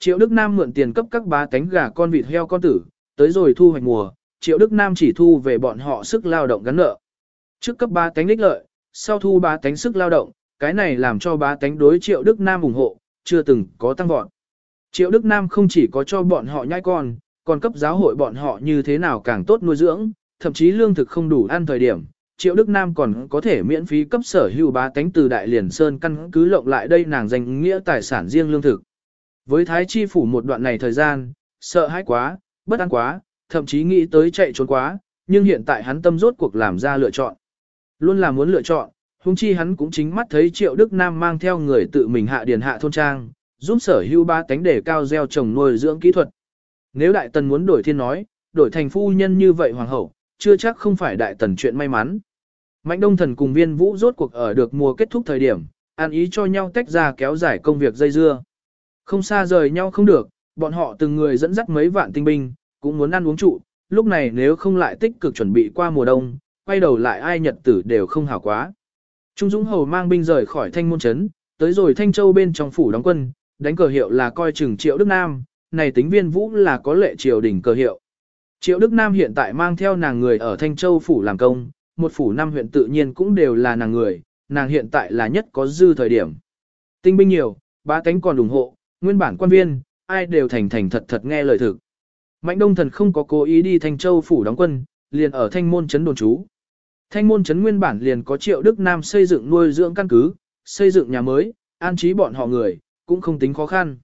Triệu Đức Nam mượn tiền cấp các bá tánh gà con vịt heo con tử, tới rồi thu hoạch mùa, Triệu Đức Nam chỉ thu về bọn họ sức lao động gắn nợ. Trước cấp bá tánh lích lợi, sau thu bá tánh sức lao động, cái này làm cho bá tánh đối Triệu Đức Nam ủng hộ, chưa từng có tăng vọt. Triệu Đức Nam không chỉ có cho bọn họ nhai con, còn cấp giáo hội bọn họ như thế nào càng tốt nuôi dưỡng, thậm chí lương thực không đủ ăn thời điểm. Triệu Đức Nam còn có thể miễn phí cấp sở hữu bá tánh từ Đại Liền Sơn căn cứ lộng lại đây nàng danh nghĩa tài sản riêng lương thực. Với Thái Chi Phủ một đoạn này thời gian, sợ hãi quá, bất an quá, thậm chí nghĩ tới chạy trốn quá, nhưng hiện tại hắn tâm rốt cuộc làm ra lựa chọn. Luôn là muốn lựa chọn, huống chi hắn cũng chính mắt thấy Triệu Đức Nam mang theo người tự mình hạ điền hạ thôn trang, giúp sở hữu ba tánh để cao gieo trồng nuôi dưỡng kỹ thuật. Nếu đại tần muốn đổi thiên nói, đổi thành phu nhân như vậy hoàng hậu, chưa chắc không phải đại tần chuyện may mắn. Mạnh đông thần cùng viên vũ rốt cuộc ở được mùa kết thúc thời điểm, an ý cho nhau tách ra kéo dài công việc dây dưa. Không xa rời nhau không được, bọn họ từng người dẫn dắt mấy vạn tinh binh, cũng muốn ăn uống trụ, lúc này nếu không lại tích cực chuẩn bị qua mùa đông, quay đầu lại ai nhật tử đều không hảo quá. Trung Dũng Hầu mang binh rời khỏi thanh môn trấn, tới rồi Thanh Châu bên trong phủ đóng quân, đánh cờ hiệu là coi chừng Triệu Đức Nam, này tính viên vũ là có lệ triều đỉnh cờ hiệu. Triệu Đức Nam hiện tại mang theo nàng người ở Thanh Châu phủ làm công, một phủ năm huyện tự nhiên cũng đều là nàng người, nàng hiện tại là nhất có dư thời điểm. Tinh binh nhiều, ba cánh còn ủng hộ, nguyên bản quan viên, ai đều thành thành thật thật nghe lời thực. Mạnh Đông Thần không có cố ý đi Thanh Châu phủ đóng quân, liền ở Thanh Môn trấn đồn trú. Thanh Môn trấn nguyên bản liền có Triệu Đức Nam xây dựng nuôi dưỡng căn cứ, xây dựng nhà mới, an trí bọn họ người, cũng không tính khó khăn.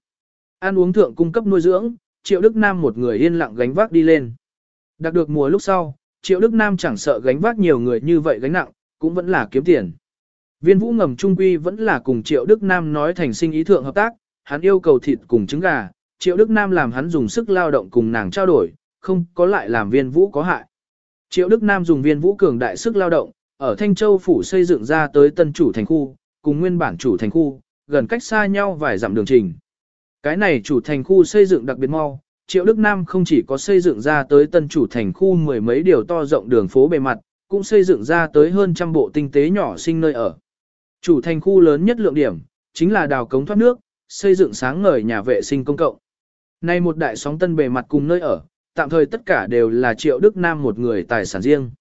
Ăn uống thượng cung cấp nuôi dưỡng, Triệu Đức Nam một người yên lặng gánh vác đi lên. Đặc được mùa lúc sau, Triệu Đức Nam chẳng sợ gánh vác nhiều người như vậy gánh nặng, cũng vẫn là kiếm tiền. Viên vũ ngầm trung quy vẫn là cùng Triệu Đức Nam nói thành sinh ý thượng hợp tác, hắn yêu cầu thịt cùng trứng gà, Triệu Đức Nam làm hắn dùng sức lao động cùng nàng trao đổi, không có lại làm viên vũ có hại. Triệu Đức Nam dùng viên vũ cường đại sức lao động, ở Thanh Châu phủ xây dựng ra tới tân chủ thành khu, cùng nguyên bản chủ thành khu, gần cách xa nhau vài dặm đường trình. Cái này chủ thành khu xây dựng đặc biệt mau, Triệu Đức Nam không chỉ có xây dựng ra tới tân chủ thành khu mười mấy điều to rộng đường phố bề mặt, cũng xây dựng ra tới hơn trăm bộ tinh tế nhỏ sinh nơi ở. Chủ thành khu lớn nhất lượng điểm, chính là đào cống thoát nước, xây dựng sáng ngời nhà vệ sinh công cộng. Nay một đại sóng tân bề mặt cùng nơi ở, tạm thời tất cả đều là Triệu Đức Nam một người tài sản riêng.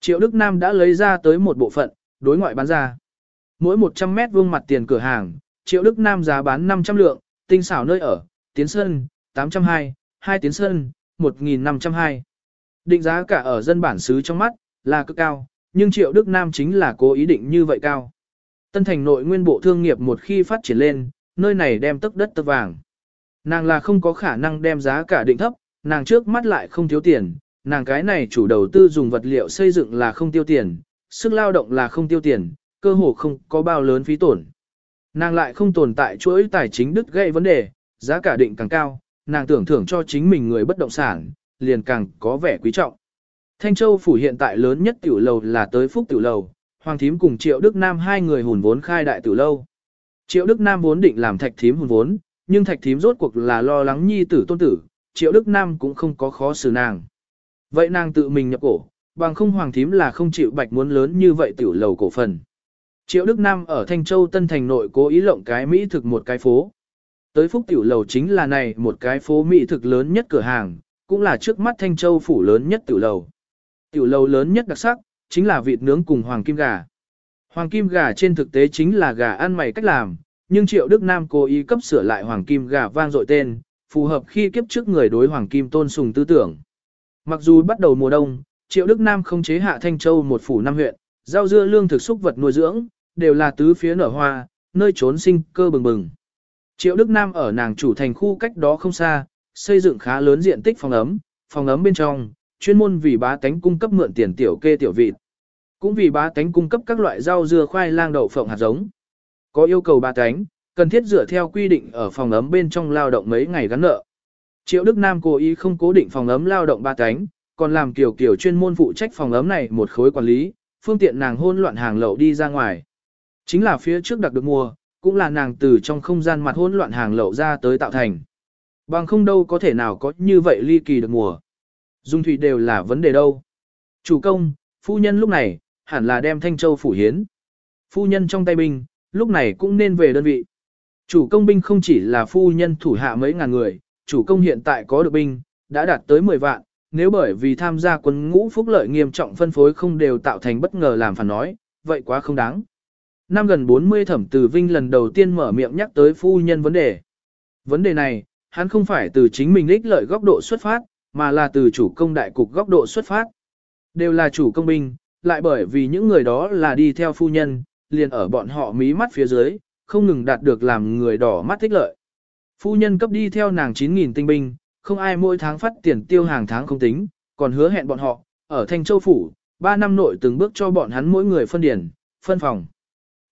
Triệu Đức Nam đã lấy ra tới một bộ phận, đối ngoại bán ra. Mỗi 100 mét vuông mặt tiền cửa hàng, Triệu Đức Nam giá bán 500 lượng, tinh xảo nơi ở, tiến sân, 820, hai tiến sân, 1502. Định giá cả ở dân bản xứ trong mắt, là cực cao, nhưng Triệu Đức Nam chính là cố ý định như vậy cao. Tân thành nội nguyên bộ thương nghiệp một khi phát triển lên, nơi này đem tức đất tơ vàng. Nàng là không có khả năng đem giá cả định thấp, nàng trước mắt lại không thiếu tiền, nàng cái này chủ đầu tư dùng vật liệu xây dựng là không tiêu tiền, sức lao động là không tiêu tiền, cơ hồ không có bao lớn phí tổn. Nàng lại không tồn tại chuỗi tài chính đứt gãy vấn đề, giá cả định càng cao, nàng tưởng thưởng cho chính mình người bất động sản, liền càng có vẻ quý trọng. Thanh Châu phủ hiện tại lớn nhất tiểu lầu là tới Phúc tiểu lầu, Hoàng Thím cùng Triệu Đức Nam hai người hùn vốn khai đại tiểu lâu. Triệu Đức Nam vốn định làm thạch thím hùn vốn, nhưng thạch thím rốt cuộc là lo lắng nhi tử tôn tử, Triệu Đức Nam cũng không có khó xử nàng. Vậy nàng tự mình nhập cổ, bằng không Hoàng Thím là không chịu bạch muốn lớn như vậy tiểu lầu cổ phần. Triệu Đức Nam ở Thanh Châu Tân Thành nội cố ý lộng cái Mỹ thực một cái phố. Tới Phúc Tiểu Lầu chính là này một cái phố Mỹ thực lớn nhất cửa hàng, cũng là trước mắt Thanh Châu phủ lớn nhất Tiểu Lầu. Tiểu Lầu lớn nhất đặc sắc, chính là vịt nướng cùng hoàng kim gà. Hoàng kim gà trên thực tế chính là gà ăn mày cách làm, nhưng Triệu Đức Nam cố ý cấp sửa lại hoàng kim gà vang dội tên, phù hợp khi kiếp trước người đối hoàng kim tôn sùng tư tưởng. Mặc dù bắt đầu mùa đông, Triệu Đức Nam không chế hạ Thanh Châu một phủ năm huyện, rau dưa lương thực xúc vật nuôi dưỡng, đều là tứ phía nở hoa, nơi trốn sinh cơ bừng bừng. Triệu Đức Nam ở nàng chủ thành khu cách đó không xa, xây dựng khá lớn diện tích phòng ấm, phòng ấm bên trong, chuyên môn vì bá tánh cung cấp mượn tiền tiểu kê tiểu vịt. Cũng vì bá tánh cung cấp các loại rau dưa khoai lang đậu phộng hạt giống. Có yêu cầu bá tánh, cần thiết dựa theo quy định ở phòng ấm bên trong lao động mấy ngày gắn nợ. Triệu Đức Nam cố ý không cố định phòng ấm lao động ba tánh, còn làm kiểu kiểu chuyên môn phụ trách phòng ấm này một khối quản lý, phương tiện nàng hôn loạn hàng lậu đi ra ngoài. Chính là phía trước đặc được mua cũng là nàng từ trong không gian mặt hỗn loạn hàng lậu ra tới tạo thành. Bằng không đâu có thể nào có như vậy ly kỳ được mùa. Dung thủy đều là vấn đề đâu. Chủ công, phu nhân lúc này, hẳn là đem Thanh Châu phủ hiến. Phu nhân trong tay binh, lúc này cũng nên về đơn vị. Chủ công binh không chỉ là phu nhân thủ hạ mấy ngàn người, chủ công hiện tại có được binh, đã đạt tới 10 vạn, nếu bởi vì tham gia quân ngũ phúc lợi nghiêm trọng phân phối không đều tạo thành bất ngờ làm phản nói, vậy quá không đáng. Năm gần 40 thẩm tử Vinh lần đầu tiên mở miệng nhắc tới phu nhân vấn đề. Vấn đề này, hắn không phải từ chính mình ích lợi góc độ xuất phát, mà là từ chủ công đại cục góc độ xuất phát. Đều là chủ công binh, lại bởi vì những người đó là đi theo phu nhân, liền ở bọn họ mí mắt phía dưới, không ngừng đạt được làm người đỏ mắt thích lợi. Phu nhân cấp đi theo nàng 9.000 tinh binh, không ai mỗi tháng phát tiền tiêu hàng tháng không tính, còn hứa hẹn bọn họ, ở Thanh Châu Phủ, 3 năm nội từng bước cho bọn hắn mỗi người phân điển, phân phòng.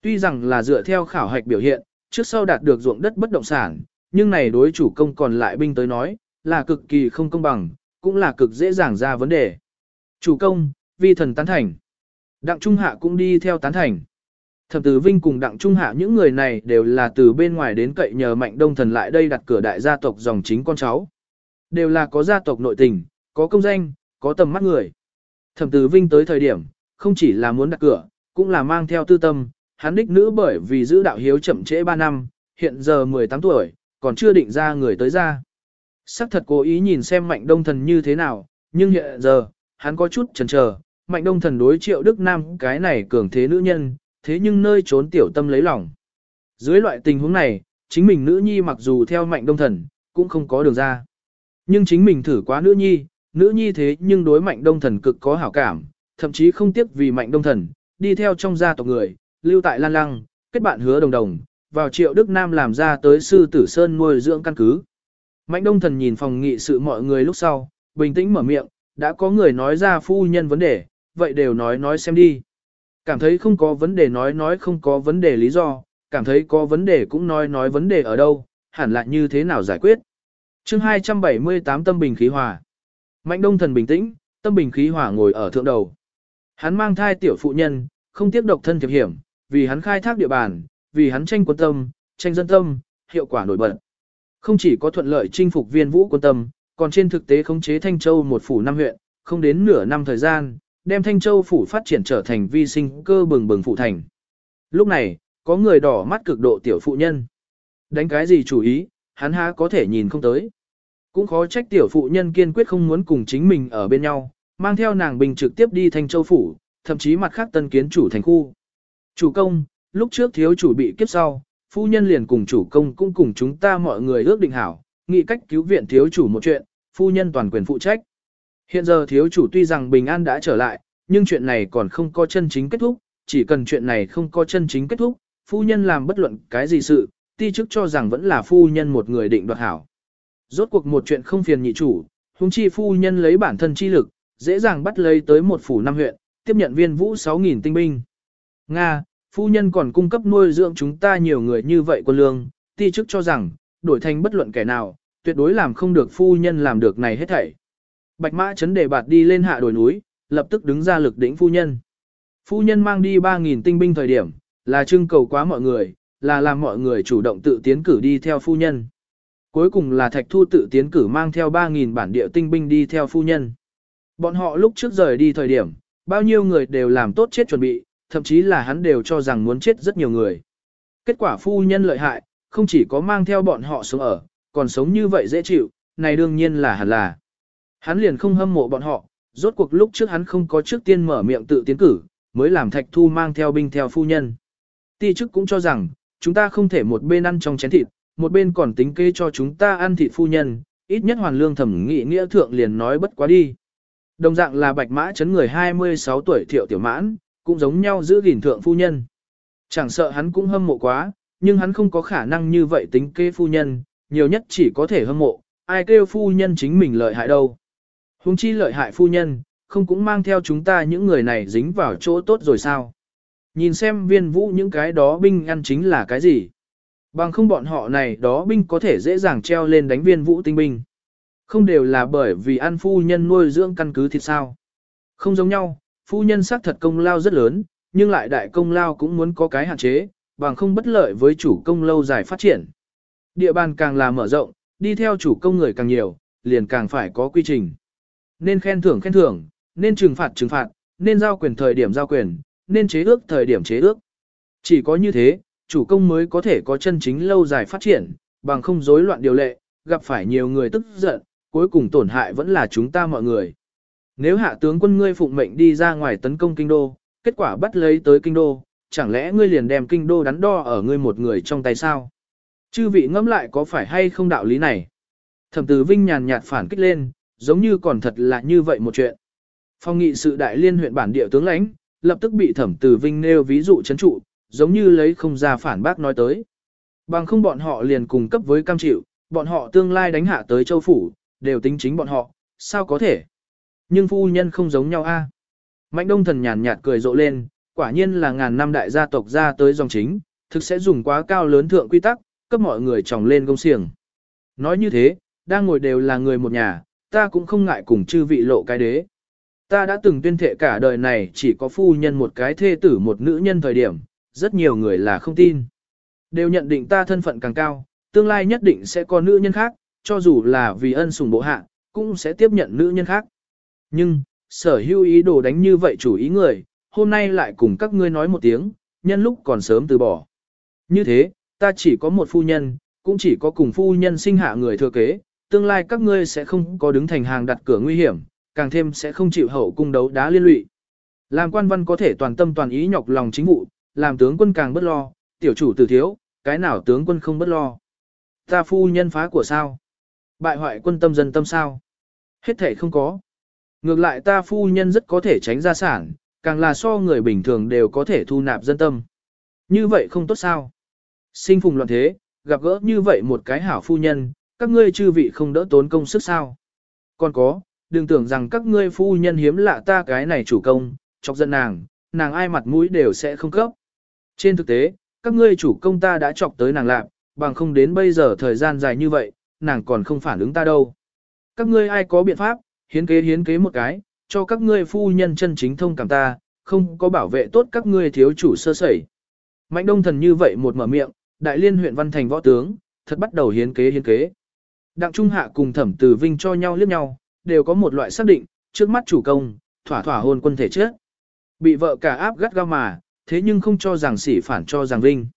Tuy rằng là dựa theo khảo hạch biểu hiện, trước sau đạt được ruộng đất bất động sản, nhưng này đối chủ công còn lại binh tới nói, là cực kỳ không công bằng, cũng là cực dễ dàng ra vấn đề. Chủ công, vi thần tán thành. Đặng Trung Hạ cũng đi theo tán thành. Thẩm Tử Vinh cùng Đặng Trung Hạ những người này đều là từ bên ngoài đến cậy nhờ Mạnh Đông Thần lại đây đặt cửa đại gia tộc dòng chính con cháu. Đều là có gia tộc nội tình, có công danh, có tầm mắt người. Thẩm Tử Vinh tới thời điểm, không chỉ là muốn đặt cửa, cũng là mang theo tư tâm, hắn đích nữ bởi vì giữ đạo hiếu chậm trễ 3 năm, hiện giờ 18 tuổi, còn chưa định ra người tới ra. Sắc thật cố ý nhìn xem Mạnh Đông Thần như thế nào, nhưng hiện giờ, hắn có chút chần chờ, Mạnh Đông Thần đối triệu Đức Nam cái này cường thế nữ nhân, thế nhưng nơi trốn tiểu tâm lấy lòng. Dưới loại tình huống này, chính mình nữ nhi mặc dù theo Mạnh Đông Thần, cũng không có đường ra. Nhưng chính mình thử quá nữ nhi, nữ nhi thế nhưng đối Mạnh Đông Thần cực có hảo cảm, thậm chí không tiếc vì Mạnh Đông Thần, đi theo trong gia tộc người, lưu tại Lan Lăng, kết bạn hứa đồng đồng, vào triệu Đức Nam làm ra tới sư tử sơn nuôi dưỡng căn cứ. Mạnh Đông Thần nhìn phòng nghị sự mọi người lúc sau, bình tĩnh mở miệng, đã có người nói ra phu nhân vấn đề, vậy đều nói nói xem đi. Cảm thấy không có vấn đề nói nói không có vấn đề lý do, cảm thấy có vấn đề cũng nói nói vấn đề ở đâu, hẳn là như thế nào giải quyết. chương 278 tâm bình khí hòa. Mạnh Đông Thần bình tĩnh, tâm bình khí hòa ngồi ở thượng đầu. Hắn mang thai tiểu phụ nhân, không tiếc độc thân thiệp hiểm, vì hắn khai thác địa bàn, vì hắn tranh quân tâm, tranh dân tâm, hiệu quả nổi bật. Không chỉ có thuận lợi chinh phục viên vũ quân tâm, còn trên thực tế khống chế Thanh Châu một phủ năm huyện, không đến nửa năm thời gian, đem Thanh Châu phủ phát triển trở thành vi sinh cơ bừng bừng phụ thành. Lúc này, có người đỏ mắt cực độ tiểu phụ nhân. Đánh cái gì chủ ý, hắn há có thể nhìn không tới. Cũng khó trách tiểu phụ nhân kiên quyết không muốn cùng chính mình ở bên nhau, mang theo nàng bình trực tiếp đi Thanh Châu phủ, thậm chí mặt khác tân kiến chủ thành khu. Chủ công, lúc trước thiếu chủ bị kiếp sau, phu nhân liền cùng chủ công cũng cùng chúng ta mọi người ước định hảo, nghị cách cứu viện thiếu chủ một chuyện, phu nhân toàn quyền phụ trách. Hiện giờ thiếu chủ tuy rằng bình an đã trở lại, nhưng chuyện này còn không có chân chính kết thúc, chỉ cần chuyện này không có chân chính kết thúc, phu nhân làm bất luận cái gì sự, ti chức cho rằng vẫn là phu nhân một người định đoạt hảo. Rốt cuộc một chuyện không phiền nhị chủ, huống chi phu nhân lấy bản thân chi lực, dễ dàng bắt lấy tới một phủ năm huyện, tiếp nhận viên vũ 6.000 tinh binh. Nga, phu nhân còn cung cấp nuôi dưỡng chúng ta nhiều người như vậy quân lương, ti chức cho rằng, đổi thành bất luận kẻ nào, tuyệt đối làm không được phu nhân làm được này hết thảy. Bạch mã chấn đề bạt đi lên hạ đồi núi, lập tức đứng ra lực đỉnh phu nhân. Phu nhân mang đi 3.000 tinh binh thời điểm, là trưng cầu quá mọi người, là làm mọi người chủ động tự tiến cử đi theo phu nhân. Cuối cùng là Thạch Thu tự tiến cử mang theo 3.000 bản địa tinh binh đi theo phu nhân. Bọn họ lúc trước rời đi thời điểm, bao nhiêu người đều làm tốt chết chuẩn bị, thậm chí là hắn đều cho rằng muốn chết rất nhiều người. Kết quả phu nhân lợi hại, không chỉ có mang theo bọn họ sống ở, còn sống như vậy dễ chịu, này đương nhiên là hẳn là. Hắn liền không hâm mộ bọn họ, rốt cuộc lúc trước hắn không có trước tiên mở miệng tự tiến cử, mới làm Thạch Thu mang theo binh theo phu nhân. Ti chức cũng cho rằng, chúng ta không thể một bên ăn trong chén thịt, một bên còn tính kê cho chúng ta ăn thịt phu nhân, ít nhất hoàn lương thẩm nghị nghĩa thượng liền nói bất quá đi. Đồng dạng là bạch mã chấn người 26 tuổi thiệu tiểu mãn, cũng giống nhau giữ gìn thượng phu nhân. Chẳng sợ hắn cũng hâm mộ quá, nhưng hắn không có khả năng như vậy tính kê phu nhân, nhiều nhất chỉ có thể hâm mộ, ai kêu phu nhân chính mình lợi hại đâu. Huống chi lợi hại phu nhân, không cũng mang theo chúng ta những người này dính vào chỗ tốt rồi sao. Nhìn xem viên vũ những cái đó binh ăn chính là cái gì. Bằng không bọn họ này đó binh có thể dễ dàng treo lên đánh viên vũ tinh binh. Không đều là bởi vì ăn phu nhân nuôi dưỡng căn cứ thì sao. Không giống nhau, phu nhân xác thật công lao rất lớn, nhưng lại đại công lao cũng muốn có cái hạn chế, bằng không bất lợi với chủ công lâu dài phát triển. Địa bàn càng là mở rộng, đi theo chủ công người càng nhiều, liền càng phải có quy trình. Nên khen thưởng khen thưởng, nên trừng phạt trừng phạt, nên giao quyền thời điểm giao quyền, nên chế ước thời điểm chế ước. Chỉ có như thế, chủ công mới có thể có chân chính lâu dài phát triển, bằng không rối loạn điều lệ, gặp phải nhiều người tức giận, cuối cùng tổn hại vẫn là chúng ta mọi người. Nếu hạ tướng quân ngươi phụng mệnh đi ra ngoài tấn công kinh đô, kết quả bắt lấy tới kinh đô, chẳng lẽ ngươi liền đem kinh đô đắn đo ở ngươi một người trong tay sao? Chư vị ngẫm lại có phải hay không đạo lý này? Thẩm tử Vinh nhàn nhạt phản kích lên, giống như còn thật là như vậy một chuyện. Phong nghị sự đại liên huyện bản địa tướng lãnh, lập tức bị thẩm tử Vinh nêu ví dụ chấn trụ, giống như lấy không ra phản bác nói tới. Bằng không bọn họ liền cùng cấp với cam chịu, bọn họ tương lai đánh hạ tới châu phủ, đều tính chính bọn họ, sao có thể? Nhưng phu nhân không giống nhau a. Mạnh đông thần nhàn nhạt cười rộ lên, quả nhiên là ngàn năm đại gia tộc ra tới dòng chính, thực sẽ dùng quá cao lớn thượng quy tắc, cấp mọi người tròng lên công xiềng. Nói như thế, đang ngồi đều là người một nhà, ta cũng không ngại cùng chư vị lộ cái đế. Ta đã từng tuyên thệ cả đời này chỉ có phu nhân một cái thê tử một nữ nhân thời điểm, rất nhiều người là không tin. Đều nhận định ta thân phận càng cao, tương lai nhất định sẽ có nữ nhân khác, cho dù là vì ân sủng bộ hạ, cũng sẽ tiếp nhận nữ nhân khác. Nhưng, sở hữu ý đồ đánh như vậy chủ ý người, hôm nay lại cùng các ngươi nói một tiếng, nhân lúc còn sớm từ bỏ. Như thế, ta chỉ có một phu nhân, cũng chỉ có cùng phu nhân sinh hạ người thừa kế, tương lai các ngươi sẽ không có đứng thành hàng đặt cửa nguy hiểm, càng thêm sẽ không chịu hậu cung đấu đá liên lụy. Làm quan văn có thể toàn tâm toàn ý nhọc lòng chính vụ, làm tướng quân càng bất lo, tiểu chủ tử thiếu, cái nào tướng quân không bất lo. Ta phu nhân phá của sao? Bại hoại quân tâm dân tâm sao? Hết thể không có. Ngược lại ta phu nhân rất có thể tránh gia sản, càng là so người bình thường đều có thể thu nạp dân tâm. Như vậy không tốt sao? Sinh phùng loạn thế, gặp gỡ như vậy một cái hảo phu nhân, các ngươi chư vị không đỡ tốn công sức sao? Còn có, đừng tưởng rằng các ngươi phu nhân hiếm lạ ta cái này chủ công, chọc giận nàng, nàng ai mặt mũi đều sẽ không cấp. Trên thực tế, các ngươi chủ công ta đã chọc tới nàng lạc, bằng không đến bây giờ thời gian dài như vậy, nàng còn không phản ứng ta đâu. Các ngươi ai có biện pháp, hiến kế hiến kế một cái, cho các ngươi phu nhân chân chính thông cảm ta, không có bảo vệ tốt các ngươi thiếu chủ sơ sẩy. Mạnh đông thần như vậy một mở miệng, đại liên huyện văn thành võ tướng, thật bắt đầu hiến kế hiến kế. Đặng Trung Hạ cùng thẩm tử vinh cho nhau liếc nhau, đều có một loại xác định, trước mắt chủ công, thỏa thỏa hôn quân thể chết. Bị vợ cả áp gắt gao mà, thế nhưng không cho rằng sỉ phản cho rằng vinh.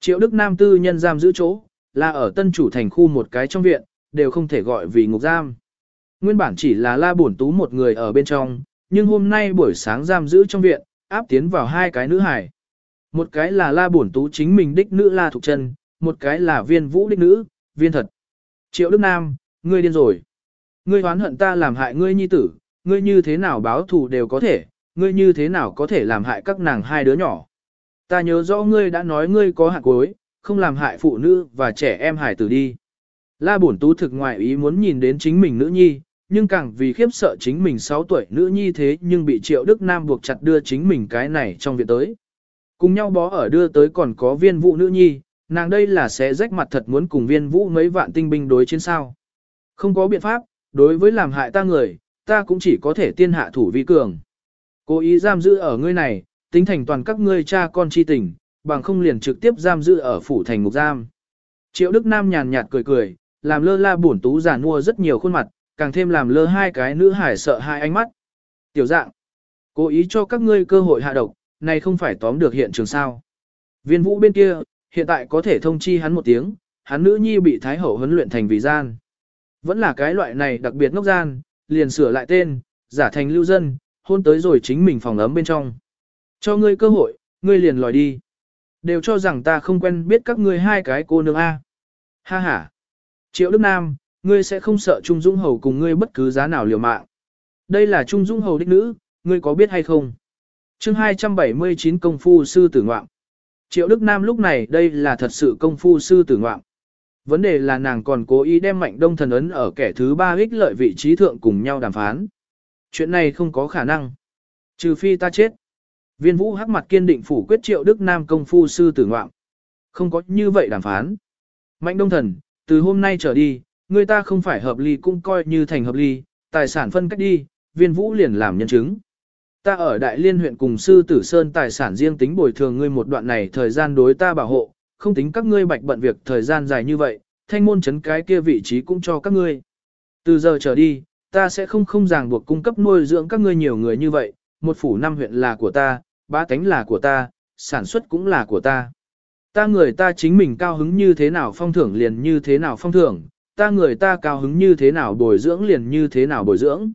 Triệu Đức Nam tư nhân giam giữ chỗ, là ở tân chủ thành khu một cái trong viện, đều không thể gọi vì ngục giam. Nguyên bản chỉ là la bổn tú một người ở bên trong, nhưng hôm nay buổi sáng giam giữ trong viện, áp tiến vào hai cái nữ hải. Một cái là la bổn tú chính mình đích nữ la thục chân, một cái là viên vũ đích nữ, viên thật. Triệu Đức Nam, ngươi điên rồi. Ngươi oán hận ta làm hại ngươi nhi tử, ngươi như thế nào báo thù đều có thể, ngươi như thế nào có thể làm hại các nàng hai đứa nhỏ. Ta nhớ rõ ngươi đã nói ngươi có hạt cuối, không làm hại phụ nữ và trẻ em hải tử đi. La bổn tú thực ngoại ý muốn nhìn đến chính mình nữ nhi, nhưng càng vì khiếp sợ chính mình 6 tuổi nữ nhi thế nhưng bị triệu Đức Nam buộc chặt đưa chính mình cái này trong viện tới. Cùng nhau bó ở đưa tới còn có viên vũ nữ nhi, nàng đây là sẽ rách mặt thật muốn cùng viên vũ mấy vạn tinh binh đối chiến sao. Không có biện pháp, đối với làm hại ta người, ta cũng chỉ có thể tiên hạ thủ vi cường. Cố ý giam giữ ở ngươi này, tính thành toàn các ngươi cha con chi tình, bằng không liền trực tiếp giam giữ ở phủ thành ngục giam. Triệu Đức Nam nhàn nhạt cười cười, làm lơ la bổn tú giả mua rất nhiều khuôn mặt, càng thêm làm lơ hai cái nữ hải sợ hai ánh mắt. Tiểu dạng, cố ý cho các ngươi cơ hội hạ độc, này không phải tóm được hiện trường sao. Viên vũ bên kia, hiện tại có thể thông chi hắn một tiếng, hắn nữ nhi bị thái hậu huấn luyện thành vì gian. Vẫn là cái loại này đặc biệt ngốc gian, liền sửa lại tên, giả thành lưu dân, hôn tới rồi chính mình phòng ấm bên trong. Cho ngươi cơ hội, ngươi liền lòi đi. Đều cho rằng ta không quen biết các ngươi hai cái cô nương A. Ha ha. Triệu Đức Nam, ngươi sẽ không sợ Trung Dũng Hầu cùng ngươi bất cứ giá nào liều mạng. Đây là Trung Dũng Hầu đích nữ, ngươi có biết hay không? chương 279 công phu sư tử ngoạm. Triệu Đức Nam lúc này đây là thật sự công phu sư tử ngoạm. Vấn đề là nàng còn cố ý đem mạnh đông thần ấn ở kẻ thứ ba ích lợi vị trí thượng cùng nhau đàm phán. Chuyện này không có khả năng. Trừ phi ta chết. Viên vũ hắc mặt kiên định phủ quyết triệu Đức Nam công phu sư tử ngoạm. Không có như vậy đàm phán. Mạnh đông thần, từ hôm nay trở đi, người ta không phải hợp ly cũng coi như thành hợp ly, tài sản phân cách đi, viên vũ liền làm nhân chứng. Ta ở Đại Liên huyện cùng sư tử sơn tài sản riêng tính bồi thường ngươi một đoạn này thời gian đối ta bảo hộ, không tính các ngươi bạch bận việc thời gian dài như vậy, thanh môn chấn cái kia vị trí cũng cho các ngươi. Từ giờ trở đi, ta sẽ không không ràng buộc cung cấp nuôi dưỡng các ngươi nhiều người như vậy, một phủ năm huyện là của ta, ba cánh là của ta, sản xuất cũng là của ta. Ta người ta chính mình cao hứng như thế nào phong thưởng liền như thế nào phong thưởng, ta người ta cao hứng như thế nào bồi dưỡng liền như thế nào bồi dưỡng.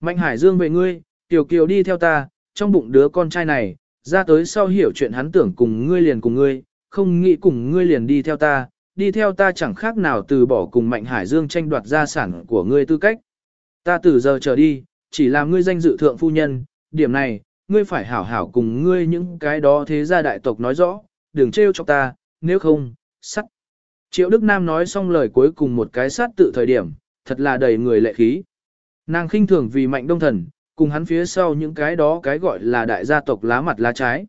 Mạnh Hải Dương về ngươi, Tiểu Kiều đi theo ta, trong bụng đứa con trai này, ra tới sau hiểu chuyện hắn tưởng cùng ngươi liền cùng ngươi, không nghĩ cùng ngươi liền đi theo ta, đi theo ta chẳng khác nào từ bỏ cùng Mạnh Hải Dương tranh đoạt gia sản của ngươi tư cách. Ta từ giờ trở đi, chỉ làm ngươi danh dự thượng phu nhân, điểm này, ngươi phải hảo hảo cùng ngươi những cái đó thế gia đại tộc nói rõ, đừng trêu cho ta, nếu không, sắt. Triệu Đức Nam nói xong lời cuối cùng một cái sát tự thời điểm, thật là đầy người lệ khí. Nàng khinh thường vì mạnh đông thần, cùng hắn phía sau những cái đó cái gọi là đại gia tộc lá mặt lá trái.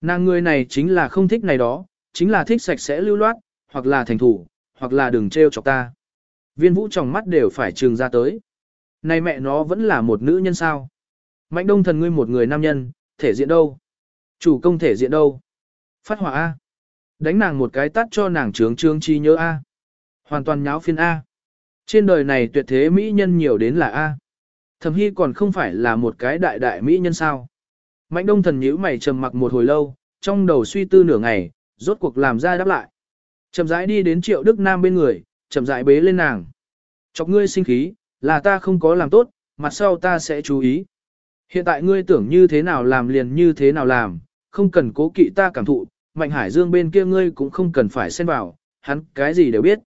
Nàng người này chính là không thích này đó, chính là thích sạch sẽ lưu loát, hoặc là thành thủ, hoặc là đừng trêu chọc ta. Viên vũ trong mắt đều phải trường ra tới. Này mẹ nó vẫn là một nữ nhân sao? Mạnh đông thần ngươi một người nam nhân, thể diện đâu? Chủ công thể diện đâu? Phát hỏa A. Đánh nàng một cái tắt cho nàng trướng trương chi nhớ A. Hoàn toàn nháo phiên A. Trên đời này tuyệt thế mỹ nhân nhiều đến là A. Thẩm hy còn không phải là một cái đại đại mỹ nhân sao. Mạnh đông thần nhíu mày trầm mặc một hồi lâu, trong đầu suy tư nửa ngày, rốt cuộc làm ra đáp lại. Chậm rãi đi đến triệu đức nam bên người, chậm rãi bế lên nàng. Chọc ngươi sinh khí, là ta không có làm tốt, mặt sau ta sẽ chú ý. Hiện tại ngươi tưởng như thế nào làm liền như thế nào làm, không cần cố kỵ ta cảm thụ, Mạnh Hải Dương bên kia ngươi cũng không cần phải xen vào, hắn cái gì đều biết.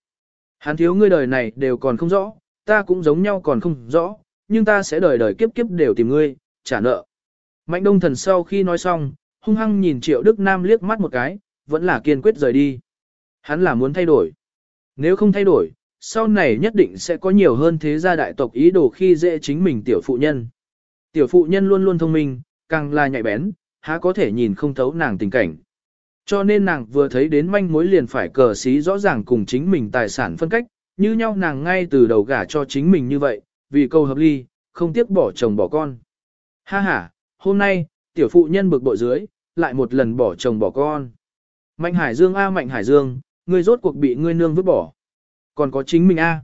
Hắn thiếu ngươi đời này đều còn không rõ, ta cũng giống nhau còn không rõ, nhưng ta sẽ đời đời kiếp kiếp đều tìm ngươi, trả nợ. Mạnh Đông Thần sau khi nói xong, hung hăng nhìn Triệu Đức Nam liếc mắt một cái, vẫn là kiên quyết rời đi. Hắn là muốn thay đổi. Nếu không thay đổi, sau này nhất định sẽ có nhiều hơn thế gia đại tộc ý đồ khi dễ chính mình tiểu phụ nhân. Tiểu phụ nhân luôn luôn thông minh, càng là nhạy bén, há có thể nhìn không thấu nàng tình cảnh. Cho nên nàng vừa thấy đến manh mối liền phải cờ xí rõ ràng cùng chính mình tài sản phân cách, như nhau nàng ngay từ đầu gả cho chính mình như vậy, vì câu hợp ly, không tiếc bỏ chồng bỏ con. Ha ha, hôm nay, tiểu phụ nhân bực bội dưới, lại một lần bỏ chồng bỏ con. Mạnh Hải Dương A Mạnh Hải Dương, ngươi rốt cuộc bị ngươi nương vứt bỏ. Còn có chính mình A.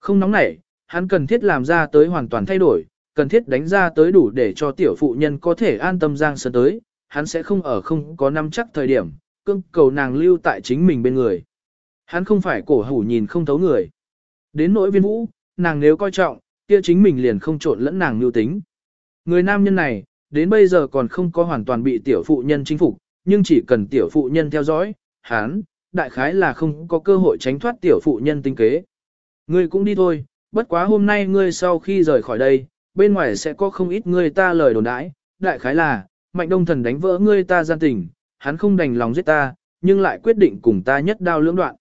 Không nóng nảy, hắn cần thiết làm ra tới hoàn toàn thay đổi, cần thiết đánh ra tới đủ để cho tiểu phụ nhân có thể an tâm giang sơn tới, hắn sẽ không ở không có năm chắc thời điểm, cưng cầu nàng lưu tại chính mình bên người. Hắn không phải cổ hủ nhìn không thấu người. Đến nỗi viên vũ, nàng nếu coi trọng, kia chính mình liền không trộn lẫn nàng lưu tính. Người nam nhân này, đến bây giờ còn không có hoàn toàn bị tiểu phụ nhân chinh phục, nhưng chỉ cần tiểu phụ nhân theo dõi, hắn, đại khái là không có cơ hội tránh thoát tiểu phụ nhân tinh kế. Ngươi cũng đi thôi, bất quá hôm nay ngươi sau khi rời khỏi đây, bên ngoài sẽ có không ít ngươi ta lời đồn đãi, đại khái là, mạnh đông thần đánh vỡ ngươi ta gian tình, hắn không đành lòng giết ta, nhưng lại quyết định cùng ta nhất đao lưỡng đoạn.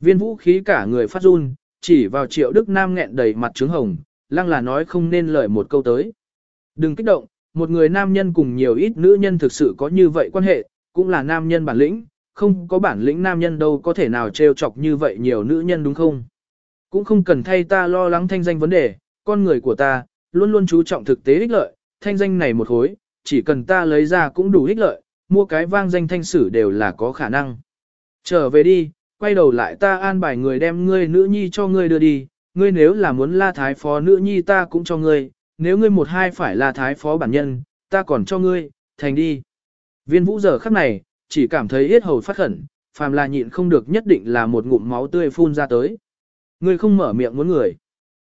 Viên vũ khí cả người phát run, chỉ vào triệu Đức Nam nghẹn đầy mặt trứng hồng, lăng là nói không nên lời một câu tới. Đừng kích động, một người nam nhân cùng nhiều ít nữ nhân thực sự có như vậy quan hệ, cũng là nam nhân bản lĩnh, không có bản lĩnh nam nhân đâu có thể nào trêu chọc như vậy nhiều nữ nhân đúng không? Cũng không cần thay ta lo lắng thanh danh vấn đề, con người của ta, luôn luôn chú trọng thực tế ích lợi, thanh danh này một hối, chỉ cần ta lấy ra cũng đủ ích lợi, mua cái vang danh thanh sử đều là có khả năng. Trở về đi, quay đầu lại ta an bài người đem ngươi nữ nhi cho ngươi đưa đi, ngươi nếu là muốn la thái phó nữ nhi ta cũng cho ngươi, nếu ngươi một hai phải là thái phó bản nhân, ta còn cho ngươi, thành đi. Viên vũ giờ khắc này, chỉ cảm thấy yết hầu phát khẩn, phàm là nhịn không được nhất định là một ngụm máu tươi phun ra tới. Ngươi không mở miệng muốn người.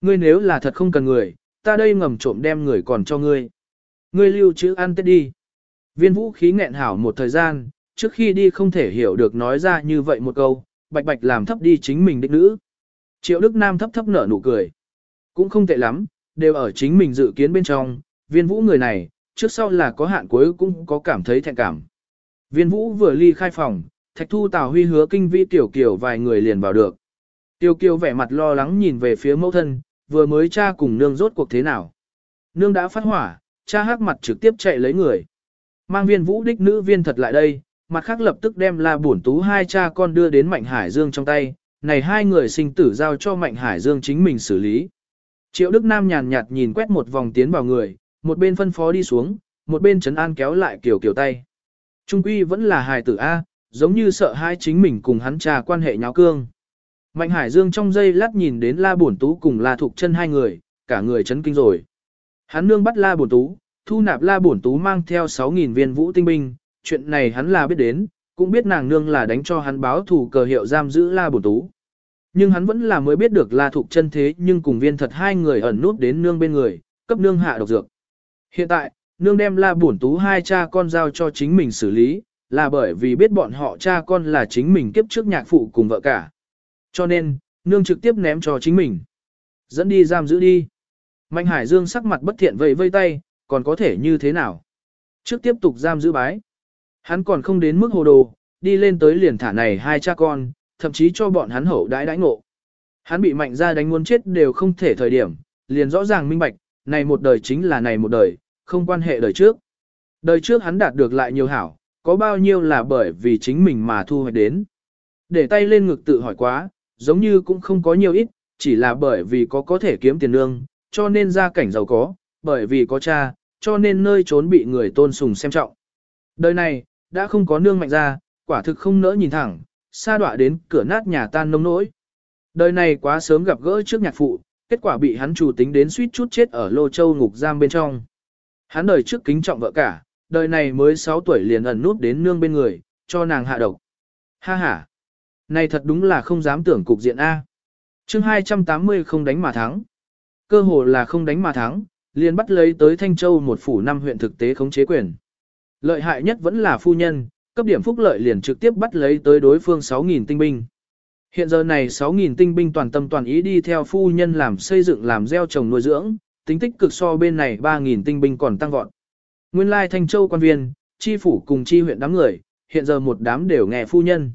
Ngươi nếu là thật không cần người, ta đây ngầm trộm đem người còn cho ngươi. Ngươi lưu chữ ăn tết đi. Viên vũ khí nghẹn hảo một thời gian, trước khi đi không thể hiểu được nói ra như vậy một câu, bạch bạch làm thấp đi chính mình đích nữ. Triệu Đức Nam thấp thấp nở nụ cười. Cũng không tệ lắm, đều ở chính mình dự kiến bên trong, viên vũ người này, trước sau là có hạn cuối cũng có cảm thấy thẹn cảm. Viên vũ vừa ly khai phòng, thạch thu tào huy hứa kinh vi tiểu kiều vài người liền vào được. Tiểu kiều vẻ mặt lo lắng nhìn về phía mẫu thân, vừa mới cha cùng nương rốt cuộc thế nào. Nương đã phát hỏa, cha hắc mặt trực tiếp chạy lấy người. Mang viên vũ đích nữ viên thật lại đây, mặt khác lập tức đem la bổn tú hai cha con đưa đến Mạnh Hải Dương trong tay, này hai người sinh tử giao cho Mạnh Hải Dương chính mình xử lý. Triệu Đức Nam nhàn nhạt nhìn quét một vòng tiến vào người, một bên phân phó đi xuống, một bên trấn an kéo lại kiểu kiểu tay. Trung quy vẫn là hài tử A, giống như sợ hai chính mình cùng hắn trà quan hệ nháo cương. Mạnh Hải Dương trong giây lát nhìn đến La Bổn Tú cùng La Thục chân hai người, cả người chấn kinh rồi. Hắn nương bắt La Bổn Tú, thu nạp La Bổn Tú mang theo 6.000 viên vũ tinh binh, chuyện này hắn là biết đến, cũng biết nàng nương là đánh cho hắn báo thù cờ hiệu giam giữ La Bổn Tú. Nhưng hắn vẫn là mới biết được La Thục chân thế nhưng cùng viên thật hai người ẩn nút đến nương bên người, cấp nương hạ độc dược. Hiện tại, nương đem La Bổn Tú hai cha con giao cho chính mình xử lý, là bởi vì biết bọn họ cha con là chính mình kiếp trước nhạc phụ cùng vợ cả. Cho nên, nương trực tiếp ném cho chính mình. Dẫn đi giam giữ đi. Mạnh Hải Dương sắc mặt bất thiện vây vây tay, còn có thể như thế nào? Trước tiếp tục giam giữ bái. Hắn còn không đến mức hồ đồ, đi lên tới liền thả này hai cha con, thậm chí cho bọn hắn hậu đãi đãi ngộ. Hắn bị mạnh ra đánh muốn chết đều không thể thời điểm, liền rõ ràng minh bạch, này một đời chính là này một đời, không quan hệ đời trước. Đời trước hắn đạt được lại nhiều hảo, có bao nhiêu là bởi vì chính mình mà thu hoạch đến. Để tay lên ngực tự hỏi quá, giống như cũng không có nhiều ít, chỉ là bởi vì có có thể kiếm tiền lương, cho nên gia cảnh giàu có, bởi vì có cha, cho nên nơi trốn bị người tôn sùng xem trọng. Đời này, đã không có nương mạnh ra, quả thực không nỡ nhìn thẳng, xa đọa đến cửa nát nhà tan nông nỗi. Đời này quá sớm gặp gỡ trước nhạc phụ, kết quả bị hắn chủ tính đến suýt chút chết ở Lô Châu ngục giam bên trong. Hắn đời trước kính trọng vợ cả, đời này mới 6 tuổi liền ẩn nút đến nương bên người, cho nàng hạ độc. Ha ha! Này thật đúng là không dám tưởng cục diện A. chương 280 không đánh mà thắng. Cơ hồ là không đánh mà thắng, liền bắt lấy tới Thanh Châu một phủ năm huyện thực tế khống chế quyền. Lợi hại nhất vẫn là phu nhân, cấp điểm phúc lợi liền trực tiếp bắt lấy tới đối phương 6.000 tinh binh. Hiện giờ này 6.000 tinh binh toàn tâm toàn ý đi theo phu nhân làm xây dựng làm gieo trồng nuôi dưỡng, tính tích cực so bên này 3.000 tinh binh còn tăng vọt. Nguyên lai Thanh Châu quan viên, chi phủ cùng chi huyện đám người, hiện giờ một đám đều nghe phu nhân.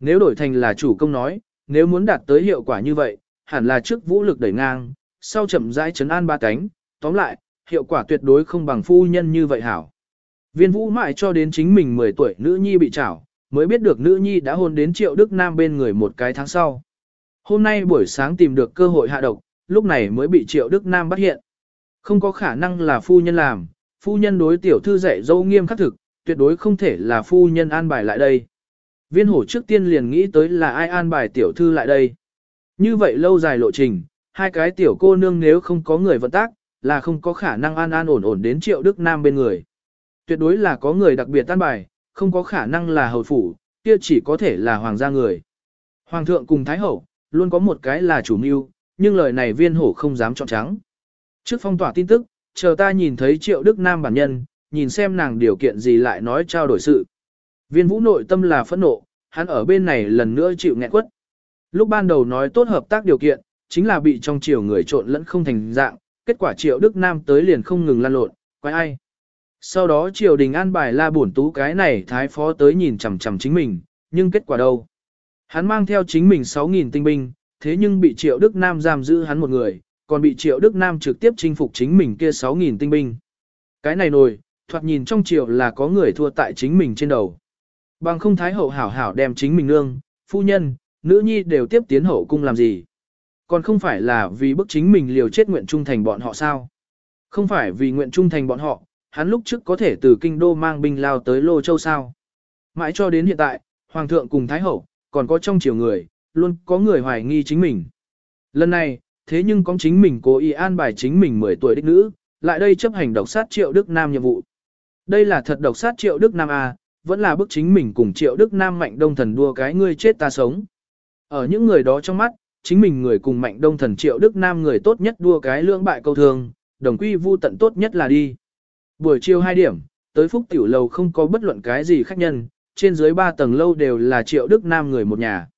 Nếu đổi thành là chủ công nói, nếu muốn đạt tới hiệu quả như vậy, hẳn là trước vũ lực đẩy ngang, sau chậm rãi chấn an ba cánh, tóm lại, hiệu quả tuyệt đối không bằng phu nhân như vậy hảo. Viên vũ mãi cho đến chính mình 10 tuổi nữ nhi bị trảo, mới biết được nữ nhi đã hôn đến triệu Đức Nam bên người một cái tháng sau. Hôm nay buổi sáng tìm được cơ hội hạ độc, lúc này mới bị triệu Đức Nam bắt hiện. Không có khả năng là phu nhân làm, phu nhân đối tiểu thư dạy dâu nghiêm khắc thực, tuyệt đối không thể là phu nhân an bài lại đây. Viên hổ trước tiên liền nghĩ tới là ai an bài tiểu thư lại đây. Như vậy lâu dài lộ trình, hai cái tiểu cô nương nếu không có người vận tác, là không có khả năng an an ổn ổn đến triệu Đức Nam bên người. Tuyệt đối là có người đặc biệt tan bài, không có khả năng là hầu phủ, kia chỉ có thể là hoàng gia người. Hoàng thượng cùng thái hậu, luôn có một cái là chủ mưu, nhưng lời này viên hổ không dám chọn trắng. Trước phong tỏa tin tức, chờ ta nhìn thấy triệu Đức Nam bản nhân, nhìn xem nàng điều kiện gì lại nói trao đổi sự. Viên vũ nội tâm là phẫn nộ, hắn ở bên này lần nữa chịu nghẹn quất. Lúc ban đầu nói tốt hợp tác điều kiện, chính là bị trong triều người trộn lẫn không thành dạng, kết quả triệu Đức Nam tới liền không ngừng lan lộn, quái ai. Sau đó triều đình an bài la bổn tú cái này thái phó tới nhìn chằm chằm chính mình, nhưng kết quả đâu? Hắn mang theo chính mình 6.000 tinh binh, thế nhưng bị triệu Đức Nam giam giữ hắn một người, còn bị triệu Đức Nam trực tiếp chinh phục chính mình kia 6.000 tinh binh. Cái này nổi, thoạt nhìn trong triều là có người thua tại chính mình trên đầu. Bằng không thái hậu hảo hảo đem chính mình nương, phu nhân, nữ nhi đều tiếp tiến hậu cung làm gì. Còn không phải là vì bức chính mình liều chết nguyện trung thành bọn họ sao? Không phải vì nguyện trung thành bọn họ, hắn lúc trước có thể từ kinh đô mang binh lao tới Lô Châu sao. Mãi cho đến hiện tại, Hoàng thượng cùng Thái Hậu, còn có trong chiều người, luôn có người hoài nghi chính mình. Lần này, thế nhưng có chính mình cố ý an bài chính mình 10 tuổi đích nữ, lại đây chấp hành độc sát Triệu Đức Nam nhiệm vụ. Đây là thật độc sát Triệu Đức Nam à, vẫn là bức chính mình cùng Triệu Đức Nam mạnh đông thần đua cái ngươi chết ta sống. Ở những người đó trong mắt, chính mình người cùng mạnh đông thần Triệu Đức Nam người tốt nhất đua cái lưỡng bại câu thường, đồng quy vu tận tốt nhất là đi. Buổi chiều 2 điểm, tới phúc tiểu lầu không có bất luận cái gì khách nhân, trên dưới 3 tầng lâu đều là triệu đức nam người một nhà.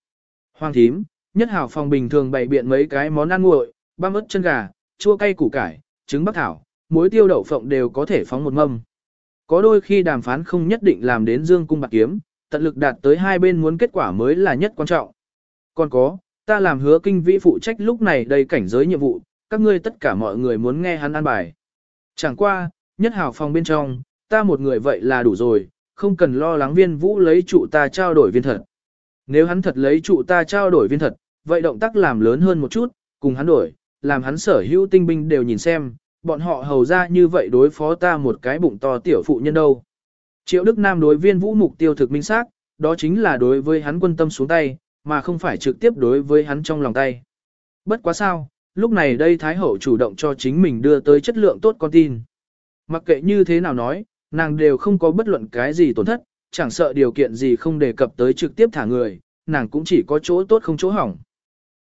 Hoàng thím, nhất hảo phòng bình thường bày biện mấy cái món ăn nguội, băm ớt chân gà, chua cay củ cải, trứng bắc thảo, muối tiêu đậu phộng đều có thể phóng một mâm. Có đôi khi đàm phán không nhất định làm đến dương cung bạc kiếm, tận lực đạt tới hai bên muốn kết quả mới là nhất quan trọng. Còn có, ta làm hứa kinh vĩ phụ trách lúc này đầy cảnh giới nhiệm vụ, các ngươi tất cả mọi người muốn nghe hắn ăn bài. Chẳng qua, nhất hảo phòng bên trong, ta một người vậy là đủ rồi, không cần lo lắng viên vũ lấy trụ ta trao đổi viên thật. Nếu hắn thật lấy trụ ta trao đổi viên thật, vậy động tác làm lớn hơn một chút, cùng hắn đổi, làm hắn sở hữu tinh binh đều nhìn xem, bọn họ hầu ra như vậy đối phó ta một cái bụng to tiểu phụ nhân đâu. Triệu Đức Nam đối viên vũ mục tiêu thực minh xác, đó chính là đối với hắn quân tâm xuống tay, mà không phải trực tiếp đối với hắn trong lòng tay. Bất quá sao, lúc này đây Thái Hậu chủ động cho chính mình đưa tới chất lượng tốt con tin. Mặc kệ như thế nào nói, nàng đều không có bất luận cái gì tổn thất, chẳng sợ điều kiện gì không đề cập tới trực tiếp thả người, nàng cũng chỉ có chỗ tốt không chỗ hỏng.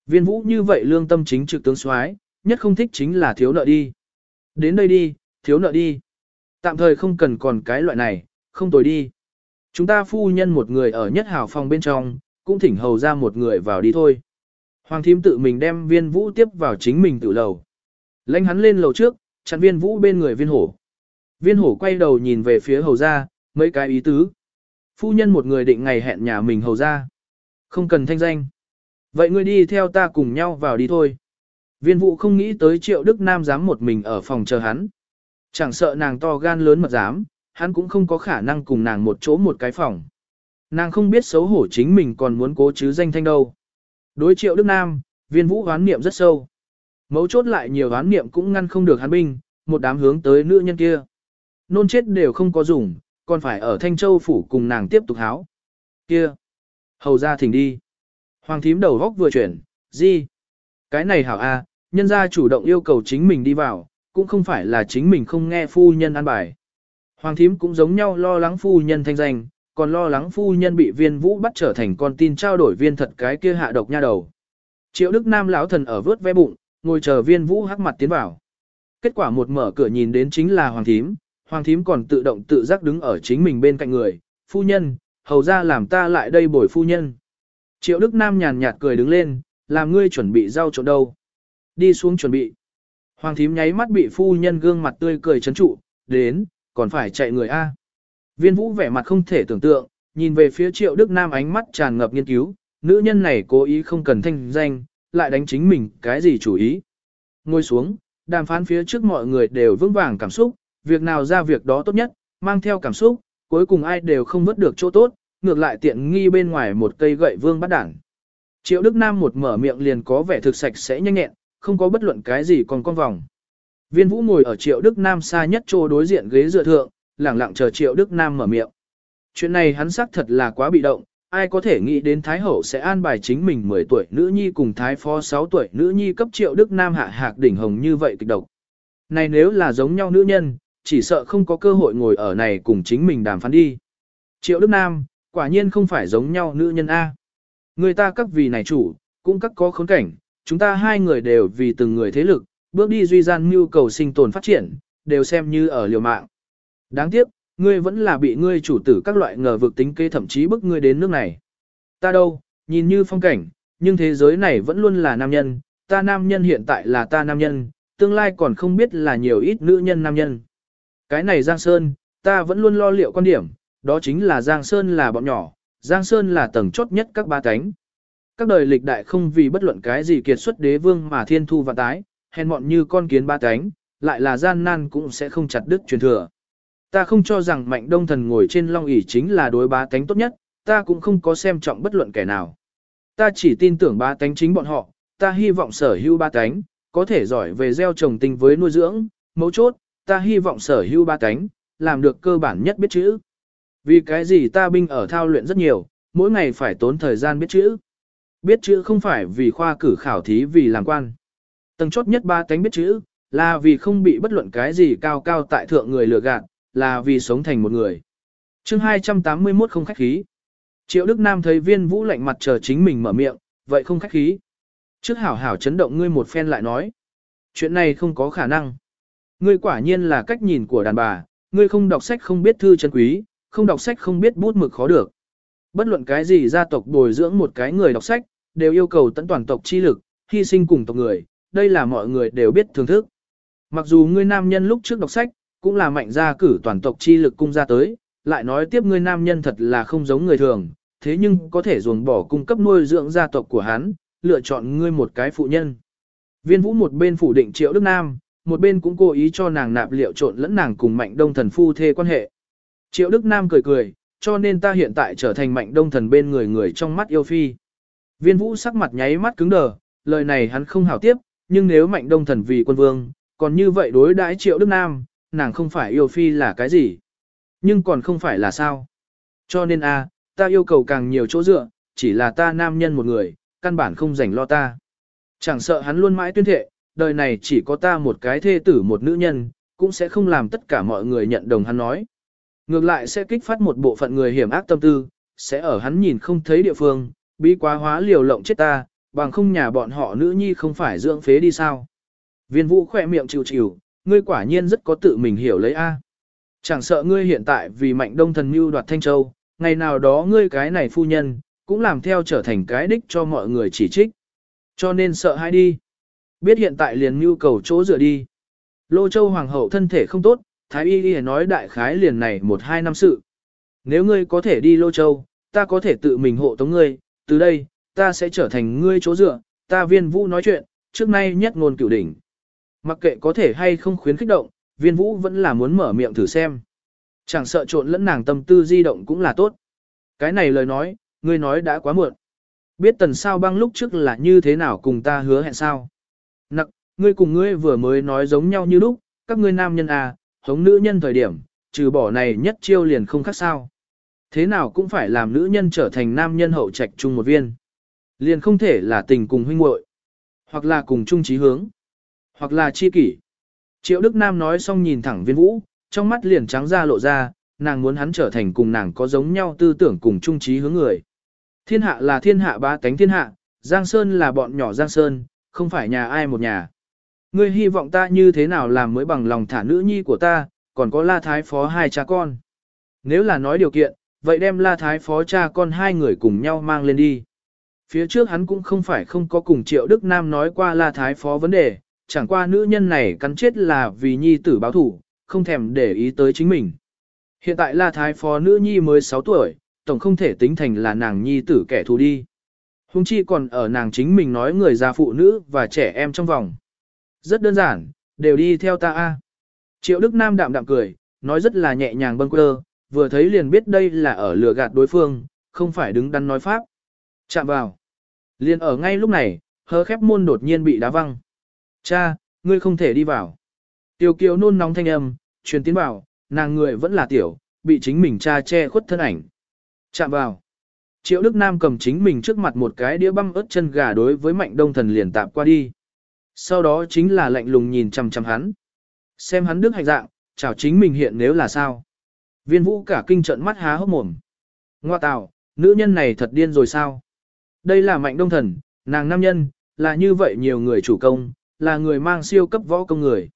Viên vũ như vậy lương tâm chính trực tướng soái nhất không thích chính là thiếu nợ đi. Đến đây đi, thiếu nợ đi. Tạm thời không cần còn cái loại này, không tồi đi. Chúng ta phu nhân một người ở nhất hào phòng bên trong, cũng thỉnh hầu ra một người vào đi thôi. Hoàng thím tự mình đem viên vũ tiếp vào chính mình tự lầu. Lênh hắn lên lầu trước, chặn viên vũ bên người viên hổ. Viên hổ quay đầu nhìn về phía hầu ra, mấy cái ý tứ. Phu nhân một người định ngày hẹn nhà mình hầu ra. Không cần thanh danh. Vậy ngươi đi theo ta cùng nhau vào đi thôi. Viên vũ không nghĩ tới triệu Đức Nam dám một mình ở phòng chờ hắn. Chẳng sợ nàng to gan lớn mật dám, hắn cũng không có khả năng cùng nàng một chỗ một cái phòng. Nàng không biết xấu hổ chính mình còn muốn cố chứ danh thanh đâu. Đối triệu Đức Nam, viên vũ hoán niệm rất sâu. Mấu chốt lại nhiều hoán niệm cũng ngăn không được hắn binh, một đám hướng tới nữ nhân kia. Nôn chết đều không có dùng, còn phải ở Thanh Châu phủ cùng nàng tiếp tục háo. Kia! Hầu ra thỉnh đi. Hoàng thím đầu góc vừa chuyển, gì? Cái này hảo a, nhân gia chủ động yêu cầu chính mình đi vào, cũng không phải là chính mình không nghe phu nhân an bài. Hoàng thím cũng giống nhau lo lắng phu nhân thanh danh, còn lo lắng phu nhân bị viên vũ bắt trở thành con tin trao đổi viên thật cái kia hạ độc nha đầu. Triệu Đức Nam lão thần ở vớt ve bụng, ngồi chờ viên vũ hắc mặt tiến vào. Kết quả một mở cửa nhìn đến chính là hoàng thím, hoàng thím còn tự động tự giác đứng ở chính mình bên cạnh người, phu nhân, hầu ra làm ta lại đây bồi phu nhân. Triệu Đức Nam nhàn nhạt cười đứng lên, làm ngươi chuẩn bị rau trộn đâu. Đi xuống chuẩn bị. Hoàng thím nháy mắt bị phu nhân gương mặt tươi cười chấn trụ, đến, còn phải chạy người A. Viên vũ vẻ mặt không thể tưởng tượng, nhìn về phía triệu Đức Nam ánh mắt tràn ngập nghiên cứu, nữ nhân này cố ý không cần thanh danh, lại đánh chính mình cái gì chủ ý. Ngồi xuống, đàm phán phía trước mọi người đều vững vàng cảm xúc, việc nào ra việc đó tốt nhất, mang theo cảm xúc, cuối cùng ai đều không vớt được chỗ tốt, ngược lại tiện nghi bên ngoài một cây gậy vương bắt đảng. Triệu Đức Nam một mở miệng liền có vẻ thực sạch sẽ nhanh nhẹn, không có bất luận cái gì còn con vòng. Viên Vũ ngồi ở Triệu Đức Nam xa nhất chỗ đối diện ghế dựa thượng, lẳng lặng chờ Triệu Đức Nam mở miệng. Chuyện này hắn xác thật là quá bị động, ai có thể nghĩ đến Thái Hậu sẽ an bài chính mình 10 tuổi nữ nhi cùng Thái Phó 6 tuổi nữ nhi cấp Triệu Đức Nam hạ hạc đỉnh hồng như vậy kịch độc. Này nếu là giống nhau nữ nhân, chỉ sợ không có cơ hội ngồi ở này cùng chính mình đàm phán đi. Triệu Đức Nam, quả nhiên không phải giống nhau nữ nhân A. Người ta các vì này chủ, cũng các có khốn cảnh, chúng ta hai người đều vì từng người thế lực, bước đi duy gian nhu cầu sinh tồn phát triển, đều xem như ở liều mạng. Đáng tiếc, ngươi vẫn là bị ngươi chủ tử các loại ngờ vực tính kế thậm chí bức ngươi đến nước này. Ta đâu, nhìn như phong cảnh, nhưng thế giới này vẫn luôn là nam nhân, ta nam nhân hiện tại là ta nam nhân, tương lai còn không biết là nhiều ít nữ nhân nam nhân. Cái này Giang Sơn, ta vẫn luôn lo liệu quan điểm, đó chính là Giang Sơn là bọn nhỏ, Giang Sơn là tầng chốt nhất các ba cánh. Các đời lịch đại không vì bất luận cái gì kiệt xuất đế vương mà thiên thu và tái, hèn mọn như con kiến ba cánh, lại là gian nan cũng sẽ không chặt đứt truyền thừa. Ta không cho rằng mạnh đông thần ngồi trên long ỷ chính là đối ba cánh tốt nhất, ta cũng không có xem trọng bất luận kẻ nào. Ta chỉ tin tưởng ba cánh chính bọn họ, ta hy vọng sở hữu ba cánh, có thể giỏi về gieo trồng tình với nuôi dưỡng, mấu chốt, ta hy vọng sở hữu ba cánh, làm được cơ bản nhất biết chữ. Vì cái gì ta binh ở thao luyện rất nhiều, mỗi ngày phải tốn thời gian biết chữ. Biết chữ không phải vì khoa cử khảo thí vì làm quan. Tầng chốt nhất ba cánh biết chữ, là vì không bị bất luận cái gì cao cao tại thượng người lừa gạt, là vì sống thành một người. chương 281 không khách khí. Triệu Đức Nam thấy viên vũ lạnh mặt chờ chính mình mở miệng, vậy không khách khí. Trước hảo hảo chấn động ngươi một phen lại nói. Chuyện này không có khả năng. Ngươi quả nhiên là cách nhìn của đàn bà, ngươi không đọc sách không biết thư chân quý, không đọc sách không biết bút mực khó được. Bất luận cái gì gia tộc bồi dưỡng một cái người đọc sách, đều yêu cầu tận toàn tộc chi lực, hy sinh cùng tộc người, đây là mọi người đều biết thưởng thức. Mặc dù ngươi nam nhân lúc trước đọc sách, cũng là mạnh gia cử toàn tộc chi lực cung ra tới, lại nói tiếp ngươi nam nhân thật là không giống người thường, thế nhưng có thể ruồng bỏ cung cấp nuôi dưỡng gia tộc của hắn, lựa chọn ngươi một cái phụ nhân. Viên vũ một bên phủ định triệu Đức Nam, một bên cũng cố ý cho nàng nạp liệu trộn lẫn nàng cùng mạnh đông thần phu thê quan hệ. Triệu Đức Nam cười cười, cho nên ta hiện tại trở thành mạnh đông thần bên người người trong mắt yêu phi. Viên vũ sắc mặt nháy mắt cứng đờ, lời này hắn không hảo tiếp, nhưng nếu mạnh đông thần vì quân vương, còn như vậy đối đãi Triệu Đức Nam, nàng không phải yêu phi là cái gì. Nhưng còn không phải là sao. Cho nên a, ta yêu cầu càng nhiều chỗ dựa, chỉ là ta nam nhân một người, căn bản không rảnh lo ta. Chẳng sợ hắn luôn mãi tuyên thệ, đời này chỉ có ta một cái thê tử một nữ nhân, cũng sẽ không làm tất cả mọi người nhận đồng hắn nói. Ngược lại sẽ kích phát một bộ phận người hiểm ác tâm tư, sẽ ở hắn nhìn không thấy địa phương, bí quá hóa liều lộng chết ta, bằng không nhà bọn họ nữ nhi không phải dưỡng phế đi sao. Viên vũ khỏe miệng chịu chịu, ngươi quả nhiên rất có tự mình hiểu lấy A. Chẳng sợ ngươi hiện tại vì mạnh đông thần mưu đoạt Thanh Châu, ngày nào đó ngươi cái này phu nhân, cũng làm theo trở thành cái đích cho mọi người chỉ trích. Cho nên sợ hãi đi. Biết hiện tại liền nhu cầu chỗ dựa đi. Lô Châu Hoàng hậu thân thể không tốt, Thái Y Y nói đại khái liền này một hai năm sự. Nếu ngươi có thể đi Lô Châu, ta có thể tự mình hộ tống ngươi, từ đây, ta sẽ trở thành ngươi chỗ dựa, ta viên vũ nói chuyện, trước nay nhất ngôn cửu đỉnh. Mặc kệ có thể hay không khuyến khích động, viên vũ vẫn là muốn mở miệng thử xem. Chẳng sợ trộn lẫn nàng tâm tư di động cũng là tốt. Cái này lời nói, ngươi nói đã quá muộn. Biết tần sao băng lúc trước là như thế nào cùng ta hứa hẹn sao. Ngươi cùng ngươi vừa mới nói giống nhau như lúc, các ngươi nam nhân à, hống nữ nhân thời điểm, trừ bỏ này nhất chiêu liền không khác sao. Thế nào cũng phải làm nữ nhân trở thành nam nhân hậu trạch chung một viên. Liền không thể là tình cùng huynh muội hoặc là cùng chung trí hướng, hoặc là chi kỷ. Triệu Đức Nam nói xong nhìn thẳng viên vũ, trong mắt liền trắng ra lộ ra, nàng muốn hắn trở thành cùng nàng có giống nhau tư tưởng cùng chung trí hướng người. Thiên hạ là thiên hạ ba cánh thiên hạ, Giang Sơn là bọn nhỏ Giang Sơn, không phải nhà ai một nhà. Ngươi hy vọng ta như thế nào làm mới bằng lòng thả nữ nhi của ta, còn có la thái phó hai cha con. Nếu là nói điều kiện, vậy đem la thái phó cha con hai người cùng nhau mang lên đi. Phía trước hắn cũng không phải không có cùng Triệu Đức Nam nói qua la thái phó vấn đề, chẳng qua nữ nhân này cắn chết là vì nhi tử báo thủ, không thèm để ý tới chính mình. Hiện tại la thái phó nữ nhi mới 6 tuổi, tổng không thể tính thành là nàng nhi tử kẻ thù đi. Hùng chi còn ở nàng chính mình nói người già phụ nữ và trẻ em trong vòng. Rất đơn giản, đều đi theo ta a. Triệu Đức Nam đạm đạm cười, nói rất là nhẹ nhàng bâng quơ, vừa thấy liền biết đây là ở lừa gạt đối phương, không phải đứng đắn nói pháp. Chạm vào. Liền ở ngay lúc này, hớ khép môn đột nhiên bị đá văng. Cha, ngươi không thể đi vào. Tiêu kiều nôn nóng thanh âm, truyền tiến vào, nàng người vẫn là tiểu, bị chính mình cha che khuất thân ảnh. Chạm vào. Triệu Đức Nam cầm chính mình trước mặt một cái đĩa băm ớt chân gà đối với mạnh đông thần liền tạp qua đi. Sau đó chính là lạnh lùng nhìn chằm chằm hắn. Xem hắn đức hạnh dạng, chào chính mình hiện nếu là sao. Viên vũ cả kinh trận mắt há hốc mồm. Ngoa tạo, nữ nhân này thật điên rồi sao? Đây là mạnh đông thần, nàng nam nhân, là như vậy nhiều người chủ công, là người mang siêu cấp võ công người.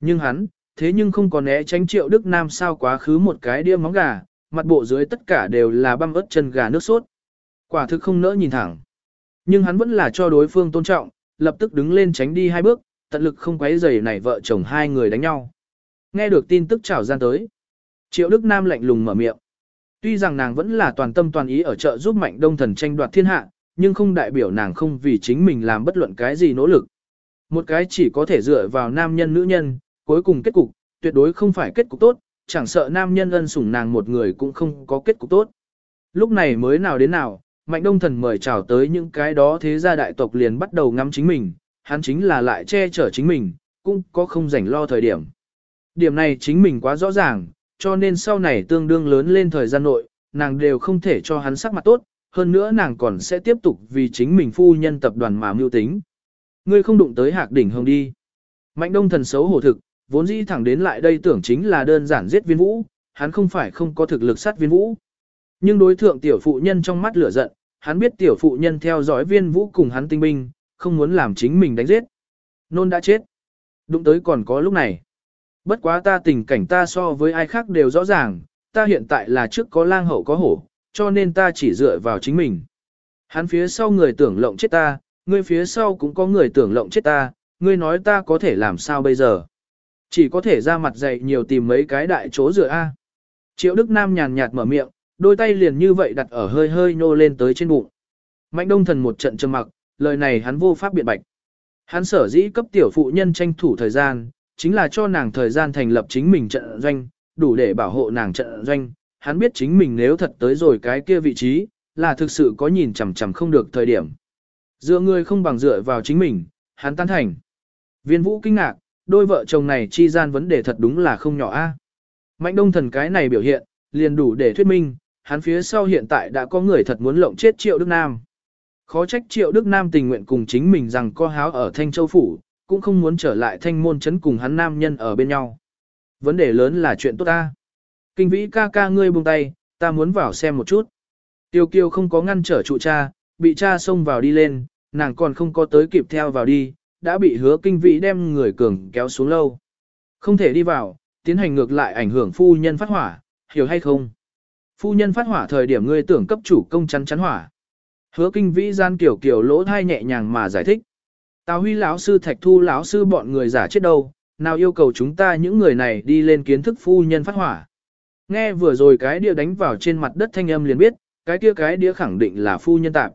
Nhưng hắn, thế nhưng không có né tránh triệu Đức Nam sao quá khứ một cái đĩa móng gà, mặt bộ dưới tất cả đều là băm ớt chân gà nước sốt. Quả thực không nỡ nhìn thẳng. Nhưng hắn vẫn là cho đối phương tôn trọng, lập tức đứng lên tránh đi hai bước, tận lực không quấy rầy này vợ chồng hai người đánh nhau. Nghe được tin tức trào gian tới. Triệu Đức Nam lạnh lùng mở miệng. Tuy rằng nàng vẫn là toàn tâm toàn ý ở chợ giúp mạnh đông thần tranh đoạt thiên hạ, nhưng không đại biểu nàng không vì chính mình làm bất luận cái gì nỗ lực. Một cái chỉ có thể dựa vào nam nhân nữ nhân, cuối cùng kết cục, tuyệt đối không phải kết cục tốt, chẳng sợ nam nhân ân sủng nàng một người cũng không có kết cục tốt. Lúc này mới nào đến nào, Mạnh Đông Thần mời chào tới những cái đó thế gia đại tộc liền bắt đầu ngắm chính mình, hắn chính là lại che chở chính mình, cũng có không rảnh lo thời điểm. Điểm này chính mình quá rõ ràng, cho nên sau này tương đương lớn lên thời gian nội, nàng đều không thể cho hắn sắc mặt tốt, hơn nữa nàng còn sẽ tiếp tục vì chính mình phu nhân tập đoàn mà mưu tính. Ngươi không đụng tới hạc đỉnh hồng đi. Mạnh đông thần xấu hổ thực, vốn dĩ thẳng đến lại đây tưởng chính là đơn giản giết viên vũ, hắn không phải không có thực lực sát viên vũ. Nhưng đối thượng tiểu phụ nhân trong mắt lửa giận, hắn biết tiểu phụ nhân theo dõi viên vũ cùng hắn tinh binh, không muốn làm chính mình đánh giết. Nôn đã chết. Đụng tới còn có lúc này. Bất quá ta tình cảnh ta so với ai khác đều rõ ràng, ta hiện tại là trước có lang hậu có hổ, cho nên ta chỉ dựa vào chính mình. Hắn phía sau người tưởng lộng chết ta, ngươi phía sau cũng có người tưởng lộng chết ta, ngươi nói ta có thể làm sao bây giờ. Chỉ có thể ra mặt dạy nhiều tìm mấy cái đại chỗ dựa A. Triệu Đức Nam nhàn nhạt mở miệng, đôi tay liền như vậy đặt ở hơi hơi nhô lên tới trên bụng. Mạnh đông thần một trận trầm mặc, lời này hắn vô pháp biện bạch. Hắn sở dĩ cấp tiểu phụ nhân tranh thủ thời gian, chính là cho nàng thời gian thành lập chính mình trận doanh, đủ để bảo hộ nàng trận doanh. Hắn biết chính mình nếu thật tới rồi cái kia vị trí, là thực sự có nhìn chằm chằm không được thời điểm. Dựa người không bằng dựa vào chính mình, hắn tan thành. Viên vũ kinh ngạc, đôi vợ chồng này chi gian vấn đề thật đúng là không nhỏ a. Mạnh đông thần cái này biểu hiện, liền đủ để thuyết minh, hắn phía sau hiện tại đã có người thật muốn lộng chết Triệu Đức Nam. Khó trách Triệu Đức Nam tình nguyện cùng chính mình rằng có háo ở Thanh Châu Phủ, cũng không muốn trở lại thanh môn chấn cùng hắn nam nhân ở bên nhau. Vấn đề lớn là chuyện tốt ta. kinh vĩ ca ca ngươi buông tay, ta muốn vào xem một chút. Tiêu Kiêu không có ngăn trở trụ cha, bị cha xông vào đi lên, nàng còn không có tới kịp theo vào đi, đã bị hứa kinh vĩ đem người cường kéo xuống lâu. Không thể đi vào, tiến hành ngược lại ảnh hưởng phu nhân phát hỏa, hiểu hay không? Phu nhân phát hỏa thời điểm ngươi tưởng cấp chủ công chắn chắn hỏa. Hứa kinh vĩ gian kiểu kiểu lỗ thai nhẹ nhàng mà giải thích. Tào huy lão sư thạch thu lão sư bọn người giả chết đâu, nào yêu cầu chúng ta những người này đi lên kiến thức phu nhân phát hỏa. Nghe vừa rồi cái đĩa đánh vào trên mặt đất thanh âm liền biết, cái kia cái đĩa khẳng định là phu nhân tạp.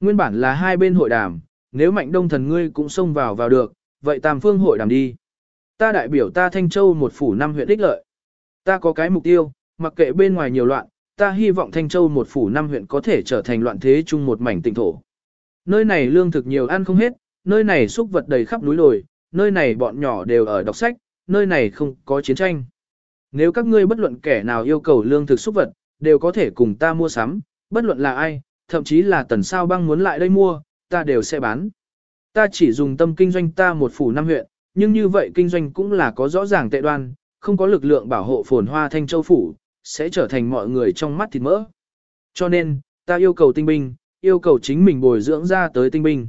Nguyên bản là hai bên hội đàm, nếu mạnh đông thần ngươi cũng xông vào vào được, vậy tam phương hội đàm đi. Ta đại biểu ta Thanh Châu một phủ năm huyện đích lợi. Ta có cái mục tiêu, mặc kệ bên ngoài nhiều loạn, ta hy vọng Thanh Châu một phủ năm huyện có thể trở thành loạn thế chung một mảnh tỉnh thổ. Nơi này lương thực nhiều ăn không hết, nơi này xúc vật đầy khắp núi đồi, nơi này bọn nhỏ đều ở đọc sách, nơi này không có chiến tranh. Nếu các ngươi bất luận kẻ nào yêu cầu lương thực xúc vật, đều có thể cùng ta mua sắm, bất luận là ai, thậm chí là tần sao băng muốn lại đây mua, ta đều sẽ bán. Ta chỉ dùng tâm kinh doanh ta một phủ năm huyện, nhưng như vậy kinh doanh cũng là có rõ ràng tệ đoan, không có lực lượng bảo hộ phồn hoa thanh châu phủ, sẽ trở thành mọi người trong mắt thịt mỡ. Cho nên, ta yêu cầu tinh binh, yêu cầu chính mình bồi dưỡng ra tới tinh binh.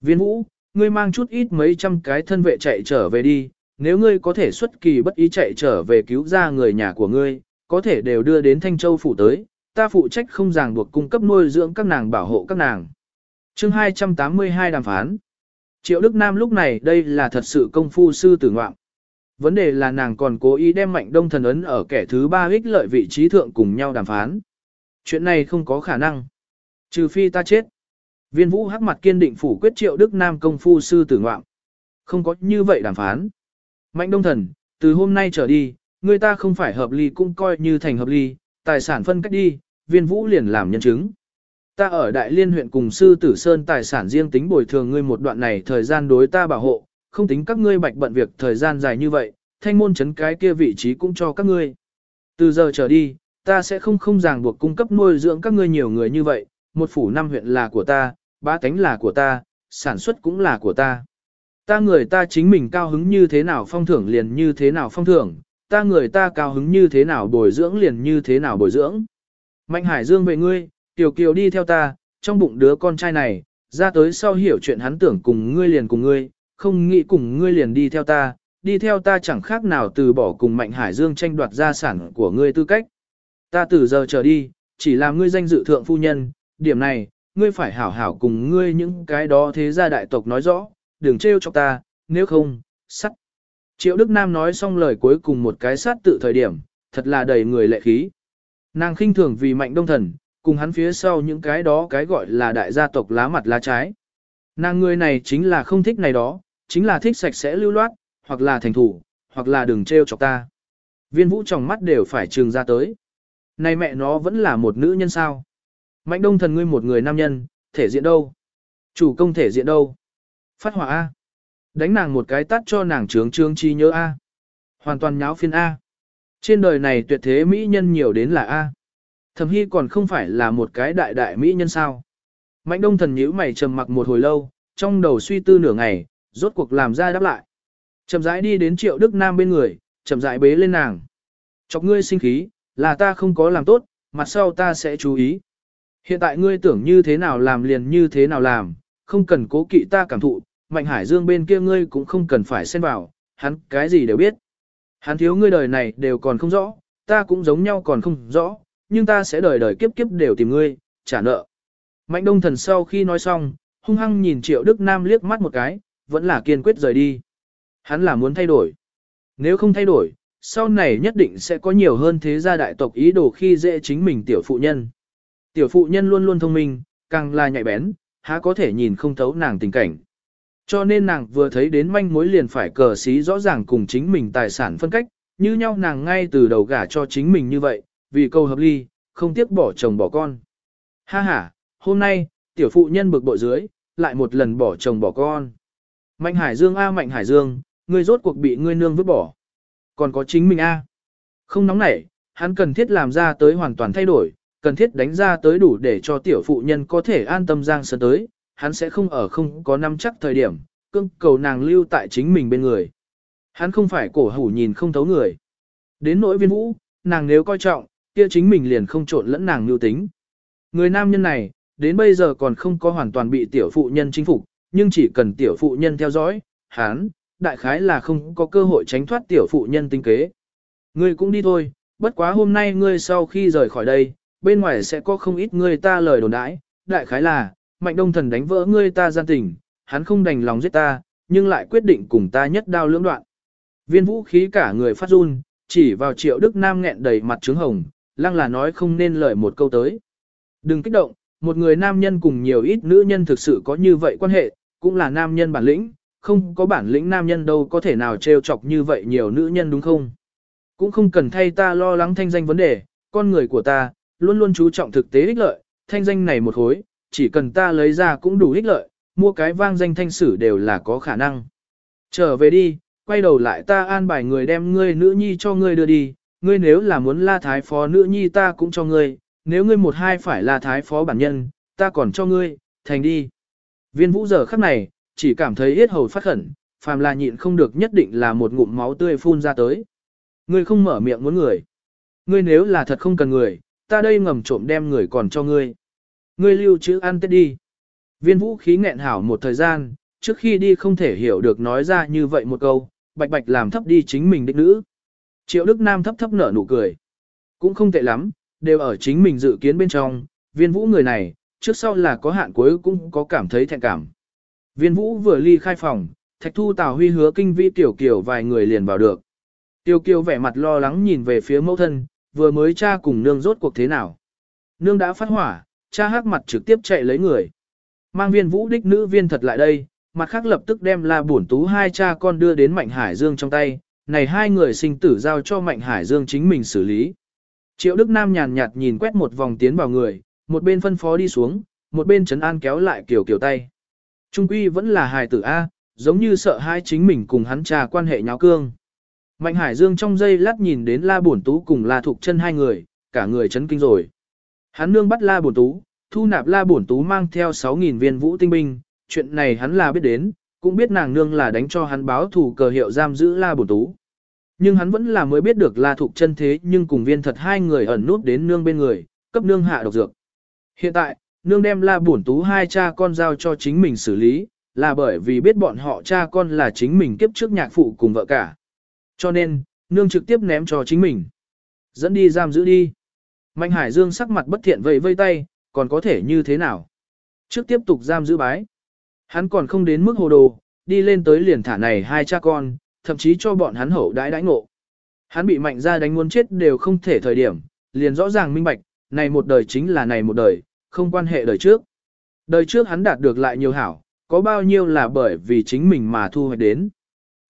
Viên vũ, ngươi mang chút ít mấy trăm cái thân vệ chạy trở về đi, nếu ngươi có thể xuất kỳ bất ý chạy trở về cứu ra người nhà của ngươi, có thể đều đưa đến Thanh Châu phủ tới, ta phụ trách không ràng buộc cung cấp nuôi dưỡng các nàng bảo hộ các nàng. Chương 282 đàm phán. Triệu Đức Nam lúc này đây là thật sự công phu sư tử ngoạm. Vấn đề là nàng còn cố ý đem mạnh đông thần ấn ở kẻ thứ ba ích lợi vị trí thượng cùng nhau đàm phán. Chuyện này không có khả năng. Trừ phi ta chết. Viên vũ hắc mặt kiên định phủ quyết triệu Đức Nam công phu sư tử ngoạm. Không có như vậy đàm phán. Mạnh đông thần, từ hôm nay trở đi, người ta không phải hợp ly cũng coi như thành hợp ly, tài sản phân cách đi, viên vũ liền làm nhân chứng. Ta ở Đại Liên huyện cùng sư tử sơn tài sản riêng tính bồi thường ngươi một đoạn này thời gian đối ta bảo hộ, không tính các ngươi bạch bận việc thời gian dài như vậy, thanh môn chấn cái kia vị trí cũng cho các ngươi. Từ giờ trở đi, ta sẽ không không ràng buộc cung cấp nuôi dưỡng các ngươi nhiều người như vậy, một phủ năm huyện là của ta, ba tánh là của ta, sản xuất cũng là của ta. Ta người ta chính mình cao hứng như thế nào phong thưởng liền như thế nào phong thưởng, ta người ta cao hứng như thế nào bồi dưỡng liền như thế nào bồi dưỡng. Mạnh Hải Dương về ngươi, Tiểu Kiều đi theo ta, trong bụng đứa con trai này, ra tới sau hiểu chuyện hắn tưởng cùng ngươi liền cùng ngươi, không nghĩ cùng ngươi liền đi theo ta, đi theo ta chẳng khác nào từ bỏ cùng Mạnh Hải Dương tranh đoạt gia sản của ngươi tư cách. Ta từ giờ trở đi, chỉ làm ngươi danh dự thượng phu nhân, điểm này, ngươi phải hảo hảo cùng ngươi những cái đó thế gia đại tộc nói rõ, đừng trêu cho ta, nếu không, sắt. Triệu Đức Nam nói xong lời cuối cùng một cái sát tự thời điểm, thật là đầy người lệ khí. Nàng khinh thường vì mạnh đông thần, cùng hắn phía sau những cái đó cái gọi là đại gia tộc lá mặt lá trái. Nàng người này chính là không thích này đó, chính là thích sạch sẽ lưu loát, hoặc là thành thủ, hoặc là đừng trêu chọc ta. Viên vũ trong mắt đều phải trường ra tới. Này mẹ nó vẫn là một nữ nhân sao? Mạnh đông thần ngươi một người nam nhân, thể diện đâu? Chủ công thể diện đâu? Phát hỏa A. Đánh nàng một cái tắt cho nàng trướng trương chi nhớ A. Hoàn toàn nháo phiên A. Trên đời này tuyệt thế mỹ nhân nhiều đến là A. Thẩm Hy còn không phải là một cái đại đại mỹ nhân sao. Mạnh đông thần nhíu mày trầm mặc một hồi lâu, trong đầu suy tư nửa ngày, rốt cuộc làm ra đáp lại. Chậm rãi đi đến triệu Đức Nam bên người, chậm rãi bế lên nàng. Chọc ngươi sinh khí, là ta không có làm tốt, mặt sau ta sẽ chú ý. Hiện tại ngươi tưởng như thế nào làm liền như thế nào làm, không cần cố kỵ ta cảm thụ, Mạnh Hải Dương bên kia ngươi cũng không cần phải xen vào, hắn cái gì đều biết. Hắn thiếu ngươi đời này đều còn không rõ, ta cũng giống nhau còn không rõ, nhưng ta sẽ đời đời kiếp kiếp đều tìm ngươi, trả nợ. Mạnh đông thần sau khi nói xong, hung hăng nhìn Triệu Đức Nam liếc mắt một cái, vẫn là kiên quyết rời đi. Hắn là muốn thay đổi. Nếu không thay đổi, sau này nhất định sẽ có nhiều hơn thế gia đại tộc ý đồ khi dễ chính mình tiểu phụ nhân. Tiểu phụ nhân luôn luôn thông minh, càng là nhạy bén, há có thể nhìn không thấu nàng tình cảnh. Cho nên nàng vừa thấy đến manh mối liền phải cờ xí rõ ràng cùng chính mình tài sản phân cách, như nhau nàng ngay từ đầu gả cho chính mình như vậy, vì câu hợp ly, không tiếc bỏ chồng bỏ con. Ha ha, hôm nay, tiểu phụ nhân bực bội dưới, lại một lần bỏ chồng bỏ con. Mạnh Hải Dương A Mạnh Hải Dương, ngươi rốt cuộc bị ngươi nương vứt bỏ. Còn có chính mình A. Không nóng nảy, hắn cần thiết làm ra tới hoàn toàn thay đổi, cần thiết đánh ra tới đủ để cho tiểu phụ nhân có thể an tâm giang sơn tới, hắn sẽ không ở không có năm chắc thời điểm, cưng cầu nàng lưu tại chính mình bên người. Hắn không phải cổ hủ nhìn không thấu người. Đến nỗi viên vũ, nàng nếu coi trọng, kia chính mình liền không trộn lẫn nàng nhu tính. Người nam nhân này, đến bây giờ còn không có hoàn toàn bị tiểu phụ nhân chinh phục, nhưng chỉ cần tiểu phụ nhân theo dõi, hắn, đại khái là không có cơ hội tránh thoát tiểu phụ nhân tinh kế. Ngươi cũng đi thôi, bất quá hôm nay ngươi sau khi rời khỏi đây, bên ngoài sẽ có không ít ngươi ta lời đồn đãi, đại khái là, mạnh đông thần đánh vỡ ngươi ta gian tình, hắn không đành lòng giết ta, nhưng lại quyết định cùng ta nhất đao lưỡng đoạn. Viên vũ khí cả người phát run, chỉ vào triệu Đức Nam nghẹn đầy mặt trướng hồng, lăng là nói không nên lời một câu tới. Đừng kích động, một người nam nhân cùng nhiều ít nữ nhân thực sự có như vậy quan hệ, cũng là nam nhân bản lĩnh, không có bản lĩnh nam nhân đâu có thể nào trêu chọc như vậy nhiều nữ nhân đúng không? Cũng không cần thay ta lo lắng thanh danh vấn đề, con người của ta, luôn luôn chú trọng thực tế ích lợi, thanh danh này một hối, chỉ cần ta lấy ra cũng đủ ích lợi, mua cái vang danh thanh sử đều là có khả năng. Trở về đi, quay đầu lại ta an bài người đem ngươi nữ nhi cho ngươi đưa đi, ngươi nếu là muốn la thái phó nữ nhi ta cũng cho ngươi, nếu ngươi một hai phải là thái phó bản nhân, ta còn cho ngươi, thành đi. Viên vũ giờ khắc này, chỉ cảm thấy hết hầu phát khẩn, phàm là nhịn không được nhất định là một ngụm máu tươi phun ra tới. Ngươi không mở miệng muốn người. Ngươi nếu là thật không cần người, ta đây ngầm trộm đem người còn cho ngươi. Ngươi lưu chữ ăn tết đi. Viên vũ khí nghẹn hảo một thời gian, trước khi đi không thể hiểu được nói ra như vậy một câu, bạch bạch làm thấp đi chính mình đích nữ. Triệu Đức Nam thấp thấp nở nụ cười. Cũng không tệ lắm, đều ở chính mình dự kiến bên trong, viên vũ người này, trước sau là có hạn cuối cũng có cảm thấy thẹn cảm. Viên vũ vừa ly khai phòng, thạch thu tào huy hứa kinh vi tiểu kiều vài người liền vào được. Tiểu kiều vẻ mặt lo lắng nhìn về phía mẫu thân, vừa mới cha cùng nương rốt cuộc thế nào. Nương đã phát hỏa, cha hắc mặt trực tiếp chạy lấy người. Mang viên vũ đích nữ viên thật lại đây, mặt khác lập tức đem la bổn tú hai cha con đưa đến Mạnh Hải Dương trong tay, này hai người sinh tử giao cho Mạnh Hải Dương chính mình xử lý. Triệu Đức Nam nhàn nhạt nhìn quét một vòng tiến vào người, một bên phân phó đi xuống, một bên trấn an kéo lại kiểu kiểu tay. Trung quy vẫn là hài tử A, giống như sợ hai chính mình cùng hắn trà quan hệ nháo cương. Mạnh Hải Dương trong giây lát nhìn đến La Bổn Tú cùng La Thục chân hai người, cả người chấn kinh rồi. Hắn nương bắt La Bổn Tú, thu nạp La Bổn Tú mang theo 6.000 viên vũ tinh binh, chuyện này hắn là biết đến, cũng biết nàng nương là đánh cho hắn báo thủ cờ hiệu giam giữ La Bổn Tú. Nhưng hắn vẫn là mới biết được La Thục chân thế nhưng cùng viên thật hai người ẩn nút đến nương bên người, cấp nương hạ độc dược. Hiện tại, nương đem La Bổn Tú hai cha con giao cho chính mình xử lý, là bởi vì biết bọn họ cha con là chính mình kiếp trước nhạc phụ cùng vợ cả. Cho nên, nương trực tiếp ném cho chính mình. Dẫn đi giam giữ đi. Mạnh Hải Dương sắc mặt bất thiện vẫy vây tay, còn có thể như thế nào? Trước tiếp tục giam giữ bái. Hắn còn không đến mức hồ đồ, đi lên tới liền thả này hai cha con, thậm chí cho bọn hắn hậu đãi đãi ngộ. Hắn bị mạnh ra đánh muốn chết đều không thể thời điểm, liền rõ ràng minh bạch, này một đời chính là này một đời, không quan hệ đời trước. Đời trước hắn đạt được lại nhiều hảo, có bao nhiêu là bởi vì chính mình mà thu hoạch đến.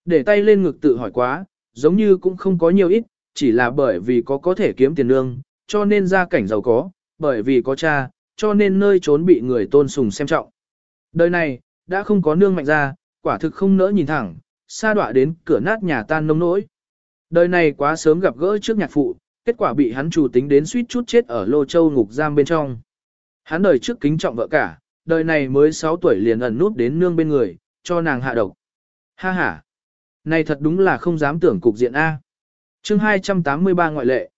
Để tay lên ngực tự hỏi quá, giống như cũng không có nhiều ít, chỉ là bởi vì có có thể kiếm tiền lương, cho nên gia cảnh giàu có, bởi vì có cha, cho nên nơi trốn bị người tôn sùng xem trọng. Đời này, đã không có nương mạnh ra, quả thực không nỡ nhìn thẳng, xa đọa đến cửa nát nhà tan nông nỗi. Đời này quá sớm gặp gỡ trước nhạc phụ, kết quả bị hắn chủ tính đến suýt chút chết ở lô châu ngục giam bên trong. Hắn đời trước kính trọng vợ cả, đời này mới 6 tuổi liền ẩn nút đến nương bên người, cho nàng hạ độc. Ha ha! Này thật đúng là không dám tưởng cục diện A. chương 283 ngoại lệ.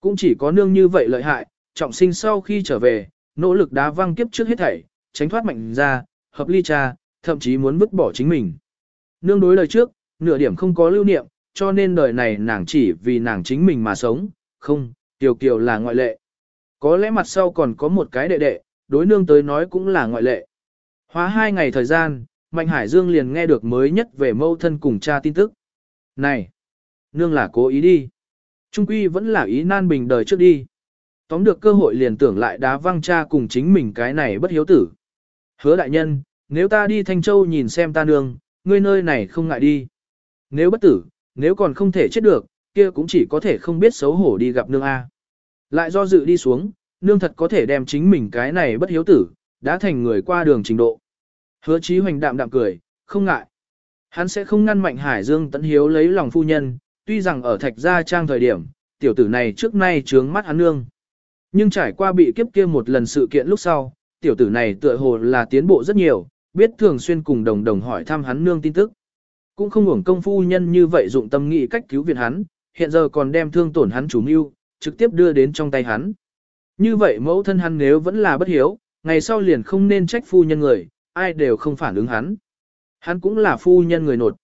Cũng chỉ có nương như vậy lợi hại, trọng sinh sau khi trở về, nỗ lực đá văng kiếp trước hết thảy, tránh thoát mạnh ra, hợp ly cha, thậm chí muốn vứt bỏ chính mình. Nương đối lời trước, nửa điểm không có lưu niệm, cho nên đời này nàng chỉ vì nàng chính mình mà sống, không, Tiểu Kiều là ngoại lệ. Có lẽ mặt sau còn có một cái đệ đệ, đối nương tới nói cũng là ngoại lệ. Hóa hai ngày thời gian, Mạnh Hải Dương liền nghe được mới nhất về mâu thân cùng cha tin tức. Này, nương là cố ý đi. Trung quy vẫn là ý nan bình đời trước đi. Tóm được cơ hội liền tưởng lại đá văng cha cùng chính mình cái này bất hiếu tử. Hứa đại nhân, nếu ta đi Thanh Châu nhìn xem ta nương, ngươi nơi này không ngại đi. Nếu bất tử, nếu còn không thể chết được, kia cũng chỉ có thể không biết xấu hổ đi gặp nương A. Lại do dự đi xuống, nương thật có thể đem chính mình cái này bất hiếu tử, đã thành người qua đường trình độ. Hứa chí hoành đạm đạm cười, không ngại. Hắn sẽ không ngăn mạnh Hải Dương tận hiếu lấy lòng phu nhân, tuy rằng ở thạch gia trang thời điểm, tiểu tử này trước nay trướng mắt hắn nương. Nhưng trải qua bị kiếp kia một lần sự kiện lúc sau, tiểu tử này tựa hồ là tiến bộ rất nhiều, biết thường xuyên cùng đồng đồng hỏi thăm hắn nương tin tức. Cũng không hưởng công phu nhân như vậy dụng tâm nghị cách cứu viện hắn, hiện giờ còn đem thương tổn hắn chủ mưu, trực tiếp đưa đến trong tay hắn. Như vậy mẫu thân hắn nếu vẫn là bất hiếu, ngày sau liền không nên trách phu nhân người, ai đều không phản ứng hắn. Hắn cũng là phu nhân người nột.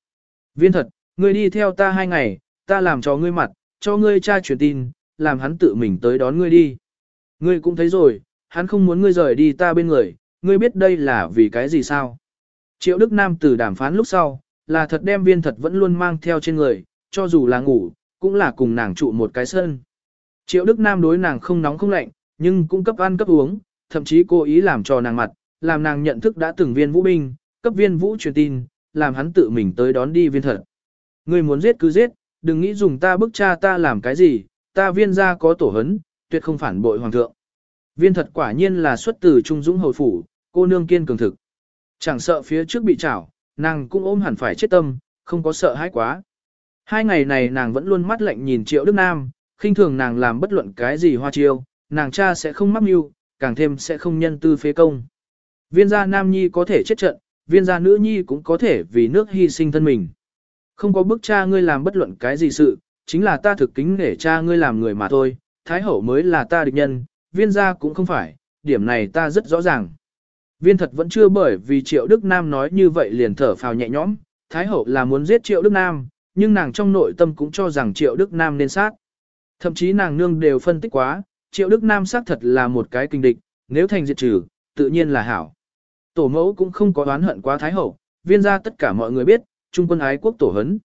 Viên thật, ngươi đi theo ta hai ngày, ta làm cho ngươi mặt, cho ngươi cha truyền tin, làm hắn tự mình tới đón ngươi đi. Ngươi cũng thấy rồi, hắn không muốn ngươi rời đi ta bên người, ngươi biết đây là vì cái gì sao? Triệu Đức Nam từ đàm phán lúc sau, là thật đem viên thật vẫn luôn mang theo trên người, cho dù là ngủ, cũng là cùng nàng trụ một cái sân. Triệu Đức Nam đối nàng không nóng không lạnh, nhưng cũng cấp ăn cấp uống, thậm chí cố ý làm cho nàng mặt, làm nàng nhận thức đã từng viên vũ binh, cấp viên vũ truyền tin, làm hắn tự mình tới đón đi viên thật. Ngươi muốn giết cứ giết, đừng nghĩ dùng ta bức cha ta làm cái gì, ta viên gia có tổ hấn, tuyệt không phản bội hoàng thượng. Viên thật quả nhiên là xuất từ Trung Dũng hồi phủ, cô nương kiên cường thực. Chẳng sợ phía trước bị chảo, nàng cũng ôm hẳn phải chết tâm, không có sợ hãi quá. Hai ngày này nàng vẫn luôn mắt lạnh nhìn Triệu Đức Nam, khinh thường nàng làm bất luận cái gì hoa chiêu, nàng cha sẽ không mắc mưu, càng thêm sẽ không nhân tư phế công. Viên gia nam nhi có thể chết trận, viên gia nữ nhi cũng có thể vì nước hy sinh thân mình. Không có bức cha ngươi làm bất luận cái gì sự, chính là ta thực kính để cha ngươi làm người mà thôi, thái hậu mới là ta địch nhân, viên gia cũng không phải, điểm này ta rất rõ ràng. Viên thật vẫn chưa bởi vì Triệu Đức Nam nói như vậy liền thở phào nhẹ nhõm, Thái Hậu là muốn giết Triệu Đức Nam, nhưng nàng trong nội tâm cũng cho rằng Triệu Đức Nam nên sát. Thậm chí nàng nương đều phân tích quá, Triệu Đức Nam xác thật là một cái kinh địch, nếu thành diệt trừ, tự nhiên là hảo. Tổ mẫu cũng không có oán hận quá Thái Hậu, viên ra tất cả mọi người biết, trung quân ái quốc tổ hấn.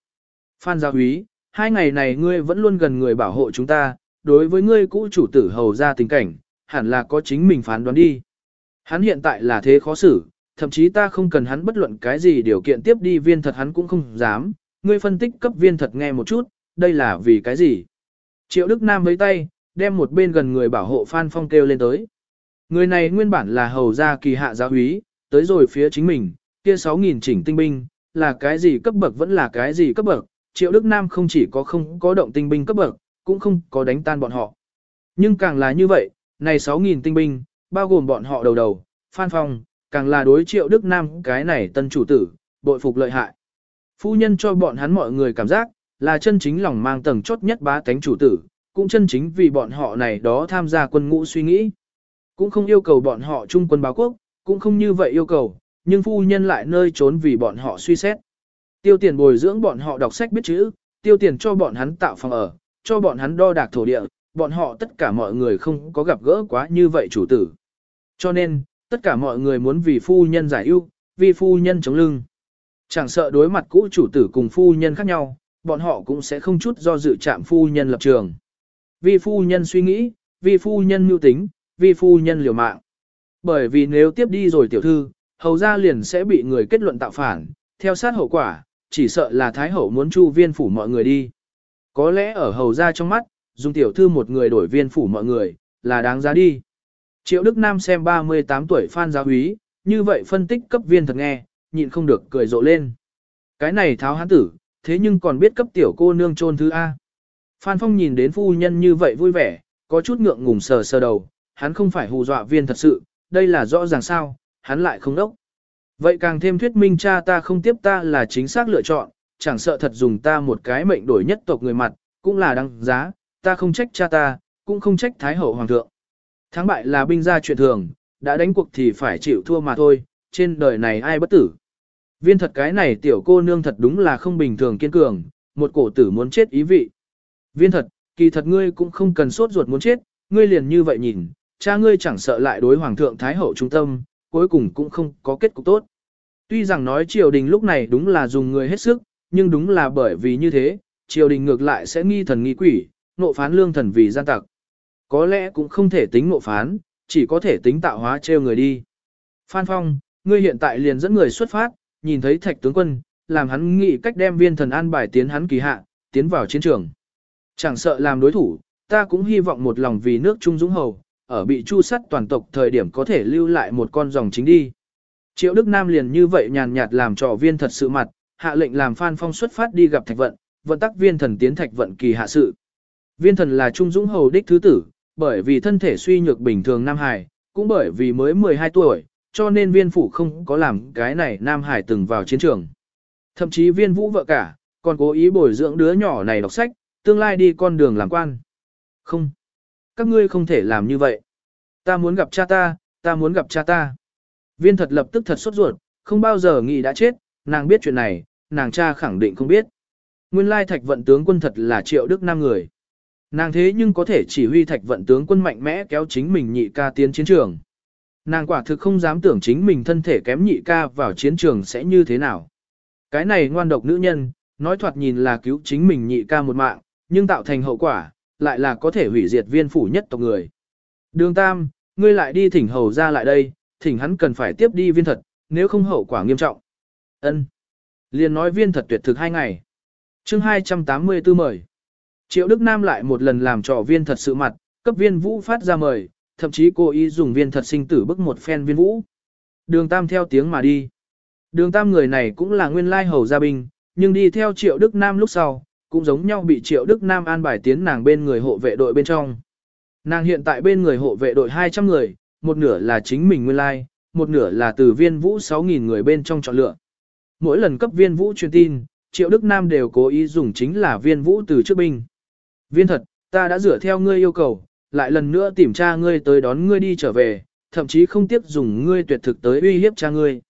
Phan Gia Húy, hai ngày này ngươi vẫn luôn gần người bảo hộ chúng ta, đối với ngươi cũ chủ tử hầu ra tình cảnh, hẳn là có chính mình phán đoán đi. Hắn hiện tại là thế khó xử, thậm chí ta không cần hắn bất luận cái gì điều kiện tiếp đi viên thật hắn cũng không dám, ngươi phân tích cấp viên thật nghe một chút, đây là vì cái gì? Triệu Đức Nam với tay, đem một bên gần người bảo hộ Phan Phong kêu lên tới. Người này nguyên bản là hầu gia kỳ hạ giáo úy, tới rồi phía chính mình, kia 6.000 chỉnh tinh binh, là cái gì cấp bậc vẫn là cái gì cấp bậc, Triệu Đức Nam không chỉ có không có động tinh binh cấp bậc, cũng không có đánh tan bọn họ. Nhưng càng là như vậy, này 6.000 tinh binh, bao gồm bọn họ đầu đầu, Phan Phong, càng là đối Triệu Đức Nam cái này tân chủ tử, bội phục lợi hại. Phu nhân cho bọn hắn mọi người cảm giác, là chân chính lòng mang tầng chốt nhất bá tánh chủ tử, cũng chân chính vì bọn họ này đó tham gia quân ngũ suy nghĩ. Cũng không yêu cầu bọn họ trung quân báo quốc, cũng không như vậy yêu cầu, nhưng phu nhân lại nơi trốn vì bọn họ suy xét. Tiêu tiền bồi dưỡng bọn họ đọc sách biết chữ, tiêu tiền cho bọn hắn tạo phòng ở, cho bọn hắn đo đạc thổ địa, bọn họ tất cả mọi người không có gặp gỡ quá như vậy chủ tử. Cho nên, tất cả mọi người muốn vì phu nhân giải ưu, vì phu nhân chống lưng. Chẳng sợ đối mặt cũ chủ tử cùng phu nhân khác nhau, bọn họ cũng sẽ không chút do dự chạm phu nhân lập trường. Vì phu nhân suy nghĩ, vì phu nhân mưu tính, vì phu nhân liều mạng. Bởi vì nếu tiếp đi rồi tiểu thư, hầu ra liền sẽ bị người kết luận tạo phản, theo sát hậu quả, chỉ sợ là Thái Hậu muốn chu viên phủ mọi người đi. Có lẽ ở hầu ra trong mắt, dùng tiểu thư một người đổi viên phủ mọi người, là đáng giá đi. Triệu Đức Nam xem 38 tuổi Phan Giáo Húy, như vậy phân tích cấp viên thật nghe, nhịn không được cười rộ lên. Cái này tháo hán tử, thế nhưng còn biết cấp tiểu cô nương trôn thứ A. Phan Phong nhìn đến phu nhân như vậy vui vẻ, có chút ngượng ngùng sờ sờ đầu, hắn không phải hù dọa viên thật sự, đây là rõ ràng sao, hắn lại không đốc. Vậy càng thêm thuyết minh cha ta không tiếp ta là chính xác lựa chọn, chẳng sợ thật dùng ta một cái mệnh đổi nhất tộc người mặt, cũng là đăng giá, ta không trách cha ta, cũng không trách thái hậu hoàng thượng. Thắng bại là binh gia chuyện thường, đã đánh cuộc thì phải chịu thua mà thôi, trên đời này ai bất tử. Viên thật cái này tiểu cô nương thật đúng là không bình thường kiên cường, một cổ tử muốn chết ý vị. Viên thật, kỳ thật ngươi cũng không cần sốt ruột muốn chết, ngươi liền như vậy nhìn, cha ngươi chẳng sợ lại đối hoàng thượng thái hậu trung tâm, cuối cùng cũng không có kết cục tốt. Tuy rằng nói triều đình lúc này đúng là dùng người hết sức, nhưng đúng là bởi vì như thế, triều đình ngược lại sẽ nghi thần nghi quỷ, nộ phán lương thần vì gian tặc. Có lẽ cũng không thể tính nộ phán, chỉ có thể tính tạo hóa treo người đi. Phan Phong, ngươi hiện tại liền dẫn người xuất phát, nhìn thấy thạch tướng quân, làm hắn nghĩ cách đem viên thần an bài tiến hắn kỳ hạ, tiến vào chiến trường. Chẳng sợ làm đối thủ, ta cũng hy vọng một lòng vì nước Trung Dũng Hầu, ở bị chu sắt toàn tộc thời điểm có thể lưu lại một con dòng chính đi. Triệu Đức Nam liền như vậy nhàn nhạt làm trò viên thật sự mặt, hạ lệnh làm Phan Phong xuất phát đi gặp Thạch Vận, vận tắc viên thần tiến Thạch Vận kỳ hạ sự. Viên thần là Trung Dũng Hầu đích thứ tử, bởi vì thân thể suy nhược bình thường Nam Hải, cũng bởi vì mới 12 tuổi, cho nên viên phủ không có làm cái này Nam Hải từng vào chiến trường. Thậm chí viên vũ vợ cả, còn cố ý bồi dưỡng đứa nhỏ này đọc sách, tương lai đi con đường làm quan. Không. Các ngươi không thể làm như vậy. Ta muốn gặp cha ta, ta muốn gặp cha ta. Viên thật lập tức thật sốt ruột, không bao giờ nghĩ đã chết, nàng biết chuyện này, nàng cha khẳng định không biết. Nguyên lai thạch vận tướng quân thật là triệu đức Nam người. Nàng thế nhưng có thể chỉ huy thạch vận tướng quân mạnh mẽ kéo chính mình nhị ca tiến chiến trường. Nàng quả thực không dám tưởng chính mình thân thể kém nhị ca vào chiến trường sẽ như thế nào. Cái này ngoan độc nữ nhân, nói thoạt nhìn là cứu chính mình nhị ca một mạng, nhưng tạo thành hậu quả, lại là có thể hủy diệt viên phủ nhất tộc người. Đường Tam, ngươi lại đi thỉnh hầu ra lại đây, thỉnh hắn cần phải tiếp đi viên thật, nếu không hậu quả nghiêm trọng. Ân. Liền nói viên thật tuyệt thực hai ngày. chương 284 mời. Triệu Đức Nam lại một lần làm trò viên thật sự mặt, cấp viên vũ phát ra mời, thậm chí cô ý dùng viên thật sinh tử bức một phen viên vũ. Đường Tam theo tiếng mà đi. Đường Tam người này cũng là nguyên lai hầu gia binh, nhưng đi theo Triệu Đức Nam lúc sau, cũng giống nhau bị Triệu Đức Nam an bài tiến nàng bên người hộ vệ đội bên trong. Nàng hiện tại bên người hộ vệ đội 200 người, một nửa là chính mình nguyên lai, một nửa là từ viên vũ 6.000 người bên trong chọn lựa. Mỗi lần cấp viên vũ truyền tin, Triệu Đức Nam đều cố ý dùng chính là viên vũ từ trước binh. Viên thật, ta đã rửa theo ngươi yêu cầu, lại lần nữa tìm cha ngươi tới đón ngươi đi trở về, thậm chí không tiếp dùng ngươi tuyệt thực tới uy hiếp cha ngươi.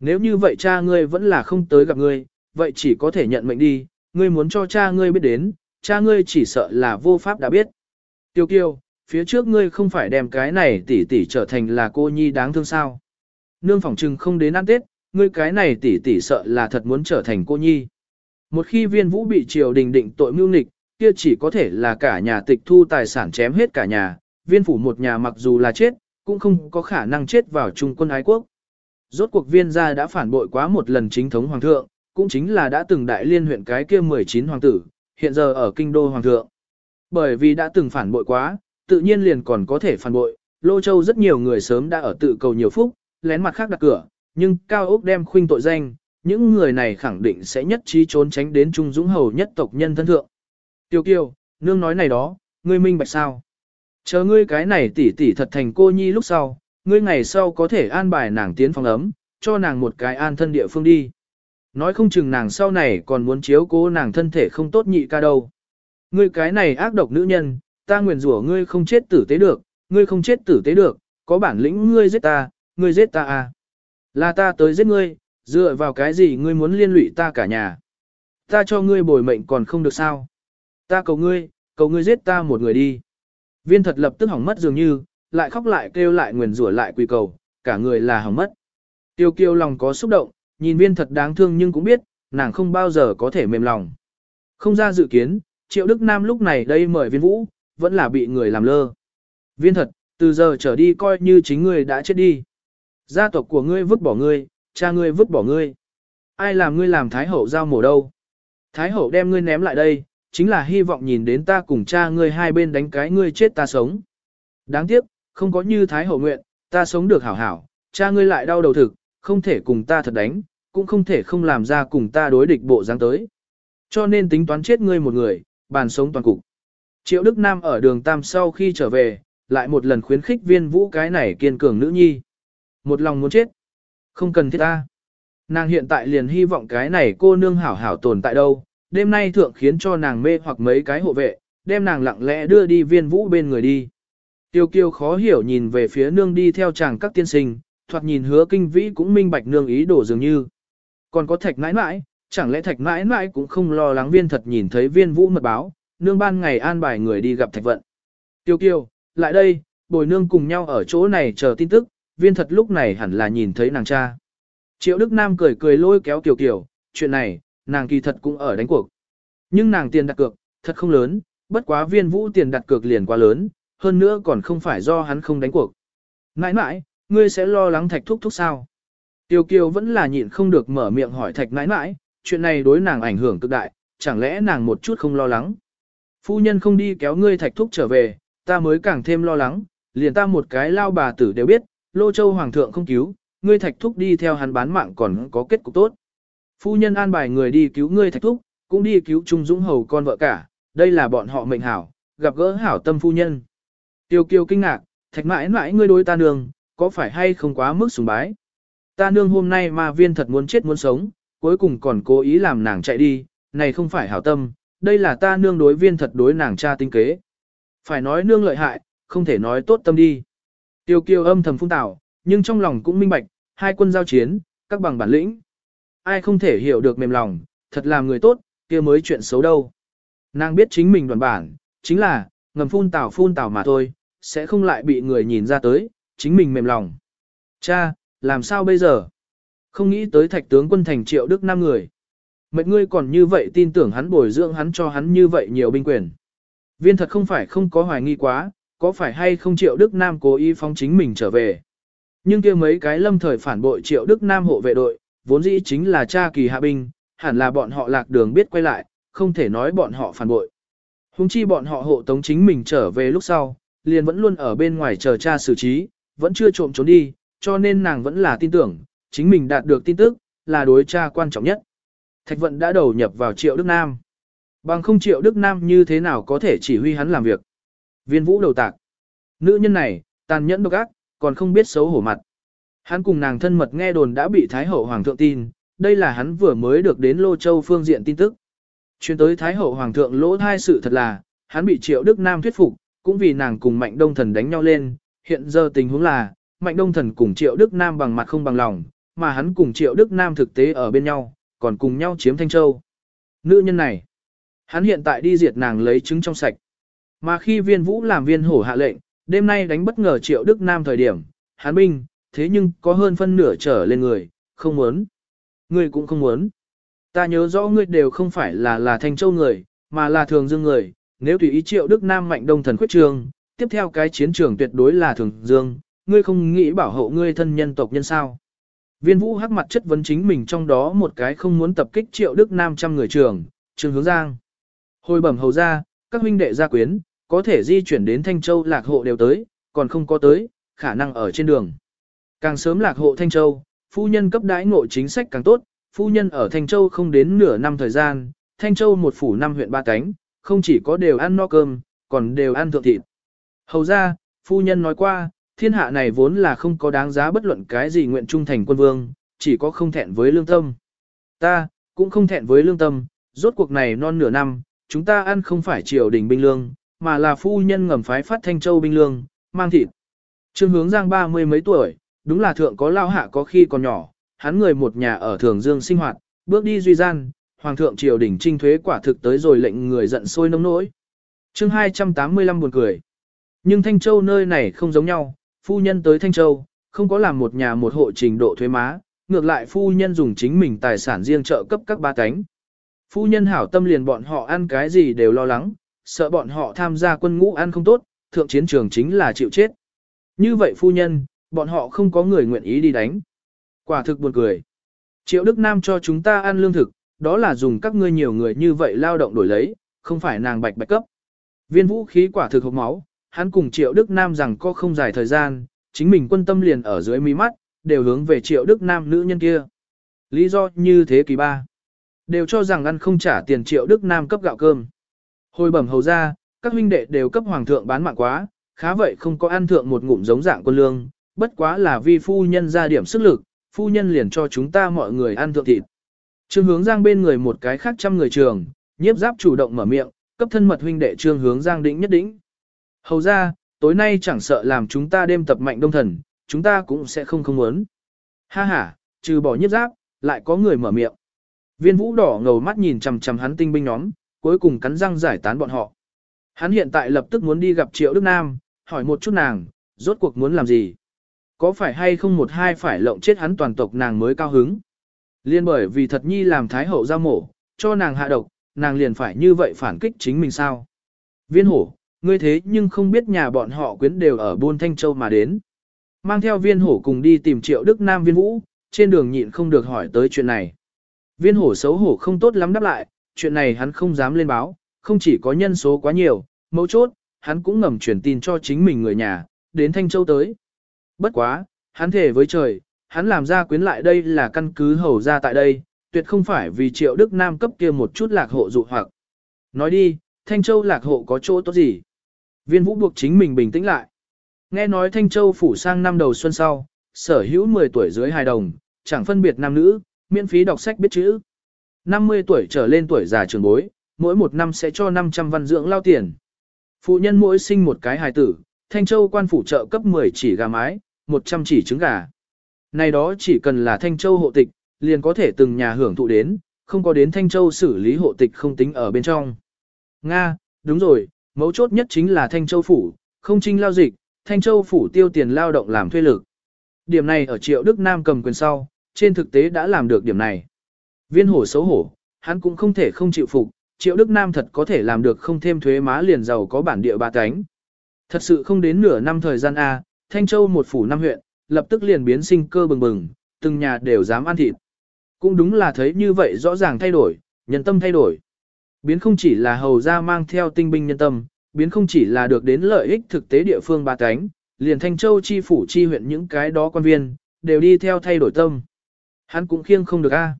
Nếu như vậy cha ngươi vẫn là không tới gặp ngươi, vậy chỉ có thể nhận mệnh đi, ngươi muốn cho cha ngươi biết đến, cha ngươi chỉ sợ là vô pháp đã biết. Tiêu kiêu, phía trước ngươi không phải đem cái này tỷ tỷ trở thành là cô nhi đáng thương sao. Nương phỏng trừng không đến ăn tết, ngươi cái này tỷ tỷ sợ là thật muốn trở thành cô nhi. Một khi viên vũ bị triều đình định tội mưu nghịch, kia chỉ có thể là cả nhà tịch thu tài sản chém hết cả nhà, viên phủ một nhà mặc dù là chết, cũng không có khả năng chết vào trung quân ái quốc. Rốt cuộc viên gia đã phản bội quá một lần chính thống hoàng thượng, cũng chính là đã từng đại liên huyện cái kia 19 hoàng tử, hiện giờ ở kinh đô hoàng thượng. Bởi vì đã từng phản bội quá, tự nhiên liền còn có thể phản bội, Lô Châu rất nhiều người sớm đã ở tự cầu nhiều phúc, lén mặt khác đặt cửa, nhưng Cao Úc đem khuynh tội danh, những người này khẳng định sẽ nhất trí trốn tránh đến Trung Dũng Hầu nhất tộc nhân thân thượng. Tiêu kiều, nương nói này đó, ngươi minh bạch sao? Chờ ngươi cái này tỷ tỷ thật thành cô nhi lúc sau, ngươi ngày sau có thể an bài nàng tiến phòng ấm, cho nàng một cái an thân địa phương đi. Nói không chừng nàng sau này còn muốn chiếu cố nàng thân thể không tốt nhị ca đâu. Ngươi cái này ác độc nữ nhân, ta nguyền rủa ngươi không chết tử tế được, ngươi không chết tử tế được, có bản lĩnh ngươi giết ta, ngươi giết ta à. Là ta tới giết ngươi, dựa vào cái gì ngươi muốn liên lụy ta cả nhà. Ta cho ngươi bồi mệnh còn không được sao. Ta cầu ngươi, cầu ngươi giết ta một người đi. Viên thật lập tức hỏng mất dường như, lại khóc lại kêu lại nguyền rủa lại quỳ cầu, cả người là hỏng mất. Tiêu kiêu lòng có xúc động, nhìn viên thật đáng thương nhưng cũng biết, nàng không bao giờ có thể mềm lòng. Không ra dự kiến, triệu Đức Nam lúc này đây mời viên vũ, vẫn là bị người làm lơ. Viên thật, từ giờ trở đi coi như chính ngươi đã chết đi. Gia tộc của ngươi vứt bỏ ngươi, cha ngươi vứt bỏ ngươi. Ai làm ngươi làm Thái Hậu giao mổ đâu? Thái Hậu đem ngươi ném lại đây, chính là hy vọng nhìn đến ta cùng cha ngươi hai bên đánh cái ngươi chết ta sống. Đáng tiếc, không có như Thái Hậu nguyện, ta sống được hảo hảo, cha ngươi lại đau đầu thực, không thể cùng ta thật đánh, cũng không thể không làm ra cùng ta đối địch bộ dáng tới. Cho nên tính toán chết ngươi một người, bàn sống toàn cục. Triệu Đức Nam ở đường Tam sau khi trở về, lại một lần khuyến khích viên vũ cái này kiên cường nữ nhi. Một lòng muốn chết. Không cần thiết ta. Nàng hiện tại liền hy vọng cái này cô nương hảo hảo tồn tại đâu. Đêm nay thượng khiến cho nàng mê hoặc mấy cái hộ vệ, đem nàng lặng lẽ đưa đi viên vũ bên người đi. Tiêu kiêu khó hiểu nhìn về phía nương đi theo chàng các tiên sinh, thoạt nhìn hứa kinh vĩ cũng minh bạch nương ý đồ dường như. Còn có thạch mãi mãi, chẳng lẽ thạch mãi mãi cũng không lo lắng viên thật nhìn thấy viên vũ mật báo, nương ban ngày an bài người đi gặp thạch vận. Tiêu kiêu, lại đây, bồi nương cùng nhau ở chỗ này chờ tin tức, viên thật lúc này hẳn là nhìn thấy nàng cha. Triệu Đức Nam cười cười lôi kéo Kiều Kiều, chuyện này, nàng kỳ thật cũng ở đánh cuộc. Nhưng nàng tiền đặt cược, thật không lớn, bất quá viên vũ tiền đặt cược liền quá lớn, hơn nữa còn không phải do hắn không đánh cuộc. Nãi nãi, ngươi sẽ lo lắng thạch thúc thúc sao? Tiêu Kiều vẫn là nhịn không được mở miệng hỏi thạch nãi nãi, chuyện này đối nàng ảnh hưởng cực đại, chẳng lẽ nàng một chút không lo lắng? Phu nhân không đi kéo ngươi thạch thúc trở về, ta mới càng thêm lo lắng, liền ta một cái lao bà tử đều biết, Lô Châu Hoàng thượng không cứu, ngươi thạch thúc đi theo hắn bán mạng còn có kết cục tốt. Phu nhân an bài người đi cứu ngươi thạch thúc, cũng đi cứu Trung Dũng Hầu con vợ cả, đây là bọn họ mệnh hảo, gặp gỡ hảo tâm phu nhân. Tiêu kiêu kinh ngạc, thạch mãi mãi ngươi đối ta nương, có phải hay không quá mức sùng bái. Ta nương hôm nay mà viên thật muốn chết muốn sống, cuối cùng còn cố ý làm nàng chạy đi, này không phải hảo tâm, đây là ta nương đối viên thật đối nàng cha tinh kế. Phải nói nương lợi hại, không thể nói tốt tâm đi. Tiêu kiều âm thầm phung tảo, nhưng trong lòng cũng minh bạch, hai quân giao chiến, các bằng bản lĩnh. Ai không thể hiểu được mềm lòng, thật là người tốt, kia mới chuyện xấu đâu. Nàng biết chính mình đoàn bản, chính là, ngầm phun tảo phun tảo mà thôi, sẽ không lại bị người nhìn ra tới, chính mình mềm lòng. Cha, làm sao bây giờ? Không nghĩ tới thạch tướng quân thành triệu đức năm người. Mệt ngươi còn như vậy tin tưởng hắn bồi dưỡng hắn cho hắn như vậy nhiều binh quyền. Viên thật không phải không có hoài nghi quá, có phải hay không triệu Đức Nam cố ý phóng chính mình trở về. Nhưng kia mấy cái lâm thời phản bội triệu Đức Nam hộ vệ đội, vốn dĩ chính là cha kỳ hạ binh, hẳn là bọn họ lạc đường biết quay lại, không thể nói bọn họ phản bội. Hùng chi bọn họ hộ tống chính mình trở về lúc sau, liền vẫn luôn ở bên ngoài chờ cha xử trí, vẫn chưa trộm trốn đi, cho nên nàng vẫn là tin tưởng, chính mình đạt được tin tức, là đối cha quan trọng nhất. Thạch vận đã đầu nhập vào triệu Đức Nam. Bằng không triệu Đức Nam như thế nào có thể chỉ huy hắn làm việc. Viên vũ đầu tạc. Nữ nhân này, tàn nhẫn độc ác, còn không biết xấu hổ mặt. Hắn cùng nàng thân mật nghe đồn đã bị Thái Hậu Hoàng thượng tin, đây là hắn vừa mới được đến Lô Châu phương diện tin tức. Chuyên tới Thái Hậu Hoàng thượng lỗ thai sự thật là, hắn bị Triệu Đức Nam thuyết phục, cũng vì nàng cùng Mạnh Đông Thần đánh nhau lên, hiện giờ tình huống là, Mạnh Đông Thần cùng Triệu Đức Nam bằng mặt không bằng lòng, mà hắn cùng Triệu Đức Nam thực tế ở bên nhau, còn cùng nhau chiếm Thanh Châu. Nữ nhân này, hắn hiện tại đi diệt nàng lấy trứng trong sạch. Mà khi viên vũ làm viên hổ hạ lệnh, đêm nay đánh bất ngờ Triệu Đức Nam thời điểm, hắn binh, thế nhưng có hơn phân nửa trở lên người, không muốn. Ngươi cũng không muốn. Ta nhớ rõ ngươi đều không phải là là Thanh Châu người, mà là thường dương người, nếu tùy ý Triệu Đức Nam mạnh đông thần khuyết trường, tiếp theo cái chiến trường tuyệt đối là thường dương, ngươi không nghĩ bảo hộ ngươi thân nhân tộc nhân sao. Viên vũ hắc mặt chất vấn chính mình trong đó một cái không muốn tập kích triệu đức nam trăm người trường, trường hướng giang. Hồi bẩm hầu ra, các huynh đệ gia quyến, có thể di chuyển đến Thanh Châu lạc hộ đều tới, còn không có tới, khả năng ở trên đường. Càng sớm lạc hộ Thanh Châu, phu nhân cấp đãi ngộ chính sách càng tốt, phu nhân ở Thanh Châu không đến nửa năm thời gian, Thanh Châu một phủ năm huyện ba cánh, không chỉ có đều ăn no cơm, còn đều ăn thượng thịt. Hầu ra, phu nhân nói qua, thiên hạ này vốn là không có đáng giá bất luận cái gì nguyện trung thành quân vương, chỉ có không thẹn với lương tâm. Ta, cũng không thẹn với lương tâm, rốt cuộc này non nửa năm, chúng ta ăn không phải triều đình binh lương, mà là phu nhân ngầm phái phát thanh châu binh lương, mang thịt. Trương hướng giang ba mươi mấy tuổi, đúng là thượng có lao hạ có khi còn nhỏ, hắn người một nhà ở thường dương sinh hoạt, bước đi duy gian, hoàng thượng triều đình trinh thuế quả thực tới rồi lệnh người giận sôi nông nỗi. chương 285 buồn cười. Nhưng Thanh Châu nơi này không giống nhau, phu nhân tới Thanh Châu, không có làm một nhà một hộ trình độ thuế má, ngược lại phu nhân dùng chính mình tài sản riêng trợ cấp các ba cánh. Phu nhân hảo tâm liền bọn họ ăn cái gì đều lo lắng, sợ bọn họ tham gia quân ngũ ăn không tốt, thượng chiến trường chính là chịu chết. Như vậy phu nhân, bọn họ không có người nguyện ý đi đánh. Quả thực buồn cười. Triệu Đức Nam cho chúng ta ăn lương thực, đó là dùng các ngươi nhiều người như vậy lao động đổi lấy, không phải nàng bạch bạch cấp. Viên vũ khí quả thực hộp máu, hắn cùng Triệu Đức Nam rằng có không dài thời gian, chính mình quân tâm liền ở dưới mí mắt, đều hướng về Triệu Đức Nam nữ nhân kia. Lý do như thế kỳ ba. Đều cho rằng ăn không trả tiền Triệu Đức Nam cấp gạo cơm. Hồi bẩm hầu ra, các huynh đệ đều cấp hoàng thượng bán mạng quá, khá vậy không có ăn thượng một ngụm giống dạng quân lương, bất quá là vi phu nhân ra điểm sức lực, phu nhân liền cho chúng ta mọi người ăn thượng thịt. Trương hướng giang bên người một cái khác trăm người trường, nhiếp giáp chủ động mở miệng, cấp thân mật huynh đệ trương hướng giang đỉnh nhất đỉnh. Hầu ra, tối nay chẳng sợ làm chúng ta đêm tập mạnh đông thần, chúng ta cũng sẽ không không muốn. Ha ha, trừ bỏ nhiếp giáp, lại có người mở miệng. Viên vũ đỏ ngầu mắt nhìn chằm chằm hắn tinh binh nhóm, cuối cùng cắn răng giải tán bọn họ. Hắn hiện tại lập tức muốn đi gặp Triệu Đức Nam, hỏi một chút nàng, rốt cuộc muốn làm gì? Có phải hay không một hai phải lộng chết hắn toàn tộc nàng mới cao hứng? Liên bởi vì thật nhi làm thái hậu giao mổ, cho nàng hạ độc, nàng liền phải như vậy phản kích chính mình sao? Viên hổ, ngươi thế nhưng không biết nhà bọn họ quyến đều ở Buôn Thanh Châu mà đến. Mang theo viên hổ cùng đi tìm triệu Đức Nam viên vũ, trên đường nhịn không được hỏi tới chuyện này. Viên hổ xấu hổ không tốt lắm đáp lại, chuyện này hắn không dám lên báo, không chỉ có nhân số quá nhiều, mấu chốt, hắn cũng ngầm truyền tin cho chính mình người nhà, đến Thanh Châu tới. Bất quá, hắn thể với trời, hắn làm ra quyến lại đây là căn cứ hầu ra tại đây, tuyệt không phải vì triệu Đức Nam cấp kia một chút lạc hộ dụ hoặc. Nói đi, Thanh Châu lạc hộ có chỗ tốt gì? Viên vũ buộc chính mình bình tĩnh lại. Nghe nói Thanh Châu phủ sang năm đầu xuân sau, sở hữu 10 tuổi dưới hài đồng, chẳng phân biệt nam nữ, miễn phí đọc sách biết chữ. 50 tuổi trở lên tuổi già trường bối, mỗi một năm sẽ cho 500 văn dưỡng lao tiền. Phụ nhân mỗi sinh một cái hài tử, Thanh Châu quan phủ trợ cấp 10 chỉ gà mái, 100 chỉ trứng gà. Này đó chỉ cần là Thanh Châu hộ tịch, liền có thể từng nhà hưởng thụ đến, không có đến Thanh Châu xử lý hộ tịch không tính ở bên trong. Nga, đúng rồi, mấu chốt nhất chính là Thanh Châu phủ, không trinh lao dịch, Thanh Châu phủ tiêu tiền lao động làm thuê lực. Điểm này ở Triệu Đức Nam cầm quyền sau, trên thực tế đã làm được điểm này. Viên hổ xấu hổ, hắn cũng không thể không chịu phục, Triệu Đức Nam thật có thể làm được không thêm thuế má liền giàu có bản địa ba cánh. Thật sự không đến nửa năm thời gian A, Thanh Châu một phủ năm huyện, lập tức liền biến sinh cơ bừng bừng, từng nhà đều dám ăn thịt. Cũng đúng là thấy như vậy rõ ràng thay đổi, nhân tâm thay đổi. Biến không chỉ là hầu ra mang theo tinh binh nhân tâm, biến không chỉ là được đến lợi ích thực tế địa phương ba cánh, liền Thanh Châu chi phủ chi huyện những cái đó quan viên, đều đi theo thay đổi tâm. Hắn cũng khiêng không được a.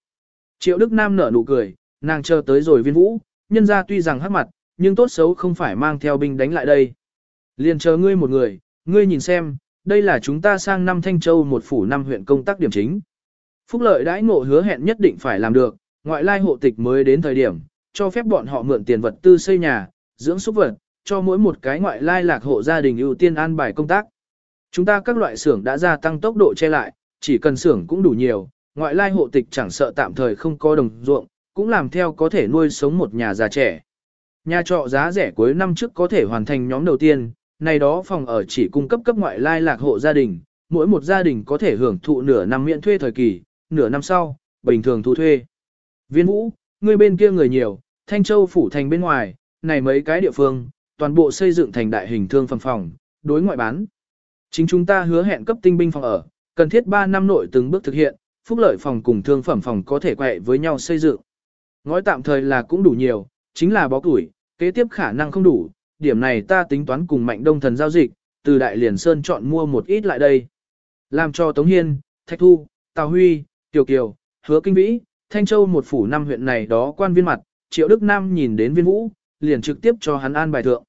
Triệu Đức Nam nở nụ cười, nàng chờ tới rồi viên vũ, nhân ra tuy rằng hắc mặt, nhưng tốt xấu không phải mang theo binh đánh lại đây. Liền chờ ngươi một người, ngươi nhìn xem, đây là chúng ta sang năm Thanh Châu một phủ năm huyện công tác điểm chính. Phúc lợi đãi ngộ hứa hẹn nhất định phải làm được, ngoại lai hộ tịch mới đến thời điểm, cho phép bọn họ mượn tiền vật tư xây nhà, dưỡng súc vật, cho mỗi một cái ngoại lai lạc hộ gia đình ưu tiên an bài công tác. Chúng ta các loại xưởng đã gia tăng tốc độ che lại, chỉ cần xưởng cũng đủ nhiều, ngoại lai hộ tịch chẳng sợ tạm thời không có đồng ruộng, cũng làm theo có thể nuôi sống một nhà già trẻ. Nhà trọ giá rẻ cuối năm trước có thể hoàn thành nhóm đầu tiên, này đó phòng ở chỉ cung cấp cấp ngoại lai lạc hộ gia đình, mỗi một gia đình có thể hưởng thụ nửa năm miễn thuê thời kỳ, nửa năm sau, bình thường thu thuê. Viên vũ, người bên kia người nhiều, Thanh Châu phủ thành bên ngoài, này mấy cái địa phương, toàn bộ xây dựng thành đại hình thương phẩm phòng, đối ngoại bán. Chính chúng ta hứa hẹn cấp tinh binh phòng ở, cần thiết 3 năm nội từng bước thực hiện, phúc lợi phòng cùng thương phẩm phòng có thể quẹ với nhau xây dựng. Ngói tạm thời là cũng đủ nhiều, chính là bó củi, kế tiếp khả năng không đủ, điểm này ta tính toán cùng mạnh đông thần giao dịch, từ Đại Liền Sơn chọn mua một ít lại đây. Làm cho Tống Hiên, Thạch Thu, Tào Huy, Tiểu Kiều, Hứa Kinh Vĩ, Thanh Châu một phủ năm huyện này đó quan viên mặt, Triệu Đức Nam nhìn đến viên vũ, liền trực tiếp cho hắn an bài thượng.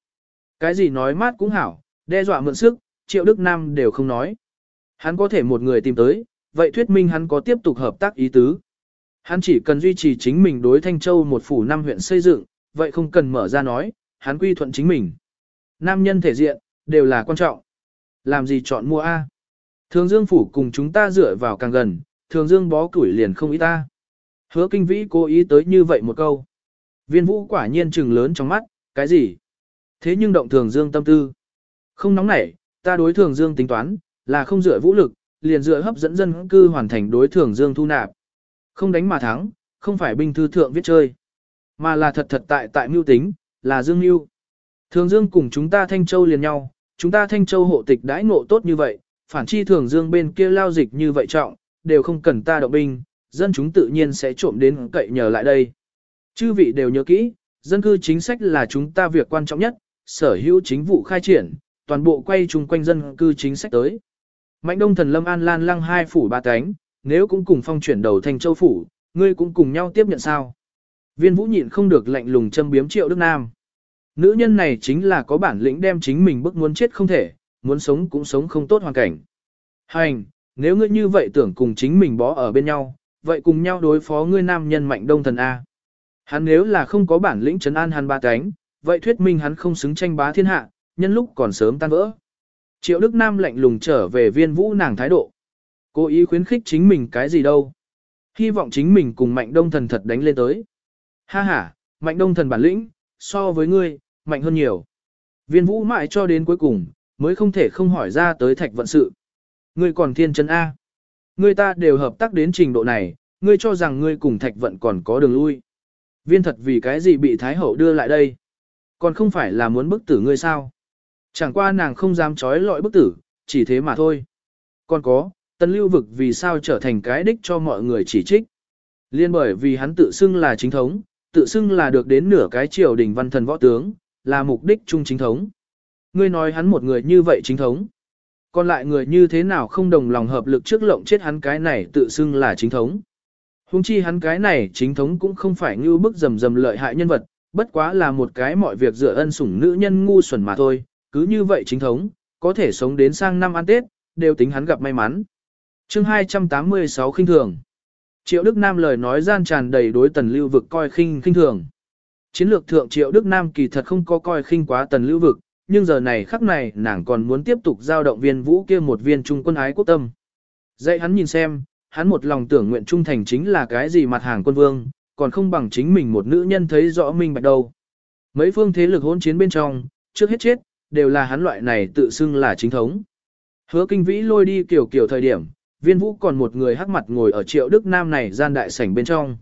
Cái gì nói mát cũng hảo, đe dọa mượn sức, Triệu Đức Nam đều không nói. Hắn có thể một người tìm tới, vậy thuyết minh hắn có tiếp tục hợp tác ý tứ. Hắn chỉ cần duy trì chính mình đối Thanh Châu một phủ năm huyện xây dựng, vậy không cần mở ra nói, hắn quy thuận chính mình. Nam nhân thể diện, đều là quan trọng. Làm gì chọn mua A? Thường Dương phủ cùng chúng ta dựa vào càng gần, Thường Dương bó củi liền không ý ta. Hứa kinh vĩ cố ý tới như vậy một câu. Viên vũ quả nhiên trừng lớn trong mắt, cái gì? Thế nhưng động Thường Dương tâm tư. Không nóng nảy, ta đối Thường Dương tính toán, là không dựa vũ lực, liền dựa hấp dẫn dân cư hoàn thành đối Thường Dương thu nạp. Không đánh mà thắng, không phải binh thư thượng viết chơi, mà là thật thật tại tại mưu tính, là Dương Mưu. Thường Dương cùng chúng ta Thanh Châu liền nhau, chúng ta Thanh Châu hộ tịch đãi ngộ tốt như vậy, phản chi Thường Dương bên kia lao dịch như vậy trọng, đều không cần ta động binh, dân chúng tự nhiên sẽ trộm đến cậy nhờ lại đây. Chư vị đều nhớ kỹ, dân cư chính sách là chúng ta việc quan trọng nhất, sở hữu chính vụ khai triển, toàn bộ quay chung quanh dân cư chính sách tới. Mạnh đông thần lâm an lan lăng hai phủ ba cánh, nếu cũng cùng phong chuyển đầu thành châu phủ, ngươi cũng cùng nhau tiếp nhận sao. Viên vũ nhịn không được lạnh lùng châm biếm triệu Đức Nam. Nữ nhân này chính là có bản lĩnh đem chính mình bức muốn chết không thể, muốn sống cũng sống không tốt hoàn cảnh. Hành, nếu ngươi như vậy tưởng cùng chính mình bó ở bên nhau, vậy cùng nhau đối phó ngươi nam nhân mạnh đông thần A. Hắn nếu là không có bản lĩnh trấn an hắn ba cánh, vậy thuyết minh hắn không xứng tranh bá thiên hạ, nhân lúc còn sớm tan vỡ. Triệu Đức Nam lạnh lùng trở về viên vũ nàng thái độ. Cố ý khuyến khích chính mình cái gì đâu. Hy vọng chính mình cùng mạnh đông thần thật đánh lên tới. Ha ha, mạnh đông thần bản lĩnh, so với ngươi, mạnh hơn nhiều. Viên vũ mãi cho đến cuối cùng, mới không thể không hỏi ra tới thạch vận sự. Ngươi còn thiên chân A. Ngươi ta đều hợp tác đến trình độ này, ngươi cho rằng ngươi cùng thạch vận còn có đường lui. Viên thật vì cái gì bị Thái Hậu đưa lại đây? Còn không phải là muốn bức tử ngươi sao? Chẳng qua nàng không dám trói lọi bức tử, chỉ thế mà thôi. Còn có, Tân lưu vực vì sao trở thành cái đích cho mọi người chỉ trích. Liên bởi vì hắn tự xưng là chính thống, tự xưng là được đến nửa cái triều đình văn thần võ tướng, là mục đích chung chính thống. Ngươi nói hắn một người như vậy chính thống. Còn lại người như thế nào không đồng lòng hợp lực trước lộng chết hắn cái này tự xưng là chính thống. Hùng chi hắn cái này chính thống cũng không phải như bức rầm rầm lợi hại nhân vật, bất quá là một cái mọi việc dựa ân sủng nữ nhân ngu xuẩn mà thôi, cứ như vậy chính thống, có thể sống đến sang năm ăn Tết, đều tính hắn gặp may mắn. chương 286 khinh thường. Triệu Đức Nam lời nói gian tràn đầy đối tần lưu vực coi khinh khinh thường. Chiến lược thượng triệu Đức Nam kỳ thật không có coi khinh quá tần lưu vực, nhưng giờ này khắc này nàng còn muốn tiếp tục giao động viên vũ kia một viên trung quân ái quốc tâm. Dạy hắn nhìn xem, hắn một lòng tưởng nguyện trung thành chính là cái gì mặt hàng quân vương, còn không bằng chính mình một nữ nhân thấy rõ minh bạch đâu. Mấy phương thế lực hỗn chiến bên trong, trước hết chết, đều là hắn loại này tự xưng là chính thống. Hứa kinh vĩ lôi đi kiểu kiểu thời điểm, viên vũ còn một người hắc mặt ngồi ở triệu đức nam này gian đại sảnh bên trong.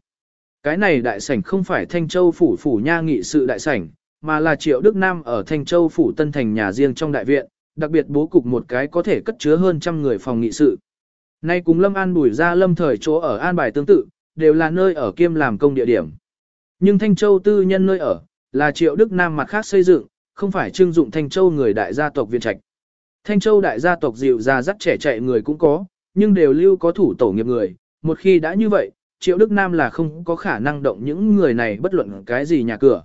Cái này đại sảnh không phải Thanh Châu phủ phủ nha nghị sự đại sảnh, mà là triệu đức nam ở Thanh Châu phủ tân thành nhà riêng trong đại viện, đặc biệt bố cục một cái có thể cất chứa hơn trăm người phòng nghị sự. Nay cùng Lâm An bùi ra lâm thời chỗ ở an bài tương tự, đều là nơi ở kiêm làm công địa điểm. Nhưng Thanh Châu tư nhân nơi ở, là triệu đức nam mặt khác xây dựng, không phải trưng dụng Thanh Châu người đại gia tộc viên trạch. Thanh Châu đại gia tộc dịu ra dắt trẻ chạy người cũng có, nhưng đều lưu có thủ tổ nghiệp người. Một khi đã như vậy, Triệu Đức Nam là không có khả năng động những người này bất luận cái gì nhà cửa.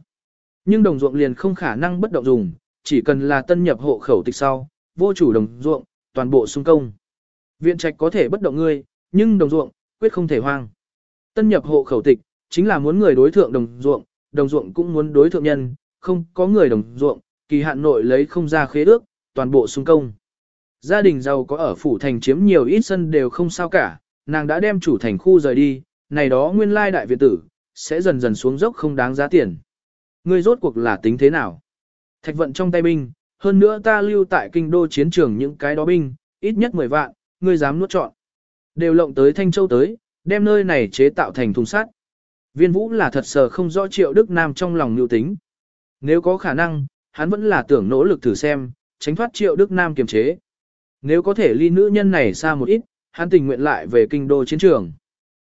Nhưng đồng ruộng liền không khả năng bất động dùng, chỉ cần là tân nhập hộ khẩu tịch sau, vô chủ đồng ruộng, toàn bộ xung công. Viện trạch có thể bất động ngươi, nhưng đồng ruộng, quyết không thể hoang. Tân nhập hộ khẩu tịch, chính là muốn người đối thượng đồng ruộng, đồng ruộng cũng muốn đối thượng nhân, không có người đồng ruộng, kỳ hạn nội lấy không ra khế ước, toàn bộ xung công. Gia đình giàu có ở phủ thành chiếm nhiều ít sân đều không sao cả, nàng đã đem chủ thành khu rời đi, này đó nguyên lai đại viện tử, sẽ dần dần xuống dốc không đáng giá tiền. Ngươi rốt cuộc là tính thế nào? Thạch vận trong tay binh, hơn nữa ta lưu tại kinh đô chiến trường những cái đó binh, ít nhất 10 vạn, ngươi dám nuốt chọn. Đều lộng tới Thanh Châu tới, đem nơi này chế tạo thành thùng sắt. Viên vũ là thật sờ không rõ triệu Đức Nam trong lòng nhu tính. Nếu có khả năng, hắn vẫn là tưởng nỗ lực thử xem, tránh thoát triệu Đức Nam kiềm chế. Nếu có thể ly nữ nhân này xa một ít, hắn tình nguyện lại về kinh đô chiến trường.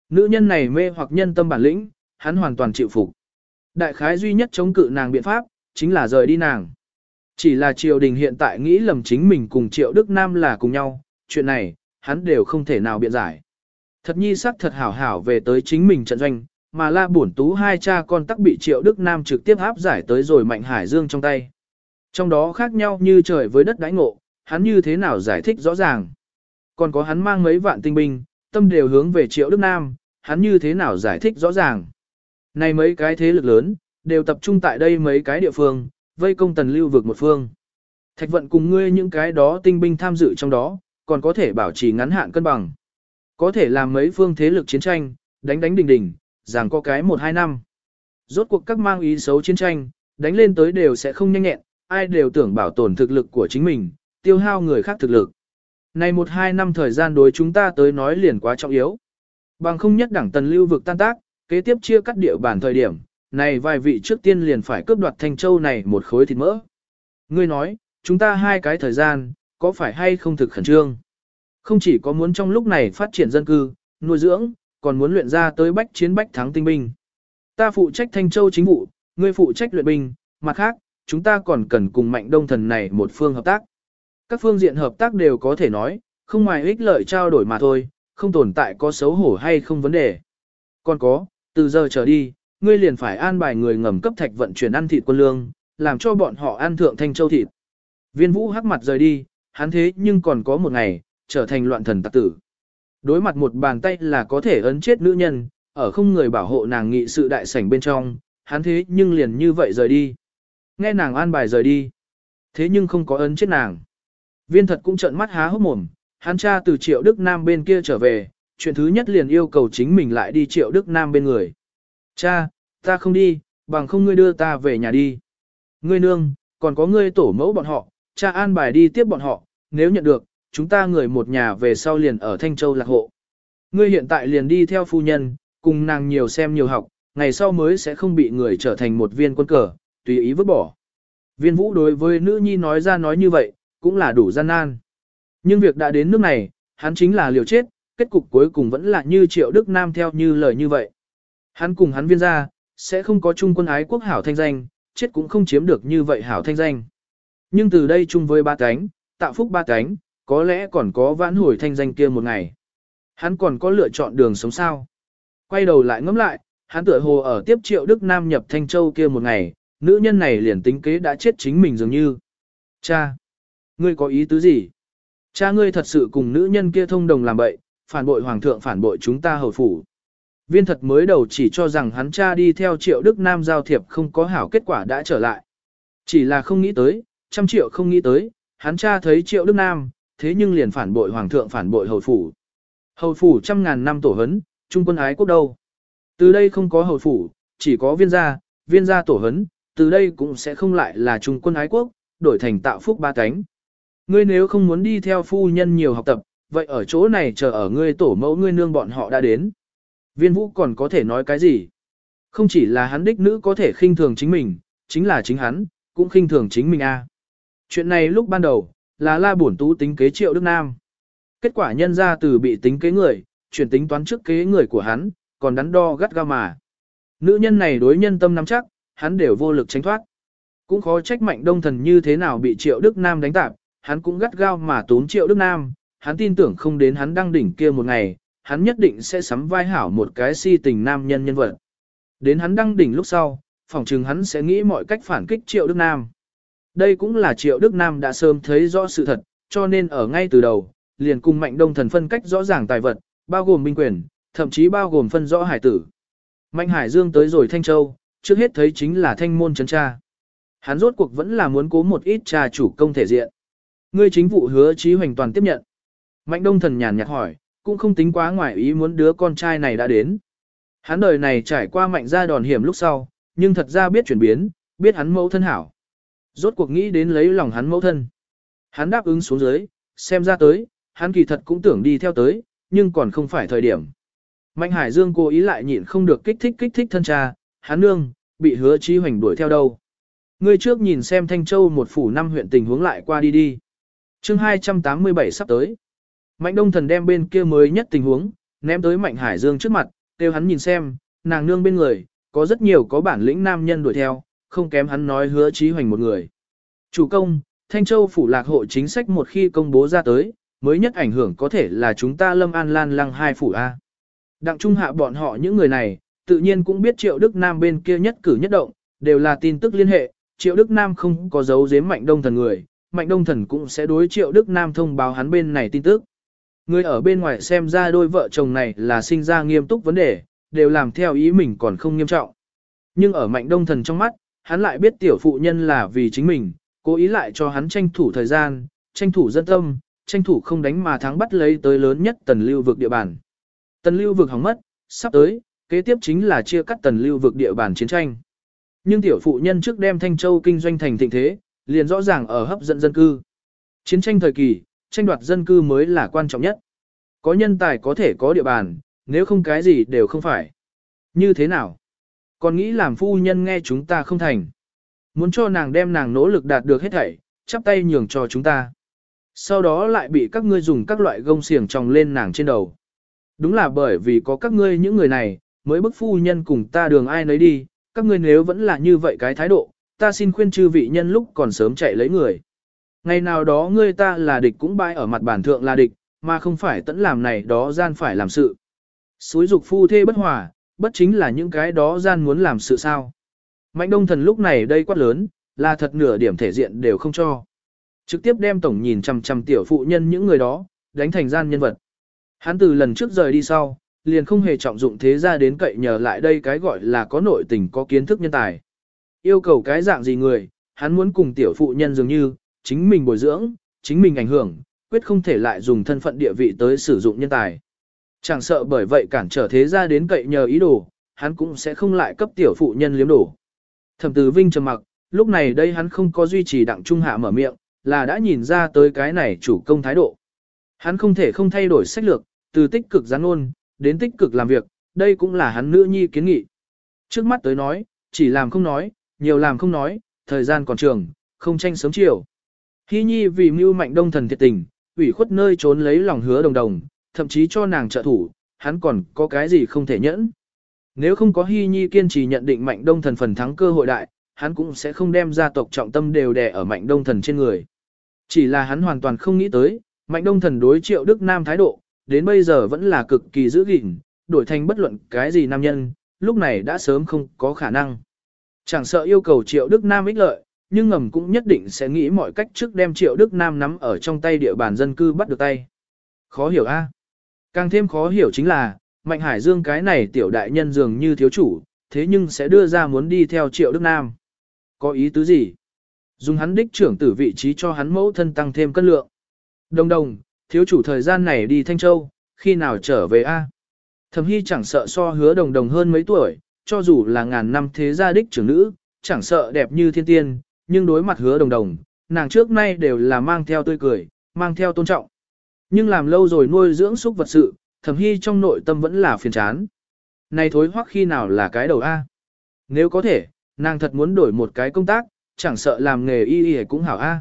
Nữ nhân này mê hoặc nhân tâm bản lĩnh, hắn hoàn toàn chịu phục. Đại khái duy nhất chống cự nàng biện pháp, chính là rời đi nàng. Chỉ là triều đình hiện tại nghĩ lầm chính mình cùng triệu Đức Nam là cùng nhau, chuyện này, hắn đều không thể nào biện giải. Thật nhi sắc thật hảo hảo về tới chính mình trận doanh, mà la bổn tú hai cha con tắc bị triệu Đức Nam trực tiếp áp giải tới rồi Mạnh Hải Dương trong tay. Trong đó khác nhau như trời với đất đãi ngộ, hắn như thế nào giải thích rõ ràng. Còn có hắn mang mấy vạn tinh binh, tâm đều hướng về triệu Đức Nam, hắn như thế nào giải thích rõ ràng. Này mấy cái thế lực lớn, đều tập trung tại đây mấy cái địa phương, vây công tần lưu vực một phương. Thạch vận cùng ngươi những cái đó tinh binh tham dự trong đó, còn có thể bảo trì ngắn hạn cân bằng. Có thể làm mấy phương thế lực chiến tranh, đánh đánh đình đình, rằng có cái một hai năm. Rốt cuộc các mang ý xấu chiến tranh, đánh lên tới đều sẽ không nhanh nhẹn, ai đều tưởng bảo tồn thực lực của chính mình, tiêu hao người khác thực lực. Này một hai năm thời gian đối chúng ta tới nói liền quá trọng yếu. Bằng không nhất đẳng tần lưu vực tan tác, kế tiếp chia cắt địa bản thời điểm, này vài vị trước tiên liền phải cướp đoạt Thanh Châu này một khối thịt mỡ. Ngươi nói, chúng ta hai cái thời gian, có phải hay không thực khẩn trương? Không chỉ có muốn trong lúc này phát triển dân cư, nuôi dưỡng, còn muốn luyện ra tới bách chiến bách thắng tinh binh. Ta phụ trách Thanh Châu chính vụ, ngươi phụ trách luyện binh, mặt khác, chúng ta còn cần cùng mạnh đông thần này một phương hợp tác. Các phương diện hợp tác đều có thể nói, không ngoài ích lợi trao đổi mà thôi, không tồn tại có xấu hổ hay không vấn đề. Còn có, từ giờ trở đi, ngươi liền phải an bài người ngầm cấp thạch vận chuyển ăn thịt quân lương, làm cho bọn họ ăn thượng thanh châu thịt. Viên vũ hắc mặt rời đi, hắn thế nhưng còn có một ngày, trở thành loạn thần tạc tử. Đối mặt một bàn tay là có thể ấn chết nữ nhân, ở không người bảo hộ nàng nghị sự đại sảnh bên trong, hắn thế nhưng liền như vậy rời đi. Nghe nàng an bài rời đi. Thế nhưng không có ấn chết nàng. Viên thật cũng trợn mắt há hốc mồm, hắn cha từ triệu Đức Nam bên kia trở về, chuyện thứ nhất liền yêu cầu chính mình lại đi triệu Đức Nam bên người. Cha, ta không đi, bằng không ngươi đưa ta về nhà đi. Ngươi nương, còn có ngươi tổ mẫu bọn họ, cha an bài đi tiếp bọn họ, nếu nhận được, chúng ta người một nhà về sau liền ở Thanh Châu lạc hộ. Ngươi hiện tại liền đi theo phu nhân, cùng nàng nhiều xem nhiều học, ngày sau mới sẽ không bị người trở thành một viên quân cờ, tùy ý vứt bỏ. Viên vũ đối với nữ nhi nói ra nói như vậy, cũng là đủ gian nan. Nhưng việc đã đến nước này, hắn chính là liều chết, kết cục cuối cùng vẫn là như triệu Đức Nam theo như lời như vậy. Hắn cùng hắn viên ra, sẽ không có chung quân ái quốc hảo thanh danh, chết cũng không chiếm được như vậy hảo thanh danh. Nhưng từ đây chung với ba cánh, tạo phúc ba cánh, có lẽ còn có vãn hồi thanh danh kia một ngày. Hắn còn có lựa chọn đường sống sao. Quay đầu lại ngẫm lại, hắn tựa hồ ở tiếp triệu Đức Nam nhập Thanh Châu kia một ngày, nữ nhân này liền tính kế đã chết chính mình dường như. Cha! Ngươi có ý tứ gì? Cha ngươi thật sự cùng nữ nhân kia thông đồng làm bậy, phản bội hoàng thượng phản bội chúng ta hầu phủ. Viên thật mới đầu chỉ cho rằng hắn cha đi theo triệu Đức Nam giao thiệp không có hảo kết quả đã trở lại. Chỉ là không nghĩ tới, trăm triệu không nghĩ tới, hắn cha thấy triệu Đức Nam, thế nhưng liền phản bội hoàng thượng phản bội hầu phủ. Hầu phủ trăm ngàn năm tổ hấn, trung quân ái quốc đâu. Từ đây không có hầu phủ, chỉ có viên gia, viên gia tổ hấn, từ đây cũng sẽ không lại là trung quân ái quốc, đổi thành tạo phúc ba cánh. Ngươi nếu không muốn đi theo phu nhân nhiều học tập, vậy ở chỗ này chờ ở ngươi tổ mẫu ngươi nương bọn họ đã đến. Viên vũ còn có thể nói cái gì? Không chỉ là hắn đích nữ có thể khinh thường chính mình, chính là chính hắn, cũng khinh thường chính mình a. Chuyện này lúc ban đầu, là la bổn tú tính kế triệu Đức Nam. Kết quả nhân ra từ bị tính kế người, chuyển tính toán trước kế người của hắn, còn đắn đo gắt ga mà. Nữ nhân này đối nhân tâm nắm chắc, hắn đều vô lực tránh thoát. Cũng khó trách mạnh đông thần như thế nào bị triệu Đức Nam đánh tạp, hắn cũng gắt gao mà tốn triệu Đức Nam, hắn tin tưởng không đến hắn đăng đỉnh kia một ngày, hắn nhất định sẽ sắm vai hảo một cái si tình nam nhân nhân vật. Đến hắn đăng đỉnh lúc sau, phỏng chừng hắn sẽ nghĩ mọi cách phản kích triệu Đức Nam. Đây cũng là triệu Đức Nam đã sớm thấy rõ sự thật, cho nên ở ngay từ đầu, liền cùng mạnh đông thần phân cách rõ ràng tài vật, bao gồm binh quyền, thậm chí bao gồm phân rõ hải tử. Mạnh Hải Dương tới rồi Thanh Châu, trước hết thấy chính là thanh môn chấn cha. Hắn rốt cuộc vẫn là muốn cố một ít trà chủ công thể diện. Ngươi chính vụ hứa trí hoành toàn tiếp nhận. Mạnh đông thần nhàn nhạt hỏi, cũng không tính quá ngoài ý muốn đứa con trai này đã đến. Hắn đời này trải qua mạnh ra đòn hiểm lúc sau, nhưng thật ra biết chuyển biến, biết hắn mẫu thân hảo. Rốt cuộc nghĩ đến lấy lòng hắn mẫu thân. Hắn đáp ứng xuống dưới, xem ra tới, hắn kỳ thật cũng tưởng đi theo tới, nhưng còn không phải thời điểm. Mạnh Hải Dương cố ý lại nhịn không được kích thích kích thích thân cha, hắn nương, bị hứa chí hoành đuổi theo đâu. Ngươi trước nhìn xem Thanh Châu một phủ năm huyện tình huống lại qua đi đi chương 287 sắp tới. Mạnh Đông Thần đem bên kia mới nhất tình huống, ném tới Mạnh Hải Dương trước mặt, kêu hắn nhìn xem, nàng nương bên người, có rất nhiều có bản lĩnh nam nhân đuổi theo, không kém hắn nói hứa trí hoành một người. Chủ công, Thanh Châu phủ lạc hộ chính sách một khi công bố ra tới, mới nhất ảnh hưởng có thể là chúng ta lâm an lan lăng hai phủ A. Đặng trung hạ bọn họ những người này, tự nhiên cũng biết triệu Đức Nam bên kia nhất cử nhất động, đều là tin tức liên hệ, triệu Đức Nam không có dấu giếm mạnh đông thần người, mạnh đông thần cũng sẽ đối triệu Đức Nam thông báo hắn bên này tin tức. Người ở bên ngoài xem ra đôi vợ chồng này là sinh ra nghiêm túc vấn đề, đều làm theo ý mình còn không nghiêm trọng. Nhưng ở mạnh đông thần trong mắt, hắn lại biết tiểu phụ nhân là vì chính mình, cố ý lại cho hắn tranh thủ thời gian, tranh thủ dân tâm, tranh thủ không đánh mà thắng bắt lấy tới lớn nhất tần lưu vực địa bàn. Tần lưu vực hỏng mất, sắp tới, kế tiếp chính là chia cắt tần lưu vực địa bàn chiến tranh. Nhưng tiểu phụ nhân trước đem Thanh Châu kinh doanh thành thịnh thế, liền rõ ràng ở hấp dẫn dân cư. Chiến tranh thời kỳ, tranh đoạt dân cư mới là quan trọng nhất. Có nhân tài có thể có địa bàn, nếu không cái gì đều không phải. Như thế nào? Còn nghĩ làm phu nhân nghe chúng ta không thành. Muốn cho nàng đem nàng nỗ lực đạt được hết thảy, chắp tay nhường cho chúng ta. Sau đó lại bị các ngươi dùng các loại gông xiềng tròng lên nàng trên đầu. Đúng là bởi vì có các ngươi những người này, mới bức phu nhân cùng ta đường ai nấy đi, các ngươi nếu vẫn là như vậy cái thái độ, ta xin khuyên chư vị nhân lúc còn sớm chạy lấy người. Ngày nào đó ngươi ta là địch cũng bãi ở mặt bản thượng là địch, mà không phải tẫn làm này đó gian phải làm sự. Suối dục phu thê bất hòa, bất chính là những cái đó gian muốn làm sự sao. Mạnh đông thần lúc này đây quát lớn, là thật nửa điểm thể diện đều không cho. Trực tiếp đem tổng nhìn chằm chằm tiểu phụ nhân những người đó, đánh thành gian nhân vật. Hắn từ lần trước rời đi sau, liền không hề trọng dụng thế ra đến cậy nhờ lại đây cái gọi là có nội tình có kiến thức nhân tài. Yêu cầu cái dạng gì người, hắn muốn cùng tiểu phụ nhân dường như, chính mình bồi dưỡng, chính mình ảnh hưởng, quyết không thể lại dùng thân phận địa vị tới sử dụng nhân tài. Chẳng sợ bởi vậy cản trở thế ra đến cậy nhờ ý đồ, hắn cũng sẽ không lại cấp tiểu phụ nhân liếm đổ. Thẩm tử Vinh trầm mặc, lúc này đây hắn không có duy trì đặng trung hạ mở miệng, là đã nhìn ra tới cái này chủ công thái độ. Hắn không thể không thay đổi sách lược, từ tích cực gián ôn, đến tích cực làm việc, đây cũng là hắn nữ nhi kiến nghị. Trước mắt tới nói, chỉ làm không nói, nhiều làm không nói, thời gian còn trường, không tranh sớm chiều. Hy nhi vì mưu mạnh đông thần thiệt tình, ủy khuất nơi trốn lấy lòng hứa đồng đồng, thậm chí cho nàng trợ thủ, hắn còn có cái gì không thể nhẫn. Nếu không có Hy Nhi kiên trì nhận định mạnh đông thần phần thắng cơ hội đại, hắn cũng sẽ không đem gia tộc trọng tâm đều đè ở mạnh đông thần trên người. Chỉ là hắn hoàn toàn không nghĩ tới, mạnh đông thần đối triệu Đức Nam thái độ, đến bây giờ vẫn là cực kỳ giữ gìn, đổi thành bất luận cái gì nam nhân, lúc này đã sớm không có khả năng. Chẳng sợ yêu cầu triệu Đức Nam ích lợi, nhưng ngầm cũng nhất định sẽ nghĩ mọi cách trước đem triệu Đức Nam nắm ở trong tay địa bàn dân cư bắt được tay. Khó hiểu a Càng thêm khó hiểu chính là, Mạnh Hải Dương cái này tiểu đại nhân dường như thiếu chủ, thế nhưng sẽ đưa ra muốn đi theo triệu Đức Nam. Có ý tứ gì? Dùng hắn đích trưởng tử vị trí cho hắn mẫu thân tăng thêm cân lượng. Đồng đồng, thiếu chủ thời gian này đi Thanh Châu, khi nào trở về a? Thẩm Hy chẳng sợ so hứa đồng đồng hơn mấy tuổi, cho dù là ngàn năm thế gia đích trưởng nữ, chẳng sợ đẹp như thiên tiên, nhưng đối mặt hứa đồng đồng, nàng trước nay đều là mang theo tươi cười, mang theo tôn trọng. Nhưng làm lâu rồi nuôi dưỡng xúc vật sự, thầm hy trong nội tâm vẫn là phiền chán. Này thối hoắc khi nào là cái đầu A. Nếu có thể, nàng thật muốn đổi một cái công tác, chẳng sợ làm nghề y y cũng hảo A.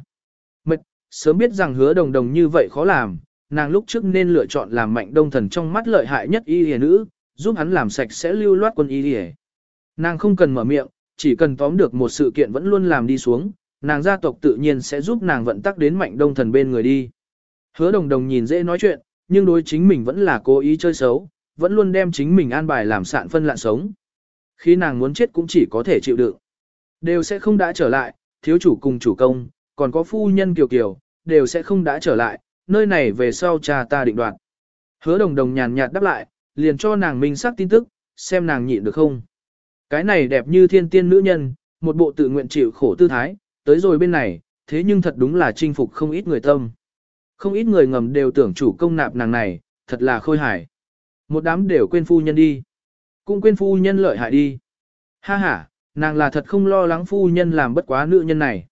Mệt, sớm biết rằng hứa đồng đồng như vậy khó làm, nàng lúc trước nên lựa chọn làm mạnh đông thần trong mắt lợi hại nhất y y nữ, giúp hắn làm sạch sẽ lưu loát quân y đi Nàng không cần mở miệng, chỉ cần tóm được một sự kiện vẫn luôn làm đi xuống, nàng gia tộc tự nhiên sẽ giúp nàng vận tắc đến mạnh đông thần bên người đi. Hứa đồng đồng nhìn dễ nói chuyện, nhưng đối chính mình vẫn là cố ý chơi xấu, vẫn luôn đem chính mình an bài làm sạn phân lạn sống. Khi nàng muốn chết cũng chỉ có thể chịu đựng. Đều sẽ không đã trở lại, thiếu chủ cùng chủ công, còn có phu nhân kiều kiều, đều sẽ không đã trở lại, nơi này về sau cha ta định đoạt. Hứa đồng đồng nhàn nhạt đáp lại, liền cho nàng minh xác tin tức, xem nàng nhịn được không. Cái này đẹp như thiên tiên nữ nhân, một bộ tự nguyện chịu khổ tư thái, tới rồi bên này, thế nhưng thật đúng là chinh phục không ít người tâm. Không ít người ngầm đều tưởng chủ công nạp nàng này, thật là khôi hài. Một đám đều quên phu nhân đi. Cũng quên phu nhân lợi hại đi. Ha ha, nàng là thật không lo lắng phu nhân làm bất quá nữ nhân này.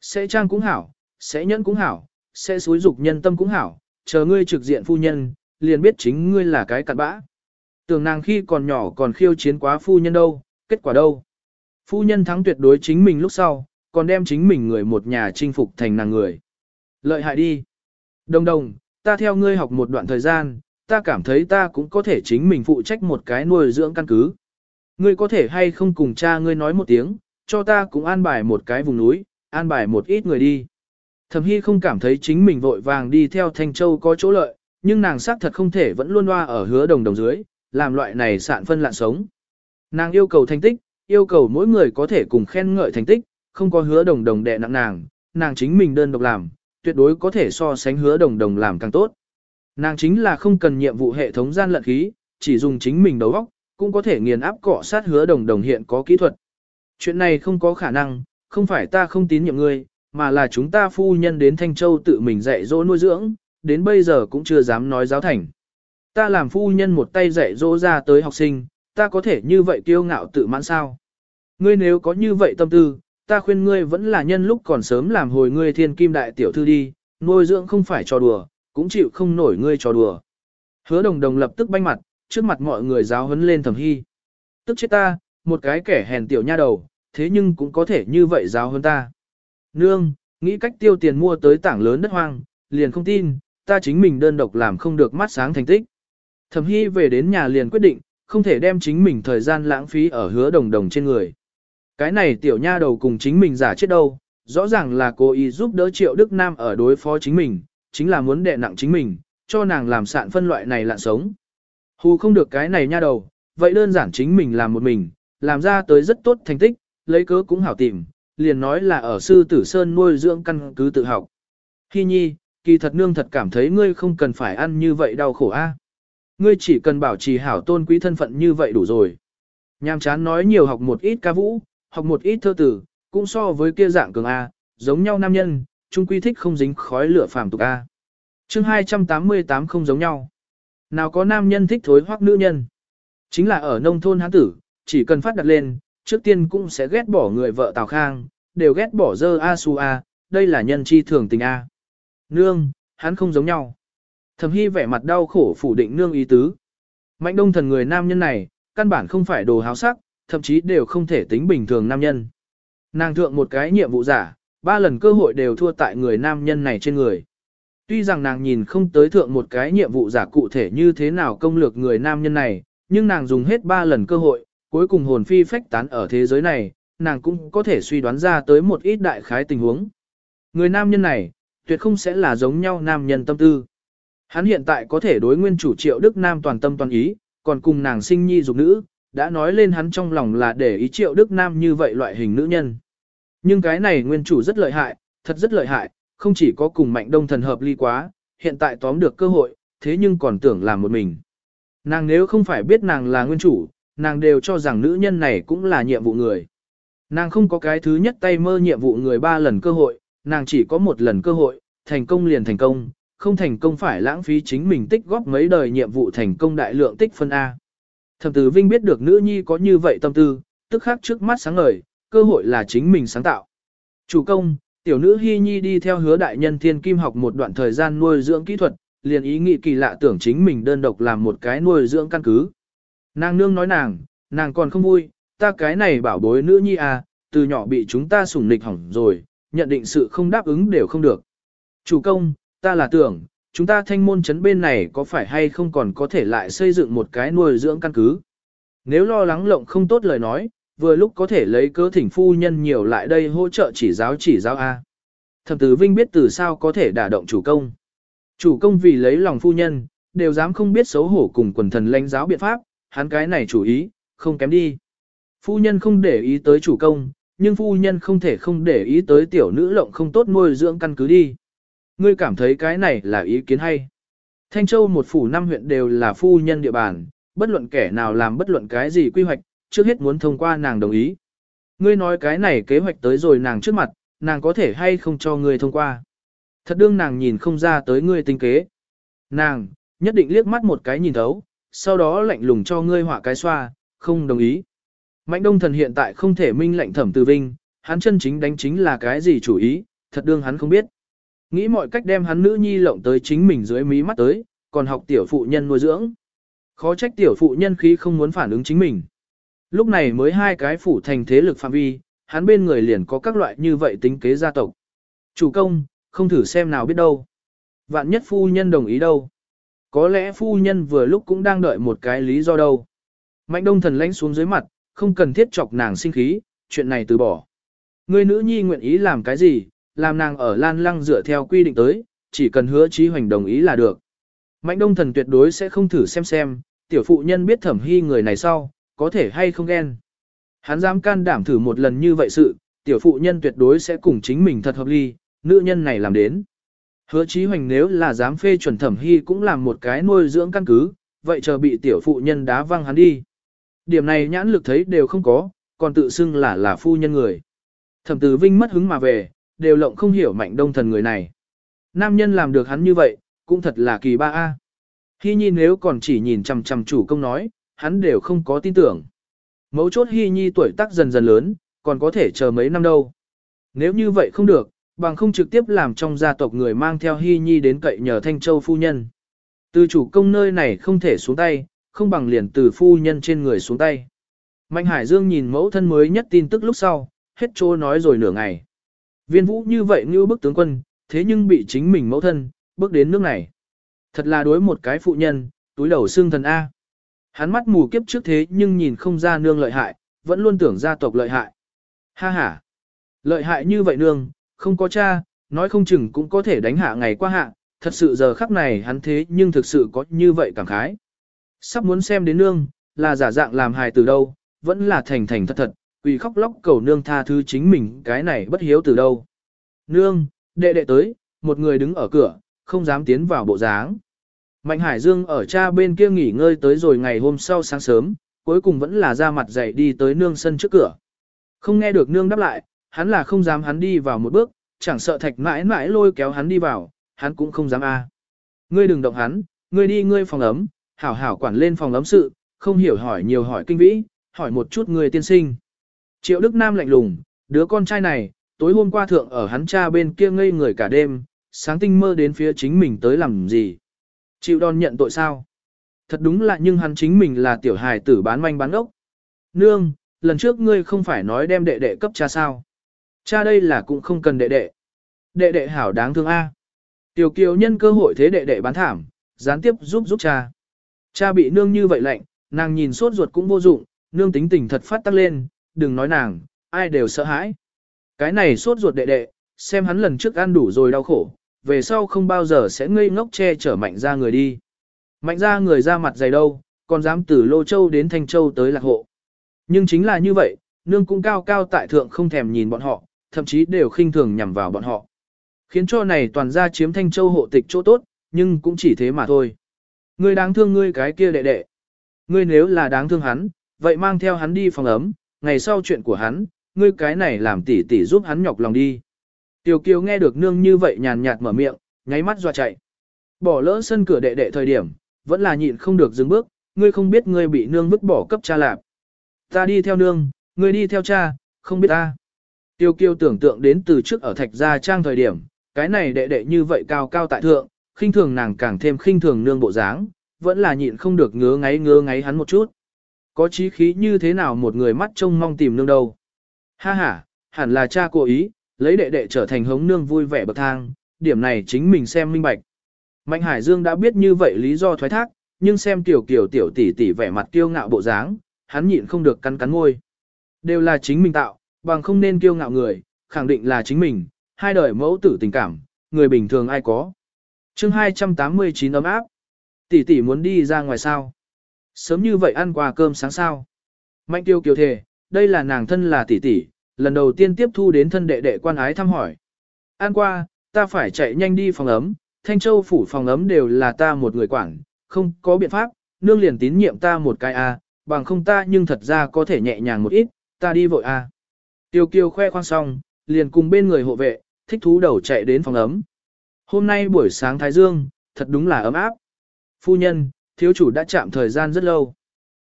Sẽ trang cũng hảo, sẽ nhẫn cũng hảo, sẽ xúi dục nhân tâm cũng hảo, chờ ngươi trực diện phu nhân, liền biết chính ngươi là cái cặn bã. Tưởng nàng khi còn nhỏ còn khiêu chiến quá phu nhân đâu, kết quả đâu. Phu nhân thắng tuyệt đối chính mình lúc sau, còn đem chính mình người một nhà chinh phục thành nàng người. Lợi hại đi. Đồng đồng, ta theo ngươi học một đoạn thời gian, ta cảm thấy ta cũng có thể chính mình phụ trách một cái nuôi dưỡng căn cứ. Ngươi có thể hay không cùng cha ngươi nói một tiếng, cho ta cũng an bài một cái vùng núi, an bài một ít người đi. Thẩm Hy không cảm thấy chính mình vội vàng đi theo Thanh Châu có chỗ lợi, nhưng nàng xác thật không thể vẫn luôn loa ở hứa đồng đồng dưới, làm loại này sạn phân lạn sống. Nàng yêu cầu thành tích, yêu cầu mỗi người có thể cùng khen ngợi thành tích, không có hứa đồng đồng đè nặng nàng, nàng chính mình đơn độc làm, tuyệt đối có thể so sánh hứa đồng đồng làm càng tốt. Nàng chính là không cần nhiệm vụ hệ thống gian lận khí, chỉ dùng chính mình đầu óc, cũng có thể nghiền áp cọ sát hứa đồng đồng hiện có kỹ thuật. Chuyện này không có khả năng, không phải ta không tín nhiệm ngươi, mà là chúng ta phu nhân đến Thanh Châu tự mình dạy dỗ nuôi dưỡng, đến bây giờ cũng chưa dám nói giáo thành. Ta làm phu nhân một tay dạy dỗ ra tới học sinh, ta có thể như vậy kiêu ngạo tự mãn sao? Ngươi nếu có như vậy tâm tư, ta khuyên ngươi vẫn là nhân lúc còn sớm làm hồi ngươi thiên kim đại tiểu thư đi, nuôi dưỡng không phải trò đùa, cũng chịu không nổi ngươi trò đùa. Hứa đồng đồng lập tức banh mặt, trước mặt mọi người giáo huấn lên thẩm hy. Tức chết ta, một cái kẻ hèn tiểu nha đầu, thế nhưng cũng có thể như vậy giáo huấn ta. Nương, nghĩ cách tiêu tiền mua tới tảng lớn đất hoang, liền không tin, ta chính mình đơn độc làm không được mắt sáng thành tích. Thẩm hy về đến nhà liền quyết định, không thể đem chính mình thời gian lãng phí ở hứa đồng đồng trên người. Cái này tiểu nha đầu cùng chính mình giả chết đâu, rõ ràng là cố ý giúp đỡ triệu Đức Nam ở đối phó chính mình, chính là muốn đè nặng chính mình, cho nàng làm sạn phân loại này lạn sống. Hù không được cái này nha đầu, vậy đơn giản chính mình làm một mình, làm ra tới rất tốt thành tích, lấy cớ cũng hảo tìm, liền nói là ở sư tử sơn nuôi dưỡng căn cứ tự học. Hi nhi, kỳ thật nương thật cảm thấy ngươi không cần phải ăn như vậy đau khổ a. Ngươi chỉ cần bảo trì hảo tôn quý thân phận như vậy đủ rồi. Nhàm chán nói nhiều học một ít ca vũ, học một ít thơ tử, cũng so với kia dạng cường A, giống nhau nam nhân, chung quy thích không dính khói lửa phàm tục A. chương 288 không giống nhau. Nào có nam nhân thích thối hoặc nữ nhân. Chính là ở nông thôn hán tử, chỉ cần phát đặt lên, trước tiên cũng sẽ ghét bỏ người vợ Tào Khang, đều ghét bỏ dơ A su A, đây là nhân chi thường tình A. Nương, hắn không giống nhau. Thẩm Hy vẻ mặt đau khổ phủ định nương ý tứ. Mạnh đông thần người nam nhân này, căn bản không phải đồ háo sắc, thậm chí đều không thể tính bình thường nam nhân. Nàng thượng một cái nhiệm vụ giả, ba lần cơ hội đều thua tại người nam nhân này trên người. Tuy rằng nàng nhìn không tới thượng một cái nhiệm vụ giả cụ thể như thế nào công lược người nam nhân này, nhưng nàng dùng hết ba lần cơ hội, cuối cùng hồn phi phách tán ở thế giới này, nàng cũng có thể suy đoán ra tới một ít đại khái tình huống. Người nam nhân này, tuyệt không sẽ là giống nhau nam nhân tâm tư. Hắn hiện tại có thể đối nguyên chủ triệu Đức Nam toàn tâm toàn ý, còn cùng nàng sinh nhi dục nữ, đã nói lên hắn trong lòng là để ý triệu Đức Nam như vậy loại hình nữ nhân. Nhưng cái này nguyên chủ rất lợi hại, thật rất lợi hại, không chỉ có cùng mạnh đông thần hợp ly quá, hiện tại tóm được cơ hội, thế nhưng còn tưởng làm một mình. Nàng nếu không phải biết nàng là nguyên chủ, nàng đều cho rằng nữ nhân này cũng là nhiệm vụ người. Nàng không có cái thứ nhất tay mơ nhiệm vụ người ba lần cơ hội, nàng chỉ có một lần cơ hội, thành công liền thành công, không thành công phải lãng phí chính mình tích góp mấy đời nhiệm vụ thành công đại lượng tích phân A. Thẩm tử Vinh biết được nữ nhi có như vậy tâm tư, tức khắc trước mắt sáng ngời, cơ hội là chính mình sáng tạo. Chủ công, tiểu nữ Hy Nhi đi theo hứa đại nhân thiên kim học một đoạn thời gian nuôi dưỡng kỹ thuật, liền ý nghĩ kỳ lạ tưởng chính mình đơn độc làm một cái nuôi dưỡng căn cứ. Nàng nương nói nàng, nàng còn không vui, ta cái này bảo bối nữ nhi à, từ nhỏ bị chúng ta sủng nịch hỏng rồi, nhận định sự không đáp ứng đều không được. Chủ công, ta là tưởng, chúng ta thanh môn chấn bên này có phải hay không còn có thể lại xây dựng một cái nuôi dưỡng căn cứ. Nếu lo lắng lộng không tốt lời nói, vừa lúc có thể lấy cơ thỉnh phu nhân nhiều lại đây hỗ trợ chỉ giáo chỉ giáo A. Thẩm tử Vinh biết từ sao có thể đả động chủ công. Chủ công vì lấy lòng phu nhân, đều dám không biết xấu hổ cùng quần thần lãnh giáo biện pháp, hắn cái này chủ ý, không kém đi. Phu nhân không để ý tới chủ công, nhưng phu nhân không thể không để ý tới tiểu nữ lộng không tốt nuôi dưỡng căn cứ đi. Ngươi cảm thấy cái này là ý kiến hay. Thanh Châu một phủ năm huyện đều là phu nhân địa bàn, bất luận kẻ nào làm bất luận cái gì quy hoạch, trước hết muốn thông qua nàng đồng ý. Ngươi nói cái này kế hoạch tới rồi nàng trước mặt, nàng có thể hay không cho ngươi thông qua. Thật đương nàng nhìn không ra tới ngươi tinh kế. Nàng, nhất định liếc mắt một cái nhìn thấu, sau đó lạnh lùng cho ngươi họa cái xoa, không đồng ý. Mạnh đông thần hiện tại không thể minh lệnh thẩm từ vinh, hắn chân chính đánh chính là cái gì chủ ý, thật đương hắn không biết. Nghĩ mọi cách đem hắn nữ nhi lộng tới chính mình dưới mí mắt tới, còn học tiểu phụ nhân nuôi dưỡng. Khó trách tiểu phụ nhân khí không muốn phản ứng chính mình. Lúc này mới hai cái phủ thành thế lực phạm vi, hắn bên người liền có các loại như vậy tính kế gia tộc. Chủ công, không thử xem nào biết đâu. Vạn nhất phu nhân đồng ý đâu. Có lẽ phu nhân vừa lúc cũng đang đợi một cái lý do đâu. Mạnh đông thần lánh xuống dưới mặt, không cần thiết chọc nàng sinh khí, chuyện này từ bỏ. Người nữ nhi nguyện ý làm cái gì, làm nàng ở lan lăng dựa theo quy định tới, chỉ cần hứa trí hoành đồng ý là được. Mạnh đông thần tuyệt đối sẽ không thử xem xem, tiểu phụ nhân biết thẩm hy người này sau, có thể hay không ghen. Hắn dám can đảm thử một lần như vậy sự, tiểu phụ nhân tuyệt đối sẽ cùng chính mình thật hợp ly, nữ nhân này làm đến. Hứa trí Hoành nếu là dám phê chuẩn thẩm hy cũng làm một cái nuôi dưỡng căn cứ, vậy chờ bị tiểu phụ nhân đá văng hắn đi. Điểm này nhãn lực thấy đều không có, còn tự xưng là là phu nhân người. Thẩm tử vinh mất hứng mà về, đều lộng không hiểu mạnh đông thần người này. Nam nhân làm được hắn như vậy, cũng thật là kỳ ba a. Hy nhi nếu còn chỉ nhìn chằm chằm chủ công nói, hắn đều không có tin tưởng. Mấu chốt Hy nhi tuổi tác dần dần lớn, còn có thể chờ mấy năm đâu. Nếu như vậy không được, bằng không trực tiếp làm trong gia tộc người mang theo Hy nhi đến cậy nhờ Thanh Châu phu nhân. Từ chủ công nơi này không thể xuống tay, không bằng liền từ phu nhân trên người xuống tay. Mạnh Hải Dương nhìn mẫu thân mới nhất tin tức lúc sau, hết trô nói rồi nửa ngày. Viên vũ như vậy như bức tướng quân, thế nhưng bị chính mình mẫu thân, bước đến nước này. Thật là đối một cái phụ nhân, túi đầu xương thần A. Hắn mắt mù kiếp trước thế nhưng nhìn không ra nương lợi hại, vẫn luôn tưởng gia tộc lợi hại. Ha ha. Lợi hại như vậy nương, không có cha, nói không chừng cũng có thể đánh hạ ngày qua hạ, thật sự giờ khắc này hắn thế nhưng thực sự có như vậy cảm khái. Sắp muốn xem đến nương, là giả dạng làm hài từ đâu, vẫn là thành thành thật thật, quỳ khóc lóc cầu nương tha thứ chính mình cái này bất hiếu từ đâu. Nương, đệ đệ tới, một người đứng ở cửa, không dám tiến vào bộ dáng. Mạnh Hải Dương ở cha bên kia nghỉ ngơi tới rồi ngày hôm sau sáng sớm, cuối cùng vẫn là ra mặt dậy đi tới nương sân trước cửa. Không nghe được nương đáp lại, hắn là không dám hắn đi vào một bước, chẳng sợ thạch mãi mãi lôi kéo hắn đi vào, hắn cũng không dám a. Ngươi đừng động hắn, ngươi đi ngươi phòng ấm, hảo hảo quản lên phòng ấm sự, không hiểu hỏi nhiều hỏi kinh vĩ, hỏi một chút người tiên sinh. Triệu Đức Nam lạnh lùng, đứa con trai này, tối hôm qua thượng ở hắn cha bên kia ngây người cả đêm, sáng tinh mơ đến phía chính mình tới làm gì. Chịu đòn nhận tội sao? Thật đúng là nhưng hắn chính mình là tiểu hài tử bán manh bán ốc. Nương, lần trước ngươi không phải nói đem đệ đệ cấp cha sao? Cha đây là cũng không cần đệ đệ. Đệ đệ hảo đáng thương A. Tiểu kiều nhân cơ hội thế đệ đệ bán thảm, gián tiếp giúp giúp cha. Cha bị nương như vậy lạnh, nàng nhìn sốt ruột cũng vô dụng, nương tính tình thật phát tắc lên, đừng nói nàng, ai đều sợ hãi. Cái này sốt ruột đệ đệ, xem hắn lần trước ăn đủ rồi đau khổ, về sau không bao giờ sẽ ngây ngốc che chở mạnh ra người đi. Mạnh ra người ra mặt dày đâu, còn dám từ Lô Châu đến Thanh Châu tới lạc hộ. Nhưng chính là như vậy, nương cũng cao cao tại thượng không thèm nhìn bọn họ, thậm chí đều khinh thường nhằm vào bọn họ. Khiến cho này toàn ra chiếm Thanh Châu hộ tịch chỗ tốt, nhưng cũng chỉ thế mà thôi. Ngươi đáng thương ngươi cái kia đệ đệ. Ngươi nếu là đáng thương hắn, vậy mang theo hắn đi phòng ấm, ngày sau chuyện của hắn, ngươi cái này làm tỉ tỉ giúp hắn nhọc lòng đi. Tiểu Kiều nghe được nương như vậy nhàn nhạt mở miệng, nháy mắt dọa chạy. Bỏ lỡ sân cửa đệ đệ thời điểm, vẫn là nhịn không được dừng bước, ngươi không biết ngươi bị nương vứt bỏ cấp cha lạp. Ta đi theo nương, ngươi đi theo cha, không biết ta. Tiêu kiêu tưởng tượng đến từ trước ở thạch gia trang thời điểm, cái này đệ đệ như vậy cao cao tại thượng, khinh thường nàng càng thêm khinh thường nương bộ dáng, vẫn là nhịn không được ngứa ngáy ngứa ngáy hắn một chút. Có chí khí như thế nào một người mắt trông mong tìm nương đâu. Ha ha, hẳn là cha cố ý, lấy đệ đệ trở thành hống nương vui vẻ bậc thang, điểm này chính mình xem minh bạch. Mạnh Hải Dương đã biết như vậy lý do thoái thác, nhưng xem tiểu kiểu tiểu tỷ tỷ vẻ mặt kiêu ngạo bộ dáng, hắn nhịn không được cắn cắn ngôi. Đều là chính mình tạo, bằng không nên kiêu ngạo người, khẳng định là chính mình, hai đời mẫu tử tình cảm, người bình thường ai có chương 289 ấm áp, tỷ tỷ muốn đi ra ngoài sao? Sớm như vậy ăn qua cơm sáng sao? Mạnh tiêu kiều thề, đây là nàng thân là tỷ tỷ, lần đầu tiên tiếp thu đến thân đệ đệ quan ái thăm hỏi. Ăn qua, ta phải chạy nhanh đi phòng ấm, Thanh Châu phủ phòng ấm đều là ta một người quản, không có biện pháp, nương liền tín nhiệm ta một cái a, bằng không ta nhưng thật ra có thể nhẹ nhàng một ít, ta đi vội a. Tiêu kiều khoe khoang xong, liền cùng bên người hộ vệ, thích thú đầu chạy đến phòng ấm. Hôm nay buổi sáng Thái Dương, thật đúng là ấm áp. Phu nhân, thiếu chủ đã chạm thời gian rất lâu.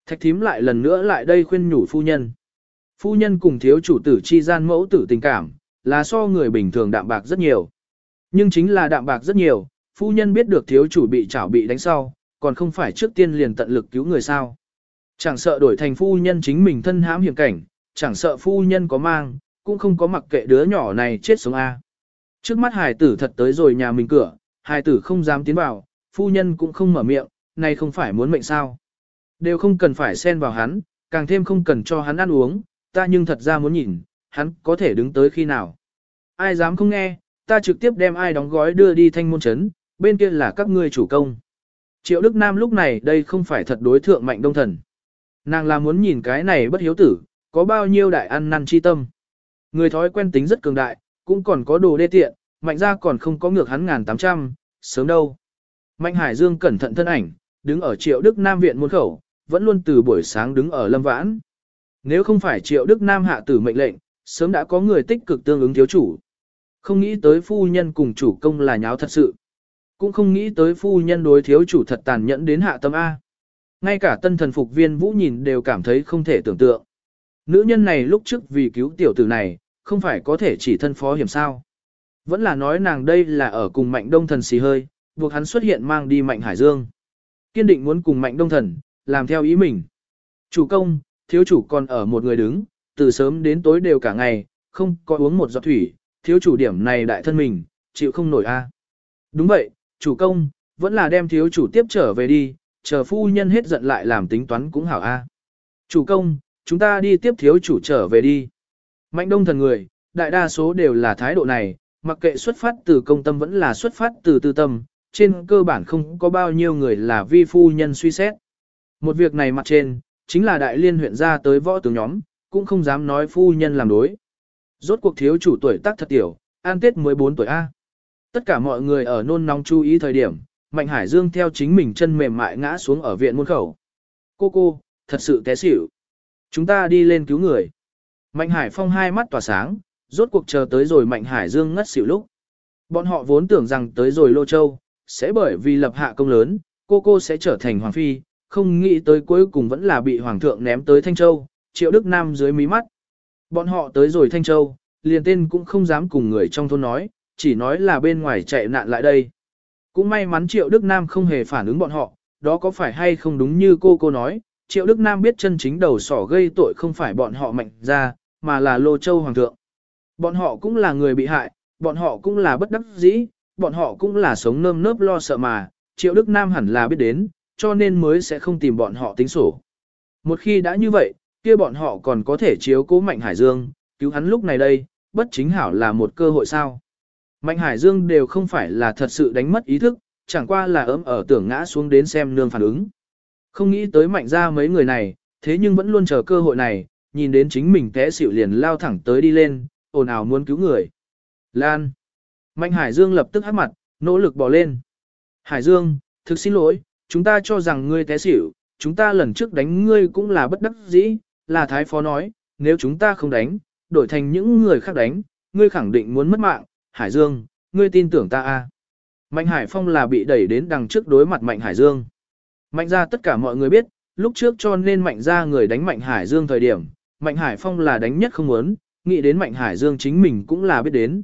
Thạch thím lại lần nữa lại đây khuyên nhủ phu nhân. Phu nhân cùng thiếu chủ tử chi gian mẫu tử tình cảm, là so người bình thường đạm bạc rất nhiều. Nhưng chính là đạm bạc rất nhiều, phu nhân biết được thiếu chủ bị chảo bị đánh sau, còn không phải trước tiên liền tận lực cứu người sao. Chẳng sợ đổi thành phu nhân chính mình thân hãm hiểm cảnh, chẳng sợ phu nhân có mang, cũng không có mặc kệ đứa nhỏ này chết sống A. Trước mắt hài tử thật tới rồi nhà mình cửa, hài tử không dám tiến vào, phu nhân cũng không mở miệng, này không phải muốn mệnh sao. Đều không cần phải xen vào hắn, càng thêm không cần cho hắn ăn uống, ta nhưng thật ra muốn nhìn, hắn có thể đứng tới khi nào. Ai dám không nghe, ta trực tiếp đem ai đóng gói đưa đi thanh môn chấn, bên kia là các ngươi chủ công. Triệu Đức Nam lúc này đây không phải thật đối thượng mạnh đông thần. Nàng là muốn nhìn cái này bất hiếu tử, có bao nhiêu đại ăn năn chi tâm. Người thói quen tính rất cường đại, cũng còn có đồ đê tiện, mạnh ra còn không có ngược hắn ngàn tám trăm, sớm đâu. Mạnh Hải Dương cẩn thận thân ảnh, đứng ở Triệu Đức Nam viện môn khẩu, vẫn luôn từ buổi sáng đứng ở lâm vãn. Nếu không phải Triệu Đức Nam hạ tử mệnh lệnh, sớm đã có người tích cực tương ứng thiếu chủ. Không nghĩ tới phu nhân cùng chủ công là nháo thật sự. Cũng không nghĩ tới phu nhân đối thiếu chủ thật tàn nhẫn đến hạ tâm A. Ngay cả tân thần phục viên vũ nhìn đều cảm thấy không thể tưởng tượng. Nữ nhân này lúc trước vì cứu tiểu tử này, không phải có thể chỉ thân phó hiểm sao. Vẫn là nói nàng đây là ở cùng mạnh đông thần xì hơi, buộc hắn xuất hiện mang đi mạnh hải dương. Kiên định muốn cùng mạnh đông thần, làm theo ý mình. Chủ công, thiếu chủ còn ở một người đứng, từ sớm đến tối đều cả ngày, không có uống một giọt thủy, thiếu chủ điểm này đại thân mình, chịu không nổi a. Đúng vậy, chủ công, vẫn là đem thiếu chủ tiếp trở về đi, chờ phu nhân hết giận lại làm tính toán cũng hảo a. Chủ công, chúng ta đi tiếp thiếu chủ trở về đi. Mạnh đông thần người, đại đa số đều là thái độ này, mặc kệ xuất phát từ công tâm vẫn là xuất phát từ tư tâm, trên cơ bản không có bao nhiêu người là vi phu nhân suy xét. Một việc này mặt trên, chính là đại liên huyện ra tới võ tướng nhóm, cũng không dám nói phu nhân làm đối. Rốt cuộc thiếu chủ tuổi tác thật tiểu, an tết 14 tuổi A. Tất cả mọi người ở nôn nóng chú ý thời điểm, Mạnh Hải Dương theo chính mình chân mềm mại ngã xuống ở viện môn khẩu. Cô cô, thật sự té xỉu. Chúng ta đi lên cứu người. Mạnh Hải Phong hai mắt tỏa sáng, rốt cuộc chờ tới rồi Mạnh Hải Dương ngất xỉu lúc. Bọn họ vốn tưởng rằng tới rồi Lô Châu, sẽ bởi vì lập hạ công lớn, cô cô sẽ trở thành Hoàng Phi, không nghĩ tới cuối cùng vẫn là bị Hoàng thượng ném tới Thanh Châu, Triệu Đức Nam dưới mí mắt. Bọn họ tới rồi Thanh Châu, liền tên cũng không dám cùng người trong thôn nói, chỉ nói là bên ngoài chạy nạn lại đây. Cũng may mắn Triệu Đức Nam không hề phản ứng bọn họ, đó có phải hay không đúng như cô cô nói, Triệu Đức Nam biết chân chính đầu sỏ gây tội không phải bọn họ mạnh ra, mà là Lô Châu Hoàng thượng. Bọn họ cũng là người bị hại, bọn họ cũng là bất đắc dĩ, bọn họ cũng là sống nơm nớp lo sợ mà, Triệu Đức Nam hẳn là biết đến, cho nên mới sẽ không tìm bọn họ tính sổ. Một khi đã như vậy, kia bọn họ còn có thể chiếu cố Mạnh Hải Dương, cứu hắn lúc này đây, bất chính hảo là một cơ hội sao. Mạnh Hải Dương đều không phải là thật sự đánh mất ý thức, chẳng qua là ấm ở tưởng ngã xuống đến xem nương phản ứng. Không nghĩ tới mạnh ra mấy người này, thế nhưng vẫn luôn chờ cơ hội này, nhìn đến chính mình té xỉu liền lao thẳng tới đi lên, ồn ào muốn cứu người. Lan. Mạnh Hải Dương lập tức hắt mặt, nỗ lực bỏ lên. Hải Dương, thực xin lỗi, chúng ta cho rằng ngươi té xỉu, chúng ta lần trước đánh ngươi cũng là bất đắc dĩ, là thái phó nói, nếu chúng ta không đánh, đổi thành những người khác đánh, ngươi khẳng định muốn mất mạng, Hải Dương, ngươi tin tưởng ta a? Mạnh Hải Phong là bị đẩy đến đằng trước đối mặt Mạnh Hải Dương. Mạnh ra tất cả mọi người biết, lúc trước cho nên Mạnh ra người đánh Mạnh Hải Dương thời điểm, Mạnh Hải Phong là đánh nhất không muốn, nghĩ đến Mạnh Hải Dương chính mình cũng là biết đến.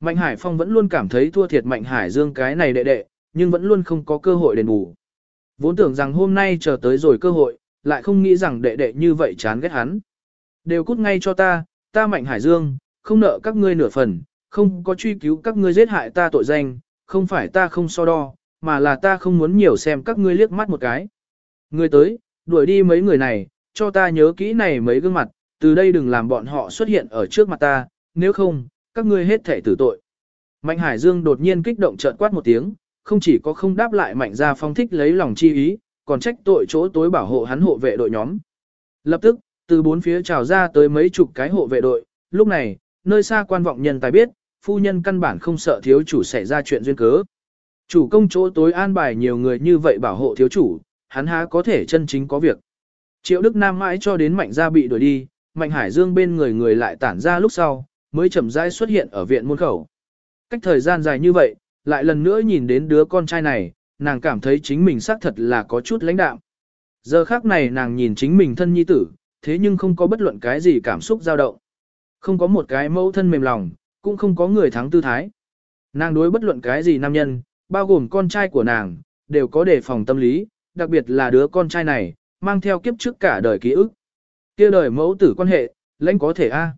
Mạnh Hải Phong vẫn luôn cảm thấy thua thiệt Mạnh Hải Dương cái này đệ đệ, nhưng vẫn luôn không có cơ hội đền bù. Vốn tưởng rằng hôm nay chờ tới rồi cơ hội, lại không nghĩ rằng đệ đệ như vậy chán ghét hắn. Đều cút ngay cho ta, ta Mạnh Hải Dương, không nợ các ngươi nửa phần, không có truy cứu các ngươi giết hại ta tội danh, không phải ta không so đo, mà là ta không muốn nhiều xem các ngươi liếc mắt một cái. Người tới, đuổi đi mấy người này, cho ta nhớ kỹ này mấy gương mặt, từ đây đừng làm bọn họ xuất hiện ở trước mặt ta, nếu không, các ngươi hết thể tử tội. Mạnh Hải Dương đột nhiên kích động trợn quát một tiếng, không chỉ có không đáp lại Mạnh Gia Phong thích lấy lòng chi ý, còn trách tội chỗ tối bảo hộ hắn hộ vệ đội nhóm. Lập tức, từ bốn phía trào ra tới mấy chục cái hộ vệ đội, lúc này, nơi xa quan vọng nhân tài biết, phu nhân căn bản không sợ thiếu chủ xảy ra chuyện duyên cớ. Chủ công chỗ tối an bài nhiều người như vậy bảo hộ thiếu chủ, hắn há có thể chân chính có việc. Triệu Đức Nam mãi cho đến Mạnh Gia bị đuổi đi, Mạnh Hải Dương bên người người lại tản ra lúc sau, mới chậm rãi xuất hiện ở viện môn khẩu. Cách thời gian dài như vậy, lại lần nữa nhìn đến đứa con trai này, nàng cảm thấy chính mình xác thật là có chút lãnh đạm. Giờ khác này nàng nhìn chính mình thân nhi tử, thế nhưng không có bất luận cái gì cảm xúc dao động. Không có một cái mẫu thân mềm lòng, cũng không có người thắng tư thái. Nàng đối bất luận cái gì nam nhân, bao gồm con trai của nàng, đều có đề phòng tâm lý, đặc biệt là đứa con trai này, mang theo kiếp trước cả đời ký ức. kia đời mẫu tử quan hệ, lãnh có thể a.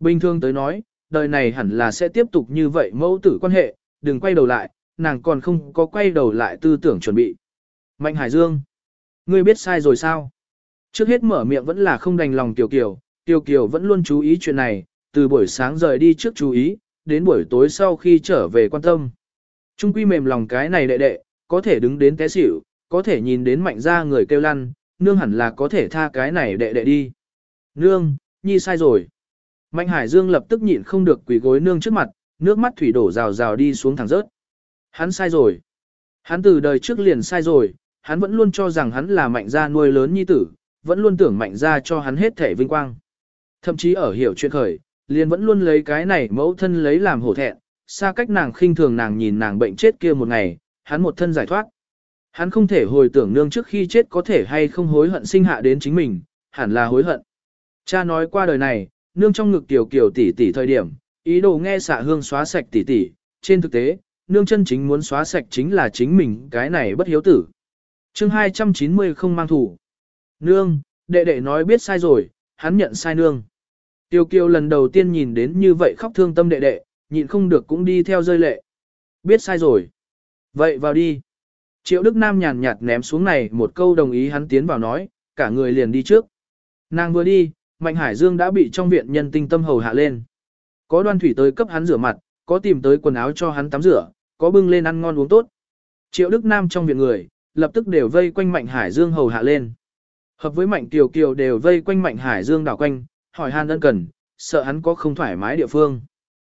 Bình thường tới nói, đời này hẳn là sẽ tiếp tục như vậy mẫu tử quan hệ, đừng quay đầu lại, nàng còn không có quay đầu lại tư tưởng chuẩn bị. Mạnh Hải Dương, ngươi biết sai rồi sao? Trước hết mở miệng vẫn là không đành lòng Tiểu Kiều, Tiểu Kiều vẫn luôn chú ý chuyện này, từ buổi sáng rời đi trước chú ý, đến buổi tối sau khi trở về quan tâm. Trung quy mềm lòng cái này đệ đệ, có thể đứng đến té xỉu, có thể nhìn đến mạnh ra người kêu lăn, nương hẳn là có thể tha cái này đệ đệ đi. Nương, nhi sai rồi. Mạnh Hải Dương lập tức nhịn không được quỳ gối nương trước mặt, nước mắt thủy đổ rào rào đi xuống thẳng rớt. Hắn sai rồi. Hắn từ đời trước liền sai rồi, hắn vẫn luôn cho rằng hắn là mạnh gia nuôi lớn nhi tử, vẫn luôn tưởng mạnh gia cho hắn hết thể vinh quang. Thậm chí ở hiểu chuyện khởi, liền vẫn luôn lấy cái này mẫu thân lấy làm hổ thẹn, xa cách nàng khinh thường nàng nhìn nàng bệnh chết kia một ngày, hắn một thân giải thoát. Hắn không thể hồi tưởng nương trước khi chết có thể hay không hối hận sinh hạ đến chính mình, hẳn là hối hận. Cha nói qua đời này, nương trong ngực tiểu kiểu tỷ tỷ thời điểm, ý đồ nghe xạ hương xóa sạch tỷ tỷ, trên thực tế, nương chân chính muốn xóa sạch chính là chính mình cái này bất hiếu tử. chương 290 không mang thủ. Nương, đệ đệ nói biết sai rồi, hắn nhận sai nương. Tiêu kiều lần đầu tiên nhìn đến như vậy khóc thương tâm đệ đệ, nhịn không được cũng đi theo rơi lệ. Biết sai rồi. Vậy vào đi. Triệu Đức Nam nhàn nhạt ném xuống này một câu đồng ý hắn tiến vào nói, cả người liền đi trước. Nàng vừa đi, Mạnh Hải Dương đã bị trong viện nhân tinh tâm hầu hạ lên. Có đoan thủy tới cấp hắn rửa mặt, có tìm tới quần áo cho hắn tắm rửa, có bưng lên ăn ngon uống tốt. Triệu Đức Nam trong viện người, lập tức đều vây quanh Mạnh Hải Dương hầu hạ lên. Hợp với Mạnh Kiều Kiều đều vây quanh Mạnh Hải Dương đảo quanh, hỏi han ân cần, sợ hắn có không thoải mái địa phương.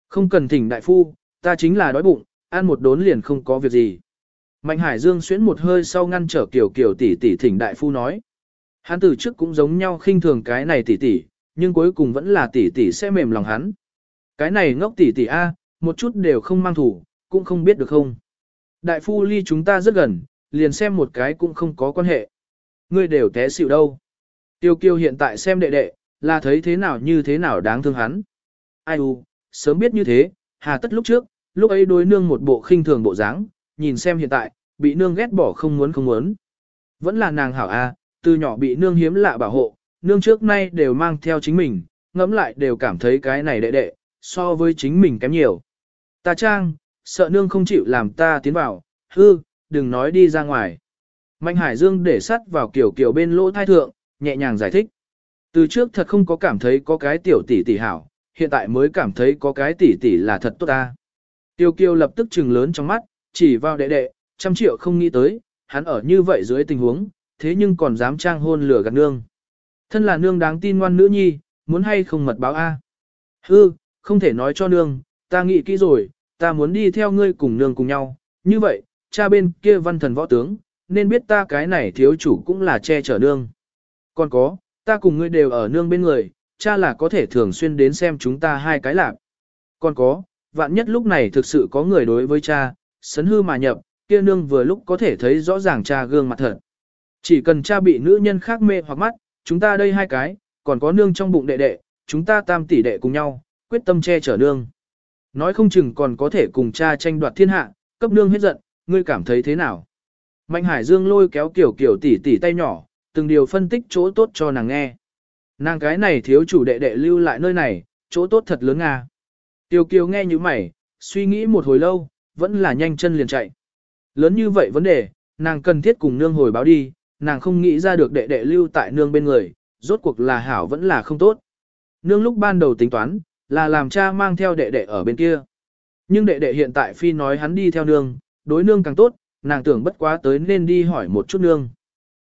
Không cần thỉnh đại phu, ta chính là đói bụng, ăn một đốn liền không có việc gì. Mạnh Hải Dương xuyến một hơi sau ngăn trở Kiều Kiều tỷ tỷ thỉnh đại phu nói. Hắn từ trước cũng giống nhau khinh thường cái này tỷ tỷ, nhưng cuối cùng vẫn là tỷ tỷ sẽ mềm lòng hắn. Cái này ngốc tỷ tỷ A, một chút đều không mang thủ, cũng không biết được không. Đại phu ly chúng ta rất gần, liền xem một cái cũng không có quan hệ. Ngươi đều té xỉu đâu. Tiêu kiêu hiện tại xem đệ đệ, là thấy thế nào như thế nào đáng thương hắn. Ai u, sớm biết như thế, hà tất lúc trước, lúc ấy đối nương một bộ khinh thường bộ dáng, nhìn xem hiện tại, bị nương ghét bỏ không muốn không muốn. Vẫn là nàng hảo a, từ nhỏ bị nương hiếm lạ bảo hộ, nương trước nay đều mang theo chính mình, ngẫm lại đều cảm thấy cái này đệ đệ, so với chính mình kém nhiều. Ta trang, sợ nương không chịu làm ta tiến vào, hư, đừng nói đi ra ngoài. Mạnh Hải Dương để sắt vào kiểu kiểu bên lỗ thai thượng, nhẹ nhàng giải thích. Từ trước thật không có cảm thấy có cái tiểu tỷ tỷ hảo, hiện tại mới cảm thấy có cái tỷ tỷ là thật tốt ta. Tiêu kiêu lập tức trừng lớn trong mắt, chỉ vào đệ đệ, trăm triệu không nghĩ tới, hắn ở như vậy dưới tình huống, thế nhưng còn dám trang hôn lửa gạt nương. Thân là nương đáng tin ngoan nữ nhi, muốn hay không mật báo A. Hư, không thể nói cho nương, ta nghĩ kỹ rồi, ta muốn đi theo ngươi cùng nương cùng nhau, như vậy, cha bên kia văn thần võ tướng, nên biết ta cái này thiếu chủ cũng là che chở nương. Còn có, ta cùng ngươi đều ở nương bên người, cha là có thể thường xuyên đến xem chúng ta hai cái lạc. Còn có, vạn nhất lúc này thực sự có người đối với cha, sấn hư mà nhập, kia nương vừa lúc có thể thấy rõ ràng cha gương mặt thật. Chỉ cần cha bị nữ nhân khác mê hoặc mắt, chúng ta đây hai cái, còn có nương trong bụng đệ đệ, chúng ta tam tỷ đệ cùng nhau, quyết tâm che chở nương. Nói không chừng còn có thể cùng cha tranh đoạt thiên hạ, cấp nương hết giận, ngươi cảm thấy thế nào? Mạnh Hải Dương lôi kéo kiểu kiểu tỷ tỷ tay nhỏ, từng điều phân tích chỗ tốt cho nàng nghe. Nàng cái này thiếu chủ đệ đệ lưu lại nơi này, chỗ tốt thật lớn nga. tiểu kiều nghe như mày, suy nghĩ một hồi lâu, vẫn là nhanh chân liền chạy. Lớn như vậy vấn đề, nàng cần thiết cùng nương hồi báo đi, nàng không nghĩ ra được đệ đệ lưu tại nương bên người, rốt cuộc là hảo vẫn là không tốt. Nương lúc ban đầu tính toán, là làm cha mang theo đệ đệ ở bên kia. Nhưng đệ đệ hiện tại phi nói hắn đi theo nương, đối nương càng tốt, nàng tưởng bất quá tới nên đi hỏi một chút nương.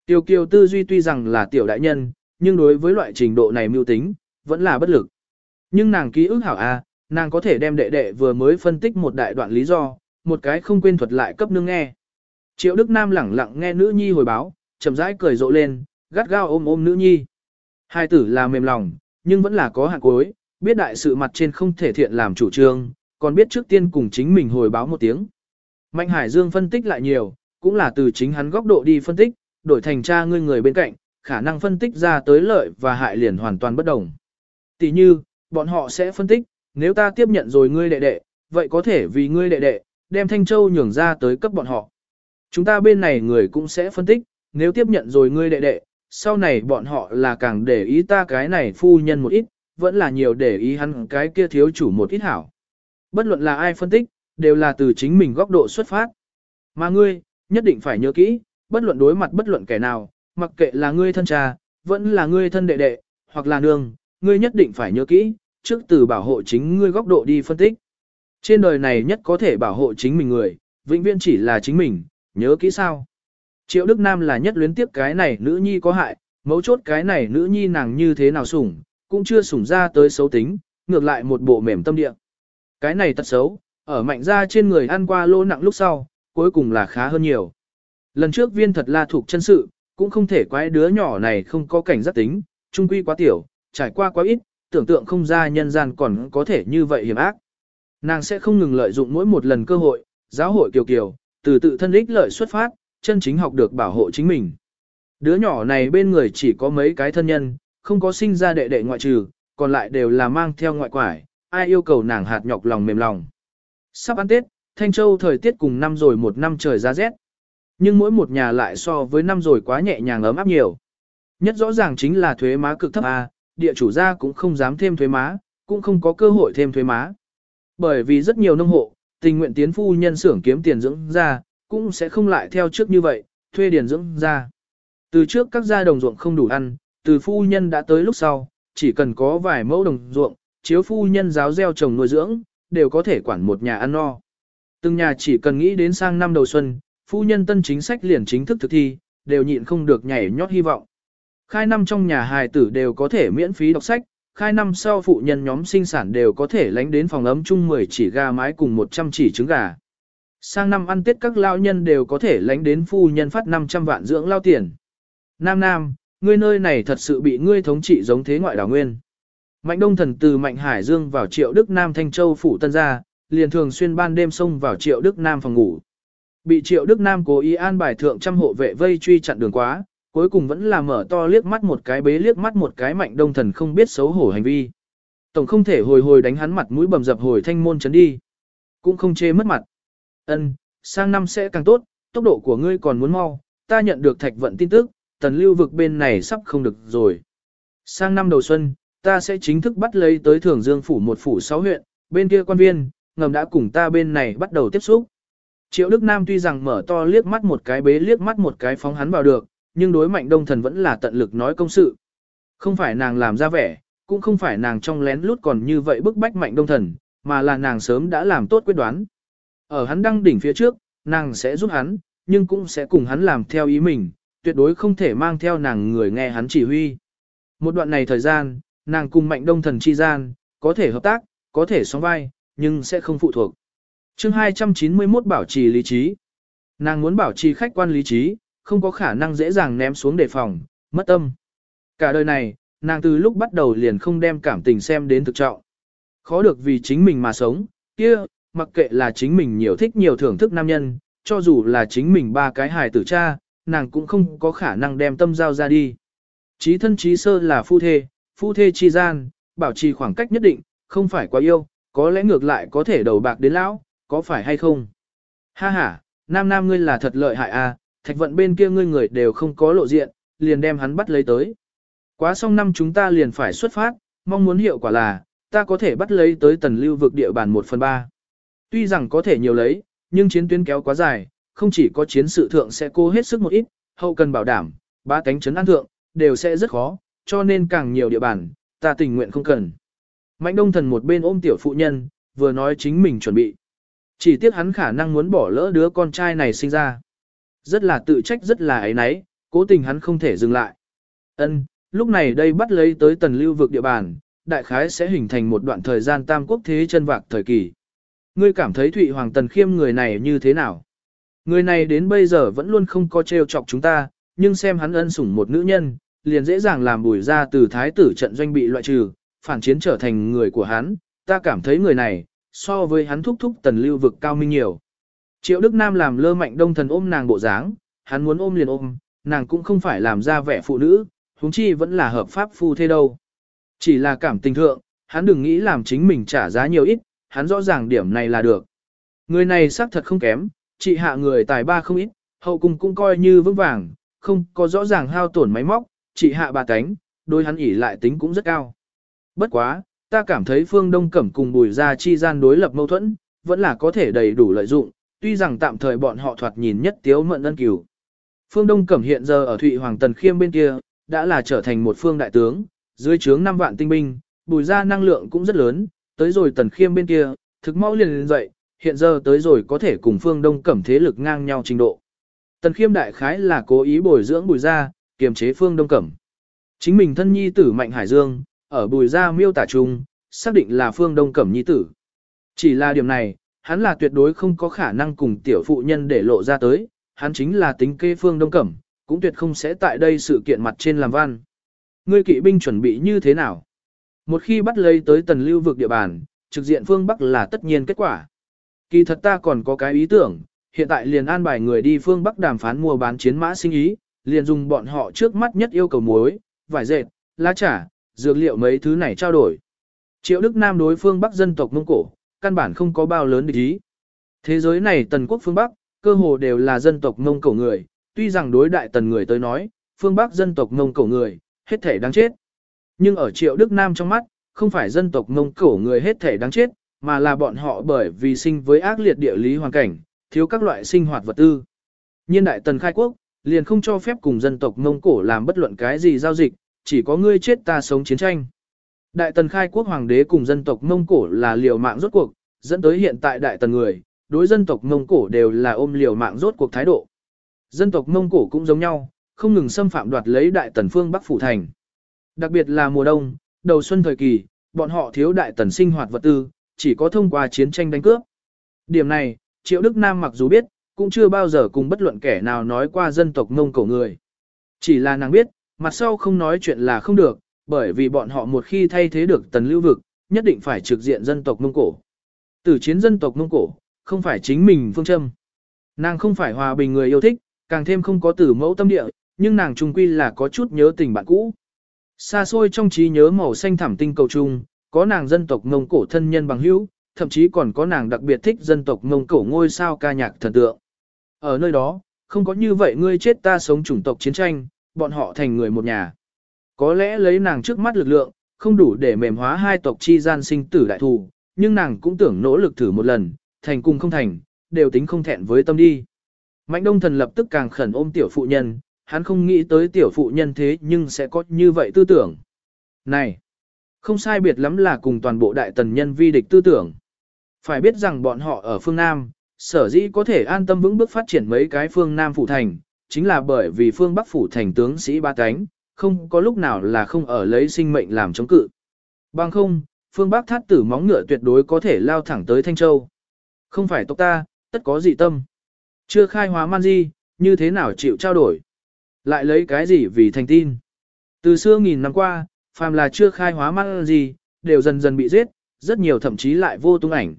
Tiêu kiều tư duy tuy rằng là tiểu đại nhân, nhưng đối với loại trình độ này mưu tính, vẫn là bất lực. Nhưng nàng ký ức hảo a, nàng có thể đem đệ đệ vừa mới phân tích một đại đoạn lý do, một cái không quên thuật lại cấp nương nghe. Triệu Đức Nam lẳng lặng nghe nữ nhi hồi báo, chậm rãi cười rộ lên, gắt gao ôm ôm nữ nhi. Hai tử là mềm lòng, nhưng vẫn là có hạn cuối, biết đại sự mặt trên không thể thiện làm chủ trương, còn biết trước tiên cùng chính mình hồi báo một tiếng. Mạnh Hải Dương phân tích lại nhiều, cũng là từ chính hắn góc độ đi phân tích, đổi thành cha ngươi người bên cạnh, khả năng phân tích ra tới lợi và hại liền hoàn toàn bất đồng. Tỷ như, bọn họ sẽ phân tích, nếu ta tiếp nhận rồi ngươi đệ đệ, vậy có thể vì ngươi đệ đệ, đem Thanh Châu nhường ra tới cấp bọn họ. Chúng ta bên này người cũng sẽ phân tích, nếu tiếp nhận rồi ngươi đệ đệ, sau này bọn họ là càng để ý ta cái này phu nhân một ít, vẫn là nhiều để ý hắn cái kia thiếu chủ một ít hảo. Bất luận là ai phân tích, đều là từ chính mình góc độ xuất phát. Mà ngươi, nhất định phải nhớ kỹ, bất luận đối mặt bất luận kẻ nào, mặc kệ là ngươi thân cha, vẫn là ngươi thân đệ đệ, hoặc là nương, ngươi nhất định phải nhớ kỹ, trước từ bảo hộ chính ngươi góc độ đi phân tích. Trên đời này nhất có thể bảo hộ chính mình người, vĩnh viễn chỉ là chính mình, nhớ kỹ sao. Triệu Đức Nam là nhất luyến tiếp cái này nữ nhi có hại, mấu chốt cái này nữ nhi nàng như thế nào sủng, cũng chưa sủng ra tới xấu tính, ngược lại một bộ mềm tâm địa. Cái này tật xấu, ở mạnh ra trên người ăn qua lô nặng lúc sau, cuối cùng là khá hơn nhiều. Lần trước viên thật là thuộc chân sự, cũng không thể quái đứa nhỏ này không có cảnh giác tính, trung quy quá tiểu, trải qua quá ít, tưởng tượng không ra nhân gian còn có thể như vậy hiểm ác. Nàng sẽ không ngừng lợi dụng mỗi một lần cơ hội, giáo hội kiều kiều, từ tự thân ích lợi xuất phát, chân chính học được bảo hộ chính mình. Đứa nhỏ này bên người chỉ có mấy cái thân nhân, không có sinh ra đệ đệ ngoại trừ, còn lại đều là mang theo ngoại quải, ai yêu cầu nàng hạt nhọc lòng mềm lòng. Sắp ăn Tết, Thanh Châu thời tiết cùng năm rồi một năm trời ra rét. Nhưng mỗi một nhà lại so với năm rồi quá nhẹ nhàng ấm áp nhiều. Nhất rõ ràng chính là thuế má cực thấp A, địa chủ gia cũng không dám thêm thuế má, cũng không có cơ hội thêm thuế má. Bởi vì rất nhiều nông hộ, tình nguyện tiến phu nhân xưởng kiếm tiền dưỡng ra, cũng sẽ không lại theo trước như vậy, thuê điền dưỡng ra. Từ trước các gia đồng ruộng không đủ ăn, từ phu nhân đã tới lúc sau, chỉ cần có vài mẫu đồng ruộng, chiếu phu nhân giáo gieo trồng nuôi dưỡng, đều có thể quản một nhà ăn no. Từng nhà chỉ cần nghĩ đến sang năm đầu xuân, phu nhân tân chính sách liền chính thức thực thi, đều nhịn không được nhảy nhót hy vọng. Khai năm trong nhà hài tử đều có thể miễn phí đọc sách, khai năm sau phụ nhân nhóm sinh sản đều có thể lánh đến phòng ấm chung 10 chỉ gà mái cùng 100 chỉ trứng gà. Sang năm ăn tết các lao nhân đều có thể lánh đến phu nhân phát 500 vạn dưỡng lao tiền. Nam Nam, ngươi nơi này thật sự bị ngươi thống trị giống thế ngoại đảo nguyên. Mạnh Đông Thần từ Mạnh Hải Dương vào Triệu Đức Nam Thanh Châu phủ tân gia, liền thường xuyên ban đêm xông vào Triệu Đức Nam phòng ngủ. Bị Triệu Đức Nam cố ý an bài thượng trăm hộ vệ vây truy chặn đường quá, cuối cùng vẫn là mở to liếc mắt một cái bế liếc mắt một cái Mạnh Đông Thần không biết xấu hổ hành vi. Tổng không thể hồi hồi đánh hắn mặt mũi bầm dập hồi thanh môn chấn đi. Cũng không chê mất mặt. Ân, sang năm sẽ càng tốt, tốc độ của ngươi còn muốn mau, ta nhận được thạch vận tin tức, tần lưu vực bên này sắp không được rồi. Sang năm đầu xuân, ta sẽ chính thức bắt lấy tới Thường Dương phủ một phủ sáu huyện, bên kia quan viên, ngầm đã cùng ta bên này bắt đầu tiếp xúc. Triệu Đức Nam tuy rằng mở to liếc mắt một cái bế liếc mắt một cái phóng hắn vào được, nhưng đối mạnh đông thần vẫn là tận lực nói công sự. Không phải nàng làm ra vẻ, cũng không phải nàng trong lén lút còn như vậy bức bách mạnh đông thần, mà là nàng sớm đã làm tốt quyết đoán. Ở hắn đăng đỉnh phía trước, nàng sẽ giúp hắn, nhưng cũng sẽ cùng hắn làm theo ý mình, tuyệt đối không thể mang theo nàng người nghe hắn chỉ huy. Một đoạn này thời gian, nàng cùng mạnh đông thần chi gian, có thể hợp tác, có thể song vai, nhưng sẽ không phụ thuộc. chương 291 bảo trì lý trí. Nàng muốn bảo trì khách quan lý trí, không có khả năng dễ dàng ném xuống đề phòng, mất tâm. Cả đời này, nàng từ lúc bắt đầu liền không đem cảm tình xem đến thực trọng. Khó được vì chính mình mà sống, kia, mặc kệ là chính mình nhiều thích nhiều thưởng thức nam nhân, cho dù là chính mình ba cái hài tử cha, nàng cũng không có khả năng đem tâm giao ra đi. Chí thân chí sơ là phu thê, phu thê chi gian, bảo trì khoảng cách nhất định, không phải quá yêu, có lẽ ngược lại có thể đầu bạc đến lão, có phải hay không? Ha ha, nam nam ngươi là thật lợi hại à, thạch vận bên kia ngươi người đều không có lộ diện, liền đem hắn bắt lấy tới. Quá xong năm chúng ta liền phải xuất phát, mong muốn hiệu quả là, ta có thể bắt lấy tới tần lưu vực địa bàn 1 phần 3. Tuy rằng có thể nhiều lấy, nhưng chiến tuyến kéo quá dài, không chỉ có chiến sự thượng sẽ cố hết sức một ít, hậu cần bảo đảm, ba cánh chấn an thượng, đều sẽ rất khó, cho nên càng nhiều địa bàn, ta tình nguyện không cần. Mạnh đông thần một bên ôm tiểu phụ nhân, vừa nói chính mình chuẩn bị. Chỉ tiếc hắn khả năng muốn bỏ lỡ đứa con trai này sinh ra. Rất là tự trách rất là ấy náy, cố tình hắn không thể dừng lại. Ân, lúc này đây bắt lấy tới tần lưu vực địa bàn, đại khái sẽ hình thành một đoạn thời gian tam quốc thế chân vạc thời kỳ. Ngươi cảm thấy Thụy Hoàng Tần Khiêm người này như thế nào? Người này đến bây giờ vẫn luôn không có trêu chọc chúng ta, nhưng xem hắn ân sủng một nữ nhân, liền dễ dàng làm bùi ra từ thái tử trận doanh bị loại trừ, phản chiến trở thành người của hắn, ta cảm thấy người này, so với hắn thúc thúc tần lưu vực cao minh nhiều. Triệu Đức Nam làm lơ mạnh đông thần ôm nàng bộ dáng, hắn muốn ôm liền ôm, nàng cũng không phải làm ra vẻ phụ nữ, huống chi vẫn là hợp pháp phu thế đâu. Chỉ là cảm tình thượng, hắn đừng nghĩ làm chính mình trả giá nhiều ít, hắn rõ ràng điểm này là được. Người này xác thật không kém, chị hạ người tài ba không ít, hậu cung cũng coi như vững vàng, không có rõ ràng hao tổn máy móc, chị hạ bà cánh, đôi hắn ỉ lại tính cũng rất cao. Bất quá, ta cảm thấy phương Đông Cẩm cùng bùi ra chi gian đối lập mâu thuẫn, vẫn là có thể đầy đủ lợi dụng, tuy rằng tạm thời bọn họ thoạt nhìn nhất tiếu mận ân cửu. Phương Đông Cẩm hiện giờ ở Thụy Hoàng Tần Khiêm bên kia, đã là trở thành một phương đại tướng, dưới trướng 5 vạn tinh binh, bùi ra năng lượng cũng rất lớn, tới rồi Tần Khiêm bên kia, thực mau liền lên dậy, hiện giờ tới rồi có thể cùng phương Đông Cẩm thế lực ngang nhau trình độ. Tần Khiêm đại khái là cố ý bồi dưỡng bùi ra, kiềm chế phương Đông Cẩm. Chính mình thân nhi tử Mạnh Hải Dương, ở bùi ra miêu tả chung, xác định là phương Đông Cẩm nhi tử. Chỉ là điểm này, hắn là tuyệt đối không có khả năng cùng tiểu phụ nhân để lộ ra tới, hắn chính là tính kê phương Đông Cẩm, cũng tuyệt không sẽ tại đây sự kiện mặt trên làm văn. Ngươi kỵ binh chuẩn bị như thế nào? Một khi bắt lấy tới tần lưu vực địa bàn, trực diện phương Bắc là tất nhiên kết quả. Kỳ thật ta còn có cái ý tưởng, hiện tại liền an bài người đi phương Bắc đàm phán mua bán chiến mã sinh ý, liền dùng bọn họ trước mắt nhất yêu cầu muối, vải dệt, lá trà, dược liệu mấy thứ này trao đổi. Triệu Đức Nam đối phương Bắc dân tộc Mông Cổ, căn bản không có bao lớn địch ý. Thế giới này tần quốc phương Bắc, cơ hồ đều là dân tộc Mông Cổ người, tuy rằng đối đại tần người tới nói, phương Bắc dân tộc Mông Cổ người, hết thể đáng chết. Nhưng ở Triệu Đức Nam trong mắt, không phải dân tộc Mông Cổ người hết thể đáng chết, mà là bọn họ bởi vì sinh với ác liệt địa lý hoàn cảnh, thiếu các loại sinh hoạt vật tư. Nhiên đại tần khai quốc, liền không cho phép cùng dân tộc Mông Cổ làm bất luận cái gì giao dịch, chỉ có ngươi chết ta sống chiến tranh. Đại tần khai quốc hoàng đế cùng dân tộc Mông Cổ là liều mạng rốt cuộc, dẫn tới hiện tại đại tần người, đối dân tộc Mông Cổ đều là ôm liều mạng rốt cuộc thái độ. Dân tộc Mông Cổ cũng giống nhau, không ngừng xâm phạm đoạt lấy đại tần phương Bắc Phủ Thành. Đặc biệt là mùa đông, đầu xuân thời kỳ, bọn họ thiếu đại tần sinh hoạt vật tư, chỉ có thông qua chiến tranh đánh cướp. Điểm này, Triệu Đức Nam mặc dù biết, cũng chưa bao giờ cùng bất luận kẻ nào nói qua dân tộc Mông Cổ người. Chỉ là nàng biết, mặt sau không nói chuyện là không được, bởi vì bọn họ một khi thay thế được tần lưu vực, nhất định phải trực diện dân tộc Mông Cổ. Tử chiến dân tộc Mông Cổ, không phải chính mình phương châm. Nàng không phải hòa bình người yêu thích, càng thêm không có tử mẫu tâm địa, nhưng nàng trung quy là có chút nhớ tình bạn cũ. Xa xôi trong trí nhớ màu xanh thảm tinh cầu trung, có nàng dân tộc Mông Cổ thân nhân bằng hữu, thậm chí còn có nàng đặc biệt thích dân tộc Mông Cổ ngôi sao ca nhạc thần tượng. Ở nơi đó, không có như vậy ngươi chết ta sống chủng tộc chiến tranh, bọn họ thành người một nhà. Có lẽ lấy nàng trước mắt lực lượng, không đủ để mềm hóa hai tộc chi gian sinh tử đại thù, nhưng nàng cũng tưởng nỗ lực thử một lần, thành cùng không thành, đều tính không thẹn với tâm đi. Mạnh đông thần lập tức càng khẩn ôm tiểu phụ nhân, hắn không nghĩ tới tiểu phụ nhân thế nhưng sẽ có như vậy tư tưởng. Này, không sai biệt lắm là cùng toàn bộ đại tần nhân vi địch tư tưởng. Phải biết rằng bọn họ ở phương Nam, sở dĩ có thể an tâm vững bước phát triển mấy cái phương Nam phủ thành, chính là bởi vì phương Bắc phủ thành tướng sĩ ba cánh, không có lúc nào là không ở lấy sinh mệnh làm chống cự. Bằng không, phương Bắc thát tử móng ngựa tuyệt đối có thể lao thẳng tới Thanh Châu. Không phải tộc ta, tất có dị tâm. Chưa khai hóa man di, như thế nào chịu trao đổi. Lại lấy cái gì vì thành tin. Từ xưa nghìn năm qua, phàm là chưa khai hóa man di, đều dần dần bị giết, rất nhiều thậm chí lại vô tung ảnh.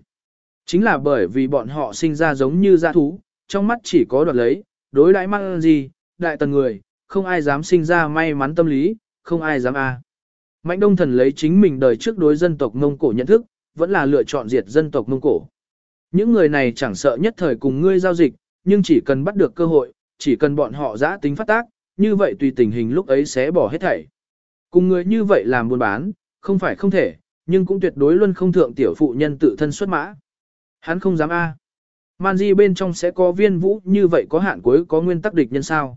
Chính là bởi vì bọn họ sinh ra giống như gia thú, trong mắt chỉ có đoạt lấy, đối đãi man di đại tần người, không ai dám sinh ra may mắn tâm lý, không ai dám a. Mạnh Đông Thần lấy chính mình đời trước đối dân tộc Mông Cổ nhận thức, vẫn là lựa chọn diệt dân tộc Mông Cổ. Những người này chẳng sợ nhất thời cùng ngươi giao dịch, nhưng chỉ cần bắt được cơ hội, chỉ cần bọn họ giã tính phát tác, như vậy tùy tình hình lúc ấy sẽ bỏ hết thảy. Cùng người như vậy làm buôn bán, không phải không thể, nhưng cũng tuyệt đối luôn không thượng tiểu phụ nhân tự thân xuất mã. Hắn không dám A. Man di bên trong sẽ có viên vũ như vậy có hạn cuối có nguyên tắc địch nhân sao.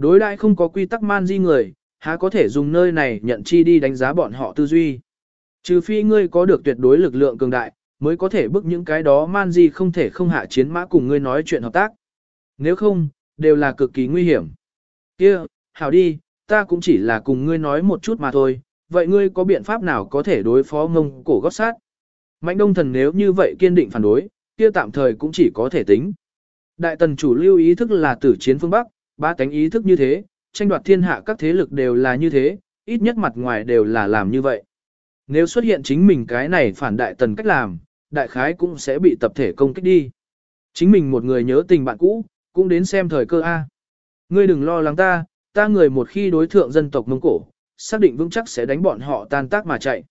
Đối đại không có quy tắc man di người, há có thể dùng nơi này nhận chi đi đánh giá bọn họ tư duy. Trừ phi ngươi có được tuyệt đối lực lượng cường đại, mới có thể bức những cái đó man di không thể không hạ chiến mã cùng ngươi nói chuyện hợp tác. Nếu không, đều là cực kỳ nguy hiểm. Kia, hảo đi, ta cũng chỉ là cùng ngươi nói một chút mà thôi, vậy ngươi có biện pháp nào có thể đối phó ngông cổ gót sát? Mạnh đông thần nếu như vậy kiên định phản đối, kia tạm thời cũng chỉ có thể tính. Đại tần chủ lưu ý thức là tử chiến phương Bắc, ba cánh ý thức như thế, tranh đoạt thiên hạ các thế lực đều là như thế, ít nhất mặt ngoài đều là làm như vậy. Nếu xuất hiện chính mình cái này phản đại tần cách làm, đại khái cũng sẽ bị tập thể công kích đi. Chính mình một người nhớ tình bạn cũ, cũng đến xem thời cơ A. Ngươi đừng lo lắng ta, ta người một khi đối thượng dân tộc Mông Cổ, xác định vững chắc sẽ đánh bọn họ tan tác mà chạy.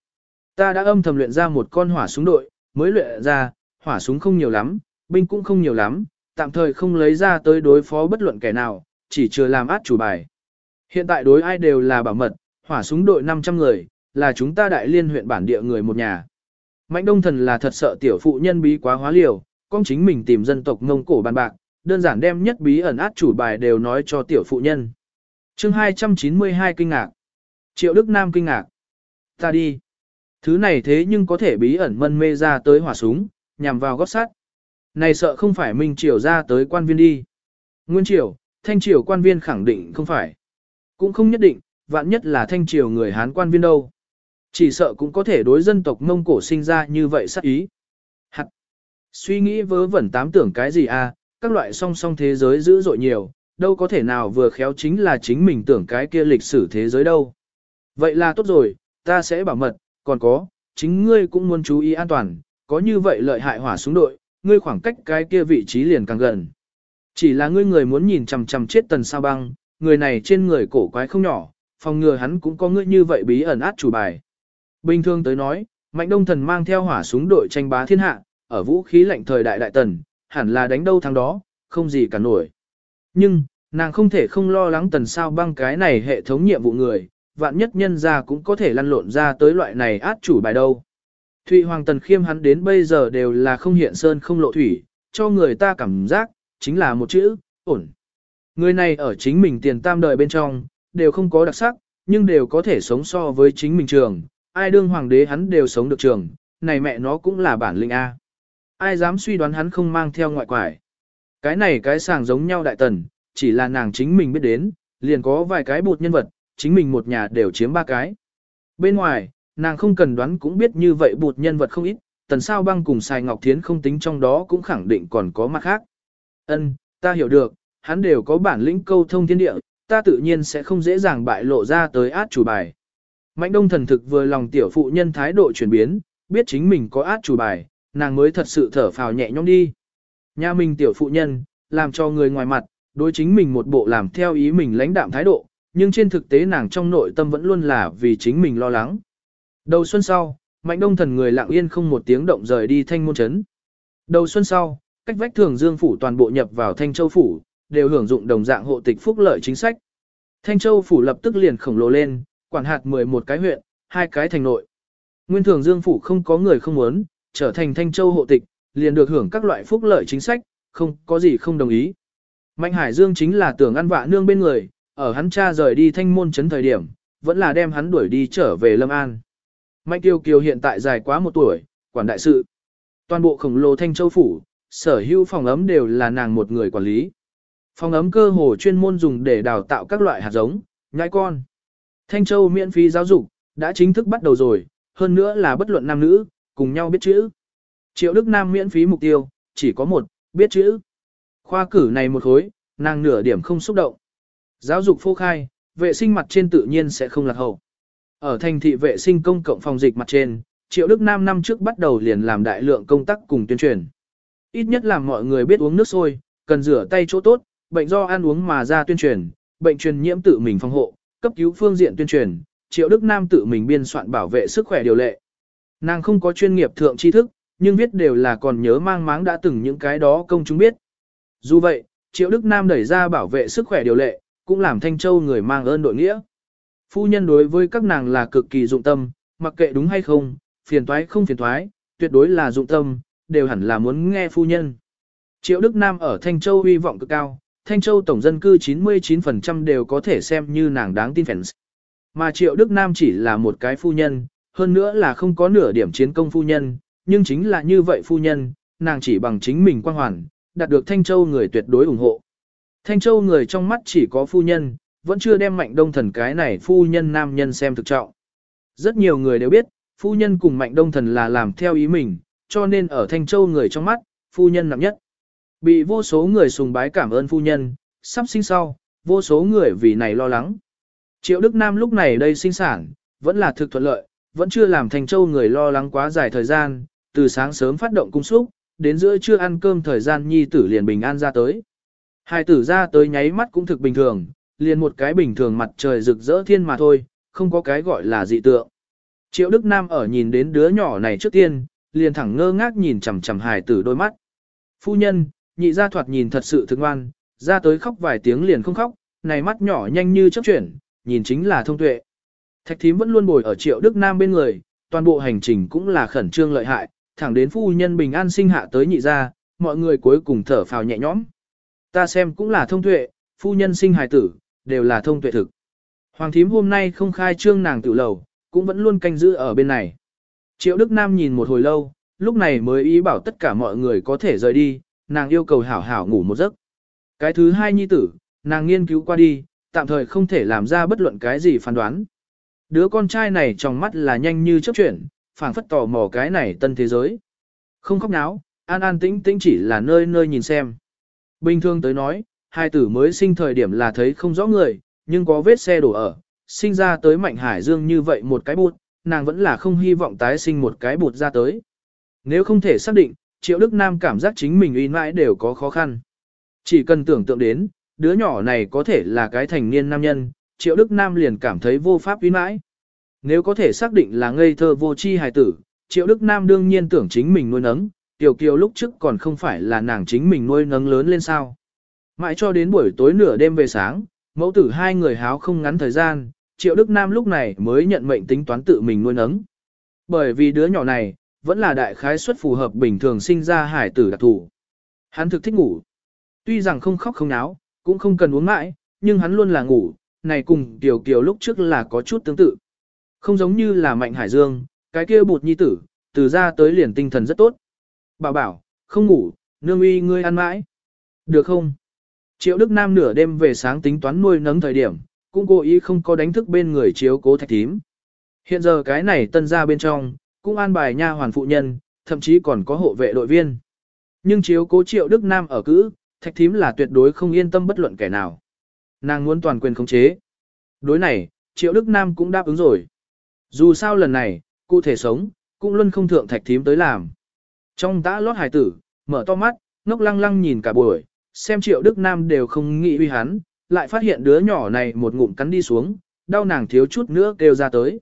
Ta đã âm thầm luyện ra một con hỏa súng đội, mới luyện ra, hỏa súng không nhiều lắm, binh cũng không nhiều lắm, tạm thời không lấy ra tới đối phó bất luận kẻ nào, chỉ chưa làm át chủ bài. Hiện tại đối ai đều là bảo mật, hỏa súng đội 500 người, là chúng ta đại liên huyện bản địa người một nhà. Mạnh đông thần là thật sợ tiểu phụ nhân bí quá hóa liều, con chính mình tìm dân tộc ngông cổ bàn bạc, đơn giản đem nhất bí ẩn át chủ bài đều nói cho tiểu phụ nhân. chương 292 kinh ngạc. Triệu Đức Nam kinh ngạc. Ta đi. Thứ này thế nhưng có thể bí ẩn mân mê ra tới hỏa súng, nhằm vào gót sát. Này sợ không phải Minh Triều ra tới quan viên đi. Nguyên Triều, Thanh Triều quan viên khẳng định không phải. Cũng không nhất định, vạn nhất là Thanh Triều người Hán quan viên đâu. Chỉ sợ cũng có thể đối dân tộc Mông Cổ sinh ra như vậy sát ý. Hạt. Suy nghĩ vớ vẩn tám tưởng cái gì à, các loại song song thế giới dữ dội nhiều, đâu có thể nào vừa khéo chính là chính mình tưởng cái kia lịch sử thế giới đâu. Vậy là tốt rồi, ta sẽ bảo mật, còn có, chính ngươi cũng muốn chú ý an toàn, có như vậy lợi hại hỏa súng đội, ngươi khoảng cách cái kia vị trí liền càng gần. Chỉ là ngươi người muốn nhìn chằm chằm chết tần sao băng, người này trên người cổ quái không nhỏ, phòng ngừa hắn cũng có ngươi như vậy bí ẩn át chủ bài. Bình thường tới nói, Mạnh Đông Thần mang theo hỏa súng đội tranh bá thiên hạ, ở vũ khí lạnh thời đại đại tần, hẳn là đánh đâu thắng đó, không gì cả nổi. Nhưng, nàng không thể không lo lắng tần sao băng cái này hệ thống nhiệm vụ người, vạn nhất nhân ra cũng có thể lăn lộn ra tới loại này át chủ bài đâu. Thụy Hoàng Tần Khiêm hắn đến bây giờ đều là không hiện sơn không lộ thủy, cho người ta cảm giác, chính là một chữ, ổn. Người này ở chính mình tiền tam đời bên trong, đều không có đặc sắc, nhưng đều có thể sống so với chính mình trường, ai đương hoàng đế hắn đều sống được trường, này mẹ nó cũng là bản lĩnh A. Ai dám suy đoán hắn không mang theo ngoại quải. Cái này cái sàng giống nhau đại tần, chỉ là nàng chính mình biết đến, liền có vài cái bột nhân vật, chính mình một nhà đều chiếm ba cái. Bên ngoài, nàng không cần đoán cũng biết như vậy bột nhân vật không ít, tần sao băng cùng xài ngọc thiến không tính trong đó cũng khẳng định còn có mặt khác. Ân, ta hiểu được, hắn đều có bản lĩnh câu thông thiên địa, ta tự nhiên sẽ không dễ dàng bại lộ ra tới át chủ bài. Mạnh đông thần thực vừa lòng tiểu phụ nhân thái độ chuyển biến, biết chính mình có át chủ bài, nàng mới thật sự thở phào nhẹ nhõm đi. Nhà mình tiểu phụ nhân, làm cho người ngoài mặt, đối chính mình một bộ làm theo ý mình lãnh đạm thái độ, nhưng trên thực tế nàng trong nội tâm vẫn luôn là vì chính mình lo lắng. Đầu xuân sau, mạnh đông thần người lặng yên không một tiếng động rời đi thanh môn chấn. Đầu xuân sau, cách vách thường dương phủ toàn bộ nhập vào thanh châu phủ, đều hưởng dụng đồng dạng hộ tịch phúc lợi chính sách. Thanh châu phủ lập tức liền khổng lồ lên, quản hạt 11 cái huyện, hai cái thành nội. Nguyên thường dương phủ không có người không muốn, trở thành thanh châu hộ tịch, liền được hưởng các loại phúc lợi chính sách, không có gì không đồng ý. Mạnh Hải Dương chính là tưởng ăn vạ nương bên người, ở hắn cha rời đi thanh môn chấn thời điểm, vẫn là đem hắn đuổi đi trở về Lâm An. Mạnh Tiêu Kiều hiện tại dài quá một tuổi, quản đại sự. Toàn bộ khổng lồ thanh châu phủ, sở hữu phòng ấm đều là nàng một người quản lý. Phòng ấm cơ hồ chuyên môn dùng để đào tạo các loại hạt giống, nhai con. Thanh Châu miễn phí giáo dục, đã chính thức bắt đầu rồi, hơn nữa là bất luận nam nữ, cùng nhau biết chữ. Triệu Đức Nam miễn phí mục tiêu, chỉ có một, biết chữ. Khoa cử này một khối, nàng nửa điểm không xúc động. Giáo dục phô khai, vệ sinh mặt trên tự nhiên sẽ không lạc hậu. Ở thành thị vệ sinh công cộng phòng dịch mặt trên, Triệu Đức Nam năm trước bắt đầu liền làm đại lượng công tác cùng tuyên truyền. Ít nhất làm mọi người biết uống nước sôi, cần rửa tay chỗ tốt, bệnh do ăn uống mà ra tuyên truyền, bệnh truyền nhiễm tự mình phòng hộ, cấp cứu phương diện tuyên truyền, Triệu Đức Nam tự mình biên soạn bảo vệ sức khỏe điều lệ. Nàng không có chuyên nghiệp thượng tri thức, nhưng viết đều là còn nhớ mang máng đã từng những cái đó công chúng biết. Dù vậy, Triệu Đức Nam đẩy ra bảo vệ sức khỏe điều lệ, cũng làm Thanh Châu người mang ơn đội nghĩa. Phu nhân đối với các nàng là cực kỳ dụng tâm, mặc kệ đúng hay không, phiền toái không phiền toái, tuyệt đối là dụng tâm, đều hẳn là muốn nghe phu nhân. Triệu Đức Nam ở Thanh Châu uy vọng cực cao, Thanh Châu tổng dân cư 99% đều có thể xem như nàng đáng tin fans. Mà Triệu Đức Nam chỉ là một cái phu nhân, hơn nữa là không có nửa điểm chiến công phu nhân, nhưng chính là như vậy phu nhân, nàng chỉ bằng chính mình quang hoàn, đạt được Thanh Châu người tuyệt đối ủng hộ. Thanh Châu người trong mắt chỉ có phu nhân, vẫn chưa đem mạnh đông thần cái này phu nhân nam nhân xem thực trọng. Rất nhiều người đều biết, phu nhân cùng mạnh đông thần là làm theo ý mình, cho nên ở Thanh Châu người trong mắt, phu nhân nặng nhất. Bị vô số người sùng bái cảm ơn phu nhân, sắp sinh sau, vô số người vì này lo lắng. Triệu Đức Nam lúc này đây sinh sản, vẫn là thực thuận lợi, vẫn chưa làm Thanh Châu người lo lắng quá dài thời gian, từ sáng sớm phát động cung súc, đến giữa trưa ăn cơm thời gian nhi tử liền bình an ra tới. Hai tử ra tới nháy mắt cũng thực bình thường, liền một cái bình thường mặt trời rực rỡ thiên mà thôi, không có cái gọi là dị tượng. Triệu Đức Nam ở nhìn đến đứa nhỏ này trước tiên, liền thẳng ngơ ngác nhìn chằm chằm hài tử đôi mắt. Phu nhân, nhị gia thoạt nhìn thật sự thương ngoan, ra tới khóc vài tiếng liền không khóc, này mắt nhỏ nhanh như chớp chuyển, nhìn chính là thông tuệ. Thạch thím vẫn luôn bồi ở triệu Đức Nam bên người, toàn bộ hành trình cũng là khẩn trương lợi hại, thẳng đến phu nhân bình an sinh hạ tới nhị gia, mọi người cuối cùng thở phào nhẹ nhõm. Ta xem cũng là thông tuệ, phu nhân sinh hài tử, đều là thông tuệ thực. Hoàng thím hôm nay không khai trương nàng tự lầu, cũng vẫn luôn canh giữ ở bên này. Triệu Đức Nam nhìn một hồi lâu, lúc này mới ý bảo tất cả mọi người có thể rời đi, nàng yêu cầu hảo hảo ngủ một giấc. Cái thứ hai nhi tử, nàng nghiên cứu qua đi, tạm thời không thể làm ra bất luận cái gì phán đoán. Đứa con trai này trong mắt là nhanh như chớp chuyển, phảng phất tò mò cái này tân thế giới. Không khóc náo, an an tĩnh tĩnh chỉ là nơi nơi nhìn xem. Bình thường tới nói, hai tử mới sinh thời điểm là thấy không rõ người, nhưng có vết xe đổ ở, sinh ra tới Mạnh Hải Dương như vậy một cái bụt, nàng vẫn là không hy vọng tái sinh một cái bụt ra tới. Nếu không thể xác định, Triệu Đức Nam cảm giác chính mình uy mãi đều có khó khăn. Chỉ cần tưởng tượng đến, đứa nhỏ này có thể là cái thành niên nam nhân, Triệu Đức Nam liền cảm thấy vô pháp uy mãi. Nếu có thể xác định là ngây thơ vô chi hài tử, Triệu Đức Nam đương nhiên tưởng chính mình nuôi nấng, Tiểu Kiều lúc trước còn không phải là nàng chính mình nuôi nấng lớn lên sao. Mãi cho đến buổi tối nửa đêm về sáng, mẫu tử hai người háo không ngắn thời gian, Triệu Đức Nam lúc này mới nhận mệnh tính toán tự mình nuôi nấng. Bởi vì đứa nhỏ này, vẫn là đại khái suất phù hợp bình thường sinh ra hải tử đặc thù. Hắn thực thích ngủ. Tuy rằng không khóc không náo, cũng không cần uống mãi, nhưng hắn luôn là ngủ, này cùng Tiểu Kiều lúc trước là có chút tương tự. Không giống như là Mạnh Hải Dương, cái kia bụt nhi tử, từ ra tới liền tinh thần rất tốt. Bảo bảo, không ngủ, nương uy ngươi ăn mãi. Được không? Triệu Đức Nam nửa đêm về sáng tính toán nuôi nấng thời điểm, cũng cố ý không có đánh thức bên người chiếu cố thạch thím. Hiện giờ cái này tân ra bên trong, cũng an bài nha hoàn phụ nhân, thậm chí còn có hộ vệ đội viên. Nhưng chiếu cố Triệu Đức Nam ở cữ, thạch thím là tuyệt đối không yên tâm bất luận kẻ nào. Nàng muốn toàn quyền khống chế. Đối này, Triệu Đức Nam cũng đáp ứng rồi. Dù sao lần này, cụ thể sống, cũng luôn không thượng thạch thím tới làm. Trong tã lót hải tử, mở to mắt, ngốc lăng lăng nhìn cả buổi, xem triệu Đức Nam đều không nghĩ uy hắn, lại phát hiện đứa nhỏ này một ngụm cắn đi xuống, đau nàng thiếu chút nữa kêu ra tới.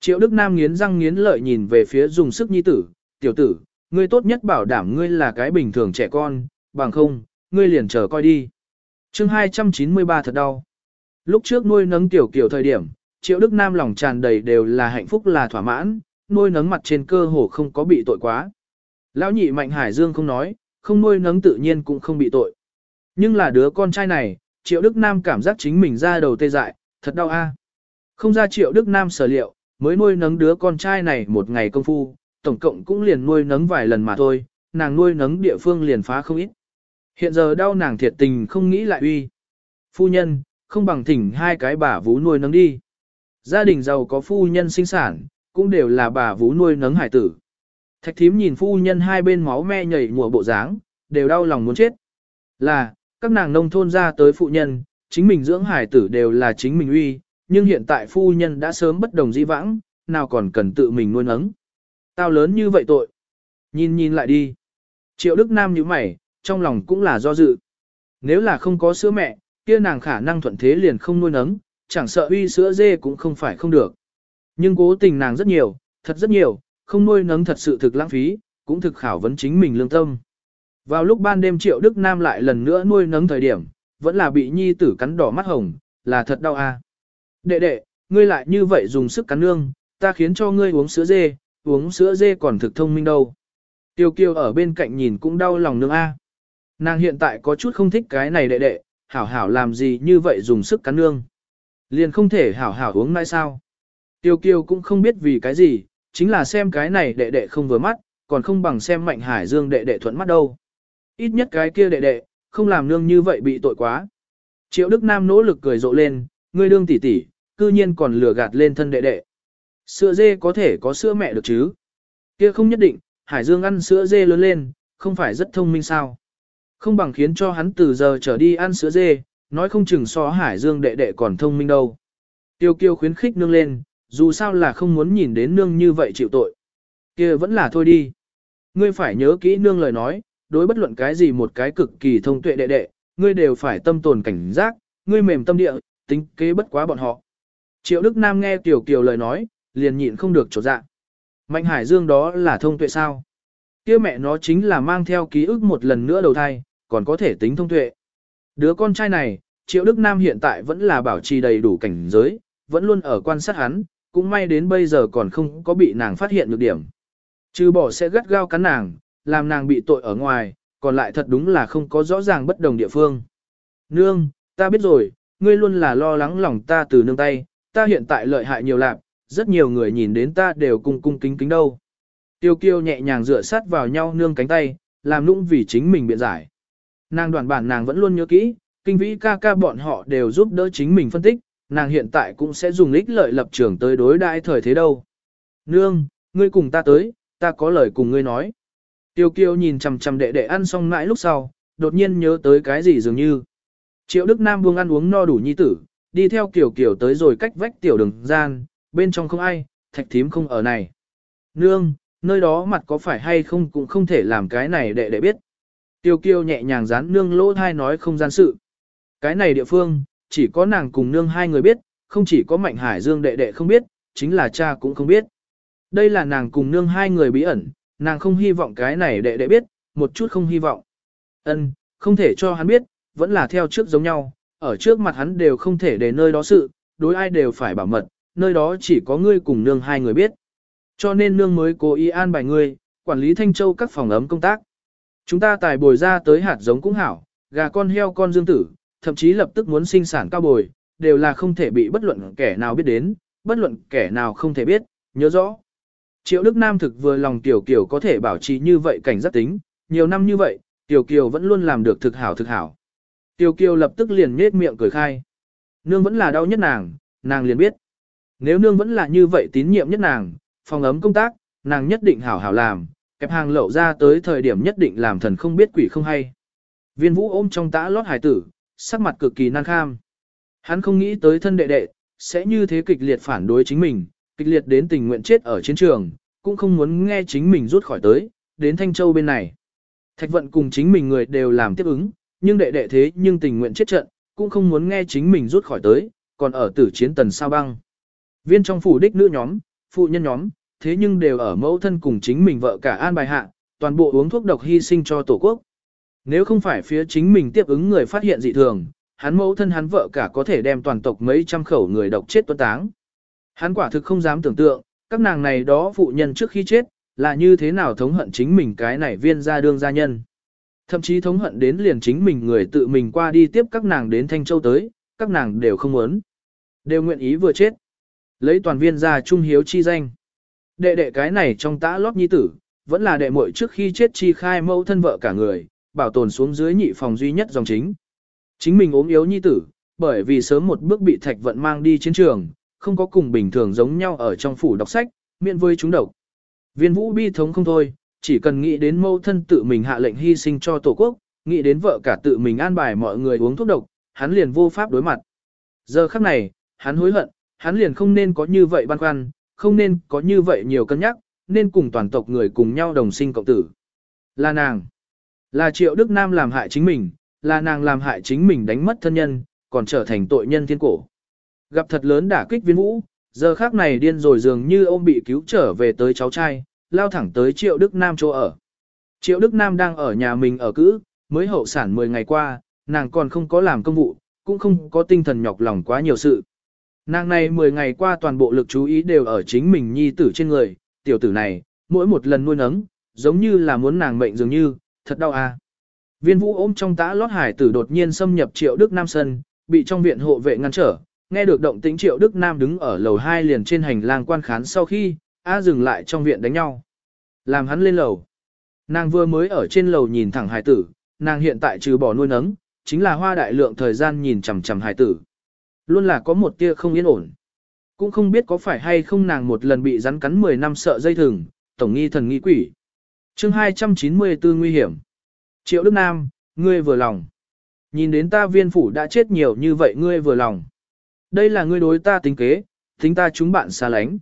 Triệu Đức Nam nghiến răng nghiến lợi nhìn về phía dùng sức nhi tử, tiểu tử, ngươi tốt nhất bảo đảm ngươi là cái bình thường trẻ con, bằng không, ngươi liền chờ coi đi. chương 293 thật đau. Lúc trước nuôi nấng tiểu kiểu thời điểm, Triệu Đức Nam lòng tràn đầy đều là hạnh phúc là thỏa mãn, nuôi nấng mặt trên cơ hồ không có bị tội quá. Lão nhị Mạnh Hải Dương không nói, không nuôi nấng tự nhiên cũng không bị tội. Nhưng là đứa con trai này, Triệu Đức Nam cảm giác chính mình ra đầu tê dại, thật đau a. Không ra Triệu Đức Nam sở liệu, mới nuôi nấng đứa con trai này một ngày công phu, tổng cộng cũng liền nuôi nấng vài lần mà thôi, nàng nuôi nấng địa phương liền phá không ít. Hiện giờ đau nàng thiệt tình không nghĩ lại uy. Phu nhân, không bằng thỉnh hai cái bà vú nuôi nấng đi. Gia đình giàu có phu nhân sinh sản, cũng đều là bà vú nuôi nấng hải tử. Thạch thím nhìn phu nhân hai bên máu me nhảy mùa bộ dáng, đều đau lòng muốn chết. Là, các nàng nông thôn ra tới phụ nhân, chính mình dưỡng hải tử đều là chính mình uy, nhưng hiện tại phu nhân đã sớm bất đồng di vãng, nào còn cần tự mình nuôi nấng. Tao lớn như vậy tội. Nhìn nhìn lại đi. Triệu Đức Nam như mày, trong lòng cũng là do dự. Nếu là không có sữa mẹ, kia nàng khả năng thuận thế liền không nuôi nấng, chẳng sợ uy sữa dê cũng không phải không được. Nhưng cố tình nàng rất nhiều, thật rất nhiều, không nuôi nấng thật sự thực lãng phí, cũng thực khảo vấn chính mình lương tâm. Vào lúc ban đêm Triệu Đức Nam lại lần nữa nuôi nấng thời điểm, vẫn là bị nhi tử cắn đỏ mắt hồng, là thật đau a. À. Đệ đệ, ngươi lại như vậy dùng sức cắn nương, ta khiến cho ngươi uống sữa dê, uống sữa dê còn thực thông minh đâu. Tiêu Kiêu ở bên cạnh nhìn cũng đau lòng nương a. Nàng hiện tại có chút không thích cái này đệ đệ, hảo hảo làm gì như vậy dùng sức cắn nương. Liền không thể hảo hảo uống mai sao. Tiêu Kiêu cũng không biết vì cái gì, chính là xem cái này đệ đệ không vừa mắt, còn không bằng xem mạnh hải dương đệ đệ thuận mắt đâu. Ít nhất cái kia đệ đệ, không làm nương như vậy bị tội quá. Triệu Đức Nam nỗ lực cười rộ lên, ngươi đương tỷ tỷ, cư nhiên còn lừa gạt lên thân đệ đệ. Sữa dê có thể có sữa mẹ được chứ? Kia không nhất định, Hải Dương ăn sữa dê lớn lên, không phải rất thông minh sao? Không bằng khiến cho hắn từ giờ trở đi ăn sữa dê, nói không chừng so Hải Dương đệ đệ còn thông minh đâu. Tiêu kiêu khuyến khích nương lên, dù sao là không muốn nhìn đến nương như vậy chịu tội. kia vẫn là thôi đi. Ngươi phải nhớ kỹ nương lời nói, đối bất luận cái gì một cái cực kỳ thông tuệ đệ đệ, ngươi đều phải tâm tồn cảnh giác, ngươi mềm tâm địa, tính kế bất quá bọn họ. Triệu Đức Nam nghe Tiểu Kiều lời nói, liền nhịn không được trột dạ. Mạnh Hải Dương đó là thông tuệ sao? kia mẹ nó chính là mang theo ký ức một lần nữa đầu thai, còn có thể tính thông tuệ. Đứa con trai này, Triệu Đức Nam hiện tại vẫn là bảo trì đầy đủ cảnh giới, vẫn luôn ở quan sát hắn, cũng may đến bây giờ còn không có bị nàng phát hiện được điểm. Trừ bỏ sẽ gắt gao cắn nàng, làm nàng bị tội ở ngoài, còn lại thật đúng là không có rõ ràng bất đồng địa phương. Nương, ta biết rồi, ngươi luôn là lo lắng lòng ta từ nương tay, ta hiện tại lợi hại nhiều lạc, rất nhiều người nhìn đến ta đều cung cung kính kính đâu. Tiêu kiêu nhẹ nhàng dựa sát vào nhau nương cánh tay, làm nũng vì chính mình biện giải. Nàng đoàn bản nàng vẫn luôn nhớ kỹ, kinh vĩ ca ca bọn họ đều giúp đỡ chính mình phân tích, nàng hiện tại cũng sẽ dùng ích lợi lập trường tới đối đại thời thế đâu. Nương, ngươi cùng ta tới, ta có lời cùng ngươi nói. Tiêu kiêu nhìn chằm chằm đệ đệ ăn xong mãi lúc sau, đột nhiên nhớ tới cái gì dường như. Triệu Đức Nam buông ăn uống no đủ nhi tử, đi theo kiểu kiểu tới rồi cách vách tiểu đường gian, bên trong không ai, thạch thím không ở này. Nương, nơi đó mặt có phải hay không cũng không thể làm cái này đệ đệ biết. Tiêu kiêu nhẹ nhàng dán nương lỗ thai nói không gian sự. Cái này địa phương, chỉ có nàng cùng nương hai người biết, không chỉ có mạnh hải dương đệ đệ không biết, chính là cha cũng không biết. Đây là nàng cùng nương hai người bí ẩn, nàng không hy vọng cái này đệ đệ biết, một chút không hy vọng. Ân, không thể cho hắn biết, vẫn là theo trước giống nhau, ở trước mặt hắn đều không thể để nơi đó sự, đối ai đều phải bảo mật, nơi đó chỉ có ngươi cùng nương hai người biết. Cho nên nương mới cố ý an bài ngươi, quản lý Thanh Châu các phòng ấm công tác. Chúng ta tài bồi ra tới hạt giống cũng hảo, gà con heo con dương tử, thậm chí lập tức muốn sinh sản cao bồi, đều là không thể bị bất luận kẻ nào biết đến, bất luận kẻ nào không thể biết, nhớ rõ. Triệu Đức Nam thực vừa lòng Tiểu Kiều có thể bảo trì như vậy cảnh giác tính, nhiều năm như vậy, Tiểu Kiều vẫn luôn làm được thực hảo thực hảo. Tiểu Kiều lập tức liền nết miệng cười khai. Nương vẫn là đau nhất nàng, nàng liền biết. Nếu nương vẫn là như vậy tín nhiệm nhất nàng, phòng ấm công tác, nàng nhất định hảo hảo làm, kẹp hàng lậu ra tới thời điểm nhất định làm thần không biết quỷ không hay. Viên vũ ôm trong tã lót hải tử, sắc mặt cực kỳ nan kham. Hắn không nghĩ tới thân đệ đệ, sẽ như thế kịch liệt phản đối chính mình, kịch liệt đến tình nguyện chết ở chiến trường, cũng không muốn nghe chính mình rút khỏi tới, đến Thanh Châu bên này. Thạch vận cùng chính mình người đều làm tiếp ứng, nhưng đệ đệ thế nhưng tình nguyện chết trận, cũng không muốn nghe chính mình rút khỏi tới, còn ở tử chiến tần sao băng. Viên trong phủ đích nữ nhóm, phụ nhân nhóm, thế nhưng đều ở mẫu thân cùng chính mình vợ cả an bài hạ, toàn bộ uống thuốc độc hy sinh cho tổ quốc. Nếu không phải phía chính mình tiếp ứng người phát hiện dị thường, hắn mẫu thân hắn vợ cả có thể đem toàn tộc mấy trăm khẩu người độc chết tuân táng. Hắn quả thực không dám tưởng tượng, các nàng này đó phụ nhân trước khi chết, là như thế nào thống hận chính mình cái này viên gia đương gia nhân. Thậm chí thống hận đến liền chính mình người tự mình qua đi tiếp các nàng đến Thanh Châu tới, các nàng đều không muốn. Đều nguyện ý vừa chết. Lấy toàn viên gia trung hiếu chi danh. Đệ đệ cái này trong tã lót nhi tử, vẫn là đệ muội trước khi chết chi khai mẫu thân vợ cả người, bảo tồn xuống dưới nhị phòng duy nhất dòng chính. Chính mình ốm yếu nhi tử, bởi vì sớm một bước bị thạch vận mang đi chiến trường, không có cùng bình thường giống nhau ở trong phủ đọc sách, miễn với chúng độc. Viên vũ bi thống không thôi, chỉ cần nghĩ đến mẫu thân tự mình hạ lệnh hy sinh cho tổ quốc, Nghĩ đến vợ cả tự mình an bài mọi người uống thuốc độc, hắn liền vô pháp đối mặt. Giờ khắc này, hắn hối hận, hắn liền không nên có như vậy băn khoăn, không nên có như vậy nhiều cân nhắc, nên cùng toàn tộc người cùng nhau đồng sinh cộng tử. Là nàng. Là triệu Đức Nam làm hại chính mình, là nàng làm hại chính mình đánh mất thân nhân, còn trở thành tội nhân thiên cổ. Gặp thật lớn đả kích viên vũ, giờ khác này điên rồi dường như ông bị cứu trở về tới cháu trai, lao thẳng tới triệu Đức Nam chỗ ở. Triệu Đức Nam đang ở nhà mình ở cữ, mới hậu sản 10 ngày qua, nàng còn không có làm công vụ, cũng không có tinh thần nhọc lòng quá nhiều sự. Nàng này 10 ngày qua toàn bộ lực chú ý đều ở chính mình nhi tử trên người, tiểu tử này, mỗi một lần nuôi nấng, giống như là muốn nàng mệnh dường như, thật đau à. Viên vũ ôm trong tã lót hải tử đột nhiên xâm nhập triệu Đức Nam sân, bị trong viện hộ vệ ngăn trở, nghe được động tĩnh triệu Đức Nam đứng ở lầu 2 liền trên hành lang quan khán sau khi, A dừng lại trong viện đánh nhau. Làm hắn lên lầu. Nàng vừa mới ở trên lầu nhìn thẳng hải tử, nàng hiện tại trừ bỏ nuôi nấng, chính là hoa đại lượng thời gian nhìn chằm chằm hải tử. Luôn là có một tia không yên ổn. Cũng không biết có phải hay không nàng một lần bị rắn cắn 10 năm sợ dây thừng, tổng nghi thần nghi quỷ. chương 294 nguy hiểm. Triệu Đức Nam, ngươi vừa lòng. Nhìn đến ta viên phủ đã chết nhiều như vậy ngươi vừa lòng. Đây là ngươi đối ta tính kế, tính ta chúng bạn xa lánh.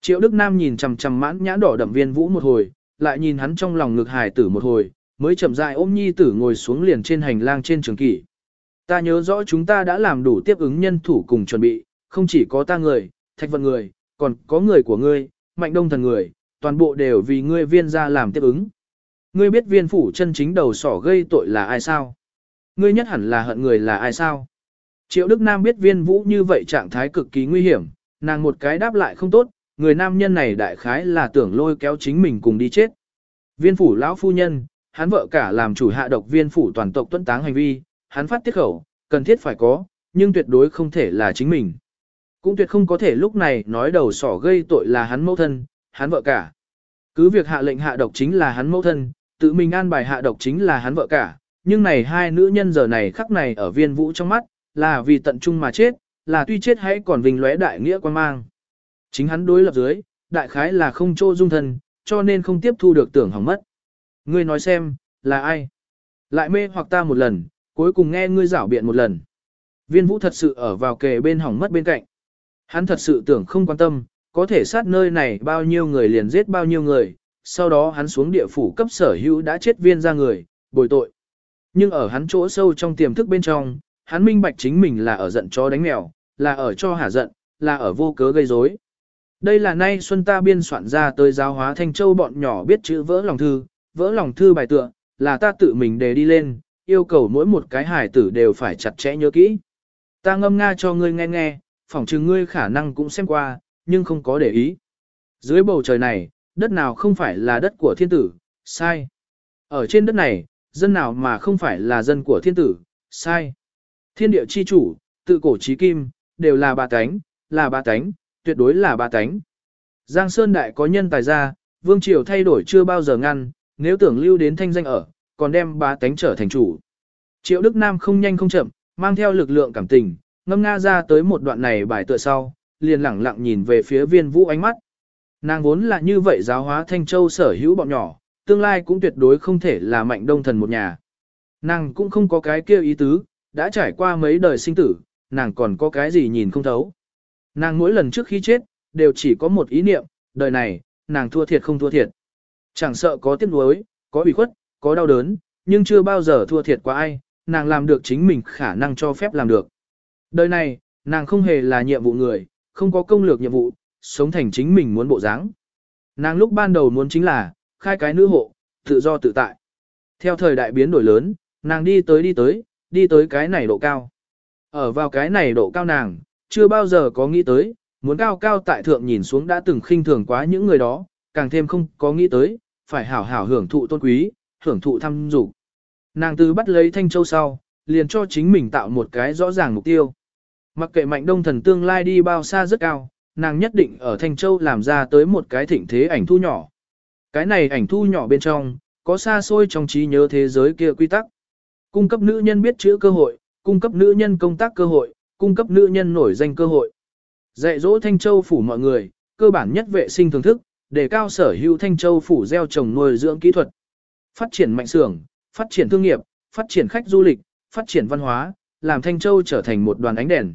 Triệu Đức Nam nhìn chằm chằm mãn nhãn đỏ đậm viên vũ một hồi, lại nhìn hắn trong lòng ngực hài tử một hồi, mới chậm rãi ôm nhi tử ngồi xuống liền trên hành lang trên trường kỷ. Ta nhớ rõ chúng ta đã làm đủ tiếp ứng nhân thủ cùng chuẩn bị, không chỉ có ta người, thạch vận người, còn có người của ngươi, mạnh đông thần người, toàn bộ đều vì ngươi viên ra làm tiếp ứng. Ngươi biết viên phủ chân chính đầu sỏ gây tội là ai sao? Ngươi nhất hẳn là hận người là ai sao? Triệu Đức Nam biết viên vũ như vậy trạng thái cực kỳ nguy hiểm, nàng một cái đáp lại không tốt, người nam nhân này đại khái là tưởng lôi kéo chính mình cùng đi chết. Viên phủ lão phu nhân, hắn vợ cả làm chủ hạ độc viên phủ toàn tộc tuân táng hành vi, hắn phát tiết khẩu, cần thiết phải có, nhưng tuyệt đối không thể là chính mình. Cũng tuyệt không có thể lúc này nói đầu sỏ gây tội là hắn mẫu thân, hắn vợ cả. Cứ việc hạ lệnh hạ độc chính là hắn mẫu thân, tự mình an bài hạ độc chính là hắn vợ cả, nhưng này hai nữ nhân giờ này khắc này ở viên vũ trong mắt, là vì tận trung mà chết, là tuy chết hãy còn vinh lóe đại nghĩa quan mang. Chính hắn đối lập dưới, đại khái là không trô dung thân, cho nên không tiếp thu được tưởng hỏng mất. Ngươi nói xem, là ai? Lại mê hoặc ta một lần, cuối cùng nghe ngươi giảo biện một lần. Viên vũ thật sự ở vào kề bên hỏng mất bên cạnh. Hắn thật sự tưởng không quan tâm, có thể sát nơi này bao nhiêu người liền giết bao nhiêu người, sau đó hắn xuống địa phủ cấp sở hữu đã chết viên ra người, bồi tội. Nhưng ở hắn chỗ sâu trong tiềm thức bên trong, hắn minh bạch chính mình là ở giận chó đánh mèo, là ở cho hả giận, là ở vô cớ gây rối. Đây là nay Xuân ta biên soạn ra tới giáo hóa Thanh Châu bọn nhỏ biết chữ vỡ lòng thư, vỡ lòng thư bài tựa, là ta tự mình đề đi lên, yêu cầu mỗi một cái hải tử đều phải chặt chẽ nhớ kỹ. Ta ngâm nga cho ngươi nghe nghe, phỏng chừng ngươi khả năng cũng xem qua, nhưng không có để ý. Dưới bầu trời này, đất nào không phải là đất của thiên tử, sai. Ở trên đất này, dân nào mà không phải là dân của thiên tử, sai. Thiên địa chi chủ, tự cổ trí kim, đều là bà tánh, là bà tánh, tuyệt đối là bà tánh. Giang Sơn Đại có nhân tài ra, vương triều thay đổi chưa bao giờ ngăn, nếu tưởng lưu đến thanh danh ở, còn đem bà tánh trở thành chủ. Triệu Đức Nam không nhanh không chậm, mang theo lực lượng cảm tình, ngâm nga ra tới một đoạn này bài tựa sau, liền lẳng lặng nhìn về phía viên vũ ánh mắt. Nàng vốn là như vậy giáo hóa Thanh Châu sở hữu bọn nhỏ, tương lai cũng tuyệt đối không thể là mạnh đông thần một nhà. Nàng cũng không có cái kia ý tứ, đã trải qua mấy đời sinh tử, nàng còn có cái gì nhìn không thấu. Nàng mỗi lần trước khi chết, đều chỉ có một ý niệm, đời này, nàng thua thiệt không thua thiệt. Chẳng sợ có tiếc nuối, có ủy khuất, có đau đớn, nhưng chưa bao giờ thua thiệt qua ai, nàng làm được chính mình khả năng cho phép làm được. Đời này, nàng không hề là nhiệm vụ người, không có công lược nhiệm vụ, sống thành chính mình muốn bộ dáng. Nàng lúc ban đầu muốn chính là, khai cái nữ hộ, tự do tự tại. Theo thời đại biến đổi lớn, nàng đi tới đi tới, đi tới cái này độ cao. Ở vào cái này độ cao nàng, chưa bao giờ có nghĩ tới, muốn cao cao tại thượng nhìn xuống đã từng khinh thường quá những người đó, càng thêm không có nghĩ tới, phải hảo hảo hưởng thụ tôn quý, hưởng thụ thăm dục. Nàng từ bắt lấy Thanh Châu sau, liền cho chính mình tạo một cái rõ ràng mục tiêu. Mặc kệ mạnh đông thần tương lai đi bao xa rất cao, nàng nhất định ở Thanh Châu làm ra tới một cái thịnh thế ảnh thu nhỏ. Cái này ảnh thu nhỏ bên trong, có xa xôi trong trí nhớ thế giới kia quy tắc. Cung cấp nữ nhân biết chữ cơ hội, cung cấp nữ nhân công tác cơ hội, cung cấp nữ nhân nổi danh cơ hội. Dạy dỗ Thanh Châu phủ mọi người, cơ bản nhất vệ sinh thưởng thức, để cao sở hữu Thanh Châu phủ gieo trồng nuôi dưỡng kỹ thuật. Phát triển mạnh xưởng, phát triển thương nghiệp, phát triển khách du lịch, phát triển văn hóa, làm Thanh Châu trở thành một đoàn ánh đèn.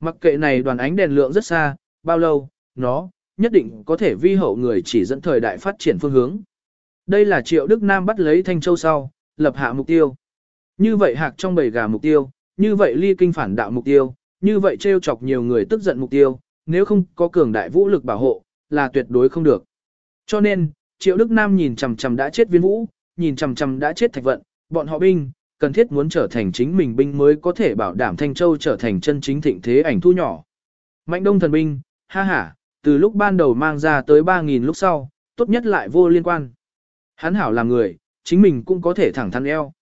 Mặc kệ này đoàn ánh đèn lượng rất xa, bao lâu, nó, nhất định có thể vi hậu người chỉ dẫn thời đại phát triển phương hướng. Đây là Triệu Đức Nam bắt lấy Thanh Châu sau, lập hạ mục tiêu. Như vậy hạc trong bầy gà mục tiêu, như vậy ly kinh phản đạo mục tiêu, như vậy trêu chọc nhiều người tức giận mục tiêu, nếu không có cường đại vũ lực bảo hộ, là tuyệt đối không được. Cho nên, Triệu Đức Nam nhìn chằm chằm đã chết viên vũ, nhìn chằm chằm đã chết thạch vận, bọn họ binh, cần thiết muốn trở thành chính mình binh mới có thể bảo đảm Thanh Châu trở thành chân chính thịnh thế ảnh thu nhỏ. Mạnh đông thần binh, ha ha, từ lúc ban đầu mang ra tới 3.000 lúc sau, tốt nhất lại vô liên quan. Hắn hảo làm người, chính mình cũng có thể thẳng thắn eo.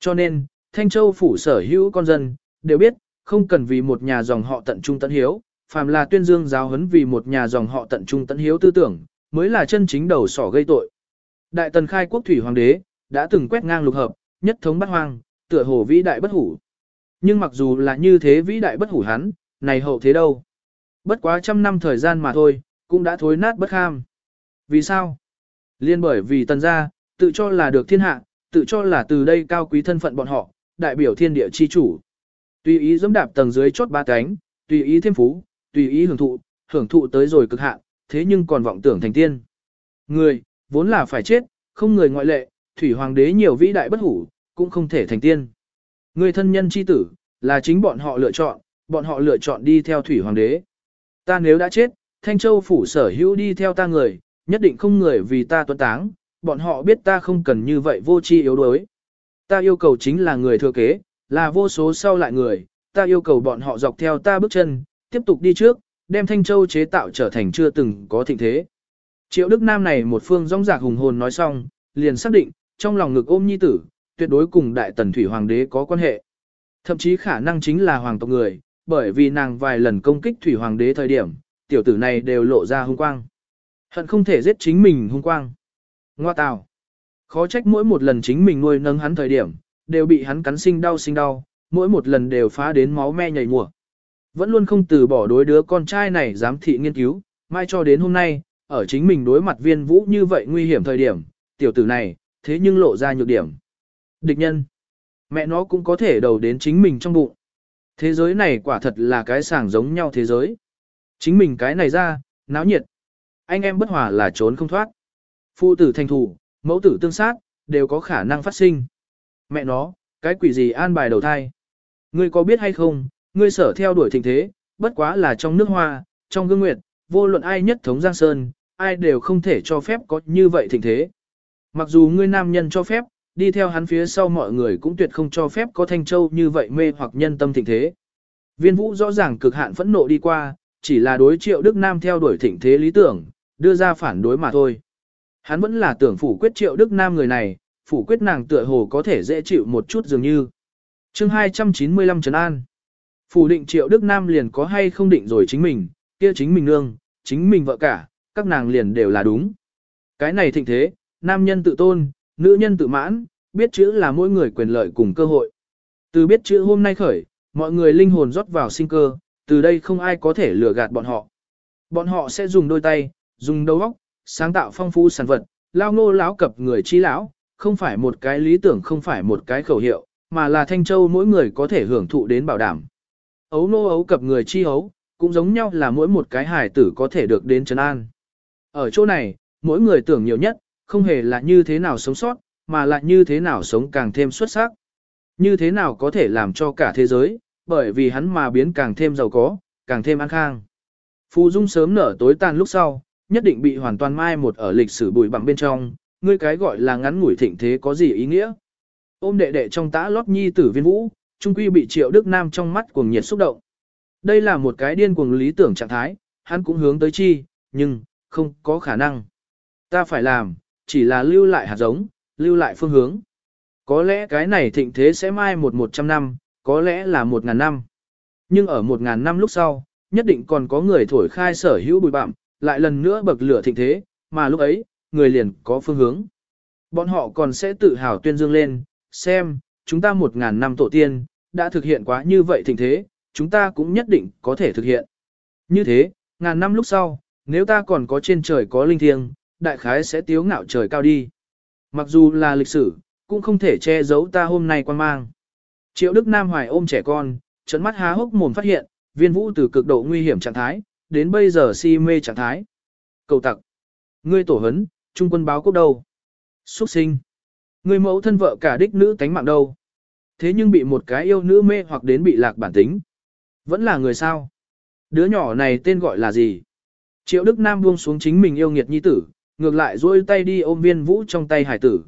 Cho nên, Thanh Châu phủ sở hữu con dân, đều biết, không cần vì một nhà dòng họ tận trung tận hiếu, phàm là tuyên dương giáo huấn vì một nhà dòng họ tận trung tận hiếu tư tưởng, mới là chân chính đầu sỏ gây tội. Đại tần khai quốc thủy hoàng đế, đã từng quét ngang lục hợp, nhất thống bát hoang, tựa hồ vĩ đại bất hủ. Nhưng mặc dù là như thế vĩ đại bất hủ hắn, này hậu thế đâu. Bất quá trăm năm thời gian mà thôi, cũng đã thối nát bất kham. Vì sao? Liên bởi vì tần gia, tự cho là được thiên hạ, tự cho là từ đây cao quý thân phận bọn họ, đại biểu thiên địa chi chủ. Tùy ý dẫm đạp tầng dưới chốt ba cánh, tùy ý thêm phú, tùy ý hưởng thụ, hưởng thụ tới rồi cực hạn, thế nhưng còn vọng tưởng thành tiên. Người, vốn là phải chết, không người ngoại lệ, thủy hoàng đế nhiều vĩ đại bất hủ, cũng không thể thành tiên. Người thân nhân chi tử, là chính bọn họ lựa chọn, bọn họ lựa chọn đi theo thủy hoàng đế. Ta nếu đã chết, Thanh Châu phủ sở hữu đi theo ta người, nhất định không người vì ta tuấn táng, bọn họ biết ta không cần như vậy vô chi yếu đuối. Ta yêu cầu chính là người thừa kế, là vô số sau lại người, ta yêu cầu bọn họ dọc theo ta bước chân, tiếp tục đi trước, đem Thanh Châu chế tạo trở thành chưa từng có thịnh thế. Triệu Đức Nam này một phương rong rạc hùng hồn nói xong, liền xác định, trong lòng ngực ôm nhi tử, tuyệt đối cùng đại tần thủy hoàng đế có quan hệ. Thậm chí khả năng chính là hoàng tộc người, bởi vì nàng vài lần công kích thủy hoàng đế thời điểm, tiểu tử này đều lộ ra hung quang. Hận không thể giết chính mình hung quang. Ngoa tào. Khó trách mỗi một lần chính mình nuôi nâng hắn thời điểm, đều bị hắn cắn sinh đau sinh đau, mỗi một lần đều phá đến máu me nhảy mùa. Vẫn luôn không từ bỏ đối đứa con trai này dám thị nghiên cứu, mai cho đến hôm nay, ở chính mình đối mặt viên vũ như vậy nguy hiểm thời điểm, tiểu tử này, thế nhưng lộ ra nhược điểm. Địch nhân, mẹ nó cũng có thể đầu đến chính mình trong bụng. Thế giới này quả thật là cái sàng giống nhau thế giới. Chính mình cái này ra, náo nhiệt. Anh em bất hòa là trốn không thoát. Phụ tử thành thủ, mẫu tử tương sát, đều có khả năng phát sinh. Mẹ nó, cái quỷ gì an bài đầu thai. Ngươi có biết hay không, ngươi sở theo đuổi thịnh thế, bất quá là trong nước hoa, trong gương nguyệt, vô luận ai nhất thống Giang Sơn, ai đều không thể cho phép có như vậy thịnh thế. Mặc dù ngươi nam nhân cho phép, đi theo hắn phía sau mọi người cũng tuyệt không cho phép có Thanh Châu như vậy mê hoặc nhân tâm thịnh thế. Viên vũ rõ ràng cực hạn phẫn nộ đi qua, chỉ là đối triệu Đức Nam theo đuổi thịnh thế lý tưởng, đưa ra phản đối mà thôi. Hắn vẫn là tưởng phủ quyết triệu Đức Nam người này, phủ quyết nàng tựa hồ có thể dễ chịu một chút dường như. chương 295 Trấn An Phủ định triệu Đức Nam liền có hay không định rồi chính mình, kia chính mình nương, chính mình vợ cả, các nàng liền đều là đúng. Cái này thịnh thế, nam nhân tự tôn, nữ nhân tự mãn, biết chữ là mỗi người quyền lợi cùng cơ hội. Từ biết chữ hôm nay khởi, mọi người linh hồn rót vào sinh cơ, từ đây không ai có thể lừa gạt bọn họ. Bọn họ sẽ dùng đôi tay, dùng đầu óc, sáng tạo phong phú sản vật, lao nô lão cập người chi lão, không phải một cái lý tưởng không phải một cái khẩu hiệu, mà là Thanh Châu mỗi người có thể hưởng thụ đến bảo đảm. Ấu nô ấu cập người chi ấu, cũng giống nhau là mỗi một cái hài tử có thể được đến trấn an. Ở chỗ này, mỗi người tưởng nhiều nhất, không hề là như thế nào sống sót, mà là như thế nào sống càng thêm xuất sắc. Như thế nào có thể làm cho cả thế giới, bởi vì hắn mà biến càng thêm giàu có, càng thêm an khang. Phù Dung sớm nở tối tàn lúc sau, nhất định bị hoàn toàn mai một ở lịch sử bụi bặm bên trong, ngươi cái gọi là ngắn ngủi thịnh thế có gì ý nghĩa. Ôm đệ đệ trong tã lót nhi tử viên vũ, trung quy bị triệu Đức Nam trong mắt cuồng nhiệt xúc động. Đây là một cái điên cuồng lý tưởng trạng thái, hắn cũng hướng tới chi, nhưng, không có khả năng. Ta phải làm, chỉ là lưu lại hạt giống, lưu lại phương hướng. Có lẽ cái này thịnh thế sẽ mai một một trăm năm, có lẽ là một ngàn năm. Nhưng ở một ngàn năm lúc sau, nhất định còn có người thổi khai sở hữu bụi bặm, lại lần nữa bậc lửa thịnh thế, mà lúc ấy, người liền có phương hướng. Bọn họ còn sẽ tự hào tuyên dương lên, xem, chúng ta một ngàn năm tổ tiên, đã thực hiện quá như vậy thịnh thế, chúng ta cũng nhất định có thể thực hiện. Như thế, ngàn năm lúc sau, nếu ta còn có trên trời có linh thiêng, đại khái sẽ tiếu ngạo trời cao đi. Mặc dù là lịch sử, cũng không thể che giấu ta hôm nay quan mang. Triệu Đức Nam hoài ôm trẻ con, trận mắt há hốc mồm phát hiện, viên vũ từ cực độ nguy hiểm trạng thái, đến bây giờ si mê trạng thái. Cầu tặc. Ngươi tổ hấn, trung quân báo quốc đâu? Xuất sinh. Ngươi mẫu thân vợ cả đích nữ tánh mạng đâu? Thế nhưng bị một cái yêu nữ mê hoặc đến bị lạc bản tính. Vẫn là người sao? Đứa nhỏ này tên gọi là gì? Triệu Đức Nam buông xuống chính mình yêu nghiệt nhi tử, ngược lại duỗi tay đi ôm viên vũ trong tay hải tử.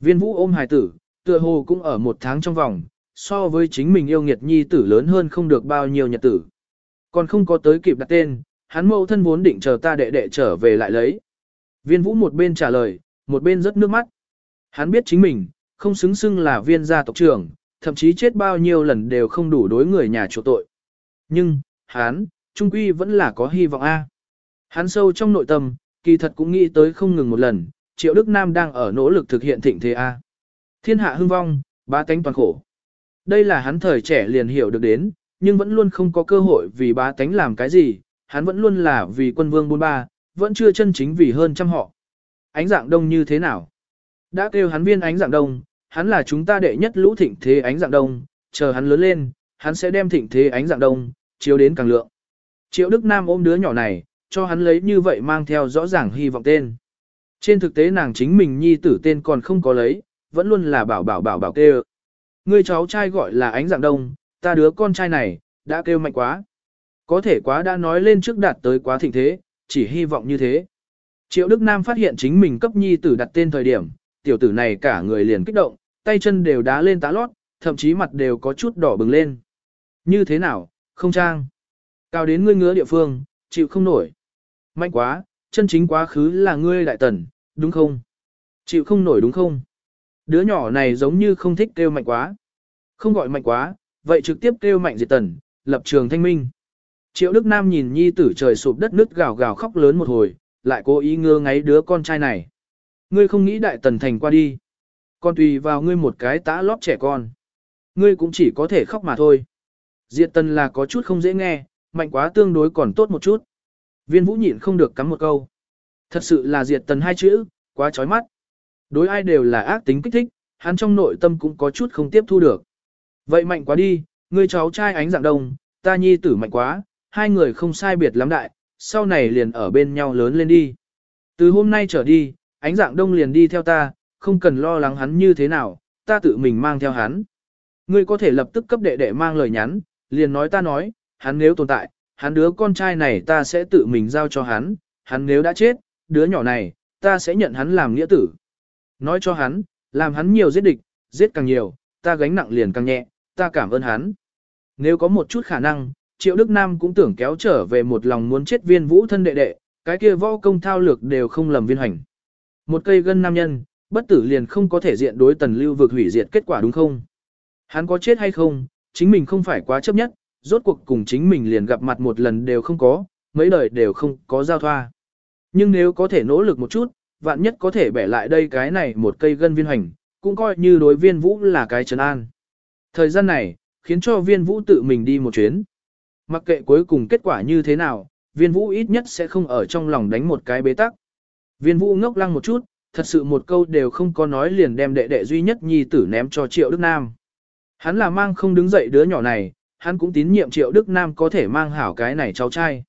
Viên vũ ôm hải tử, tựa hồ cũng ở một tháng trong vòng, so với chính mình yêu nghiệt nhi tử lớn hơn không được bao nhiêu nhật tử. Còn không có tới kịp đặt tên, hắn mẫu thân vốn định chờ ta đệ đệ trở về lại lấy. Viên vũ một bên trả lời, một bên rớt nước mắt. Hắn biết chính mình, không xứng xưng là viên gia tộc trưởng, thậm chí chết bao nhiêu lần đều không đủ đối người nhà chỗ tội. Nhưng, hắn, trung quy vẫn là có hy vọng a. Hắn sâu trong nội tâm, kỳ thật cũng nghĩ tới không ngừng một lần, Triệu Đức Nam đang ở nỗ lực thực hiện thịnh thế a. Thiên hạ hưng vong, ba tánh toàn khổ. Đây là hắn thời trẻ liền hiểu được đến, nhưng vẫn luôn không có cơ hội vì bá tánh làm cái gì, hắn vẫn luôn là vì quân vương bôn ba, vẫn chưa chân chính vì hơn trăm họ. Ánh dạng đông như thế nào? Đã kêu hắn viên ánh dạng đông, hắn là chúng ta đệ nhất lũ thịnh thế ánh dạng đông, chờ hắn lớn lên, hắn sẽ đem thịnh thế ánh dạng đông, chiếu đến càng lượng. Triệu Đức Nam ôm đứa nhỏ này, cho hắn lấy như vậy mang theo rõ ràng hy vọng tên. Trên thực tế nàng chính mình nhi tử tên còn không có lấy, vẫn luôn là bảo bảo bảo bảo kêu. Người cháu trai gọi là ánh dạng đông, ta đứa con trai này, đã kêu mạnh quá. Có thể quá đã nói lên trước đạt tới quá thịnh thế, chỉ hy vọng như thế. Triệu Đức Nam phát hiện chính mình cấp nhi tử đặt tên thời điểm, tiểu tử này cả người liền kích động, tay chân đều đá lên tá lót, thậm chí mặt đều có chút đỏ bừng lên. Như thế nào, không trang. Cao đến ngươi ngứa địa phương, chịu không nổi. Mạnh quá, chân chính quá khứ là ngươi đại tần, đúng không? Chịu không nổi đúng không? Đứa nhỏ này giống như không thích kêu mạnh quá. Không gọi mạnh quá, vậy trực tiếp kêu mạnh diệt tần, lập trường thanh minh. Triệu Đức Nam nhìn nhi tử trời sụp đất nứt gào gào khóc lớn một hồi, lại cố ý ngơ ngáy đứa con trai này. Ngươi không nghĩ đại tần thành qua đi. con tùy vào ngươi một cái tã lót trẻ con. Ngươi cũng chỉ có thể khóc mà thôi. Diệt tần là có chút không dễ nghe, mạnh quá tương đối còn tốt một chút. Viên vũ nhịn không được cắm một câu. Thật sự là diệt tần hai chữ, quá chói mắt. Đối ai đều là ác tính kích thích, hắn trong nội tâm cũng có chút không tiếp thu được. Vậy mạnh quá đi, ngươi cháu trai ánh dạng đông, ta nhi tử mạnh quá, hai người không sai biệt lắm đại, sau này liền ở bên nhau lớn lên đi. Từ hôm nay trở đi, ánh dạng đông liền đi theo ta, không cần lo lắng hắn như thế nào, ta tự mình mang theo hắn. Ngươi có thể lập tức cấp đệ đệ mang lời nhắn, liền nói ta nói, hắn nếu tồn tại, hắn đứa con trai này ta sẽ tự mình giao cho hắn, hắn nếu đã chết, đứa nhỏ này, ta sẽ nhận hắn làm nghĩa tử. Nói cho hắn, làm hắn nhiều giết địch, giết càng nhiều, ta gánh nặng liền càng nhẹ, ta cảm ơn hắn. Nếu có một chút khả năng, Triệu Đức Nam cũng tưởng kéo trở về một lòng muốn chết viên vũ thân đệ đệ, cái kia võ công thao lược đều không lầm viên hành. Một cây gân nam nhân, bất tử liền không có thể diện đối tần lưu vực hủy diệt kết quả đúng không? Hắn có chết hay không, chính mình không phải quá chấp nhất, rốt cuộc cùng chính mình liền gặp mặt một lần đều không có, mấy đời đều không có giao thoa. Nhưng nếu có thể nỗ lực một chút, vạn nhất có thể bẻ lại đây cái này một cây gân viên hành, cũng coi như đối viên vũ là cái trấn an. Thời gian này, khiến cho viên vũ tự mình đi một chuyến. Mặc kệ cuối cùng kết quả như thế nào, viên vũ ít nhất sẽ không ở trong lòng đánh một cái bế tắc. Viên vũ ngốc lăng một chút, thật sự một câu đều không có nói liền đem đệ đệ duy nhất nhi tử ném cho Triệu Đức Nam. Hắn là mang không đứng dậy đứa nhỏ này, hắn cũng tín nhiệm Triệu Đức Nam có thể mang hảo cái này cháu trai.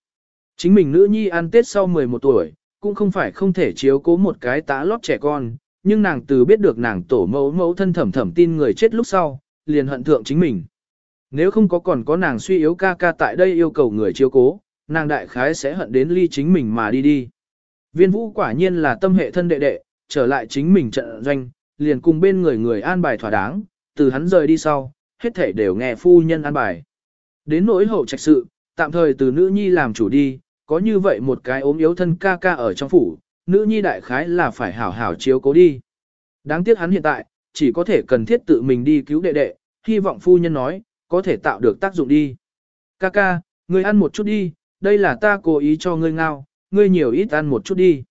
Chính mình nữ nhi ăn Tết sau 11 tuổi, cũng không phải không thể chiếu cố một cái tá lót trẻ con, nhưng nàng từ biết được nàng tổ mẫu mẫu thân thẩm thẩm tin người chết lúc sau, liền hận thượng chính mình. Nếu không có còn có nàng suy yếu ca ca tại đây yêu cầu người chiếu cố, nàng đại khái sẽ hận đến ly chính mình mà đi đi. Viên vũ quả nhiên là tâm hệ thân đệ đệ, trở lại chính mình trận doanh, liền cùng bên người người an bài thỏa đáng, từ hắn rời đi sau, hết thể đều nghe phu nhân an bài. Đến nỗi hậu trạch sự, tạm thời từ nữ nhi làm chủ đi, có như vậy một cái ốm yếu thân ca ca ở trong phủ, nữ nhi đại khái là phải hảo hảo chiếu cố đi. Đáng tiếc hắn hiện tại, chỉ có thể cần thiết tự mình đi cứu đệ đệ, hy vọng phu nhân nói, có thể tạo được tác dụng đi. Ca ca, ngươi ăn một chút đi, đây là ta cố ý cho ngươi ngao, ngươi nhiều ít ăn một chút đi.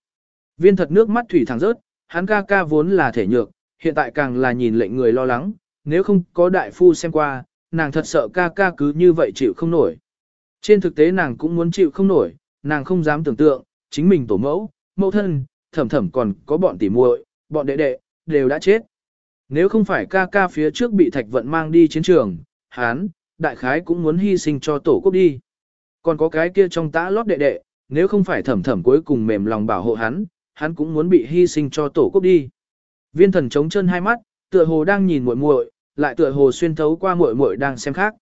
Viên thật nước mắt thủy thẳng rớt, hắn ca ca vốn là thể nhược, hiện tại càng là nhìn lệnh người lo lắng, nếu không có đại phu xem qua, nàng thật sợ ca ca cứ như vậy chịu không nổi. Trên thực tế nàng cũng muốn chịu không nổi, nàng không dám tưởng tượng, chính mình tổ mẫu, mẫu thân, thẩm thẩm còn có bọn tỉ muội, bọn đệ đệ, đều đã chết. Nếu không phải ca ca phía trước bị thạch vận mang đi chiến trường, hán, đại khái cũng muốn hy sinh cho tổ quốc đi. Còn có cái kia trong tã lót đệ đệ, nếu không phải thẩm thẩm cuối cùng mềm lòng bảo hộ hắn, hắn cũng muốn bị hy sinh cho tổ quốc đi. Viên thần chống chân hai mắt, tựa hồ đang nhìn muội muội, lại tựa hồ xuyên thấu qua muội muội đang xem khác.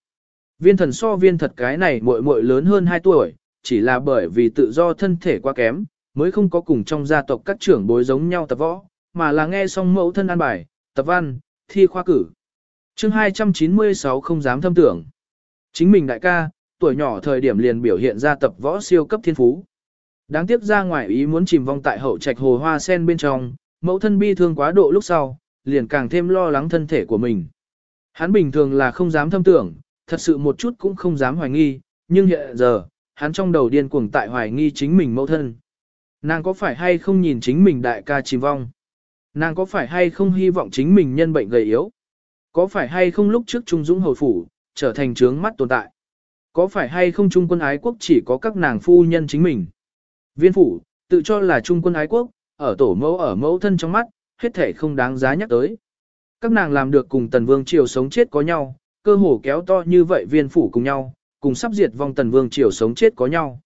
Viên thần so viên thật cái này muội muội lớn hơn 2 tuổi, chỉ là bởi vì tự do thân thể quá kém, mới không có cùng trong gia tộc các trưởng bối giống nhau tập võ, mà là nghe xong mẫu thân an bài, tập văn, thi khoa cử. chương 296 không dám thâm tưởng. Chính mình đại ca, tuổi nhỏ thời điểm liền biểu hiện ra tập võ siêu cấp thiên phú. Đáng tiếc ra ngoài ý muốn chìm vong tại hậu trạch hồ hoa sen bên trong, mẫu thân bi thương quá độ lúc sau, liền càng thêm lo lắng thân thể của mình. Hắn bình thường là không dám thâm tưởng, thật sự một chút cũng không dám hoài nghi, nhưng hiện giờ, hắn trong đầu điên cuồng tại hoài nghi chính mình mẫu thân. Nàng có phải hay không nhìn chính mình đại ca chìm vong? Nàng có phải hay không hy vọng chính mình nhân bệnh gầy yếu? Có phải hay không lúc trước Trung Dũng hồi phủ, trở thành trướng mắt tồn tại? Có phải hay không Trung quân ái quốc chỉ có các nàng phu nhân chính mình? Viên phủ, tự cho là Trung quân ái quốc, ở tổ mẫu ở mẫu thân trong mắt, hết thể không đáng giá nhắc tới. Các nàng làm được cùng tần vương triều sống chết có nhau, cơ hồ kéo to như vậy viên phủ cùng nhau, cùng sắp diệt vong tần vương triều sống chết có nhau.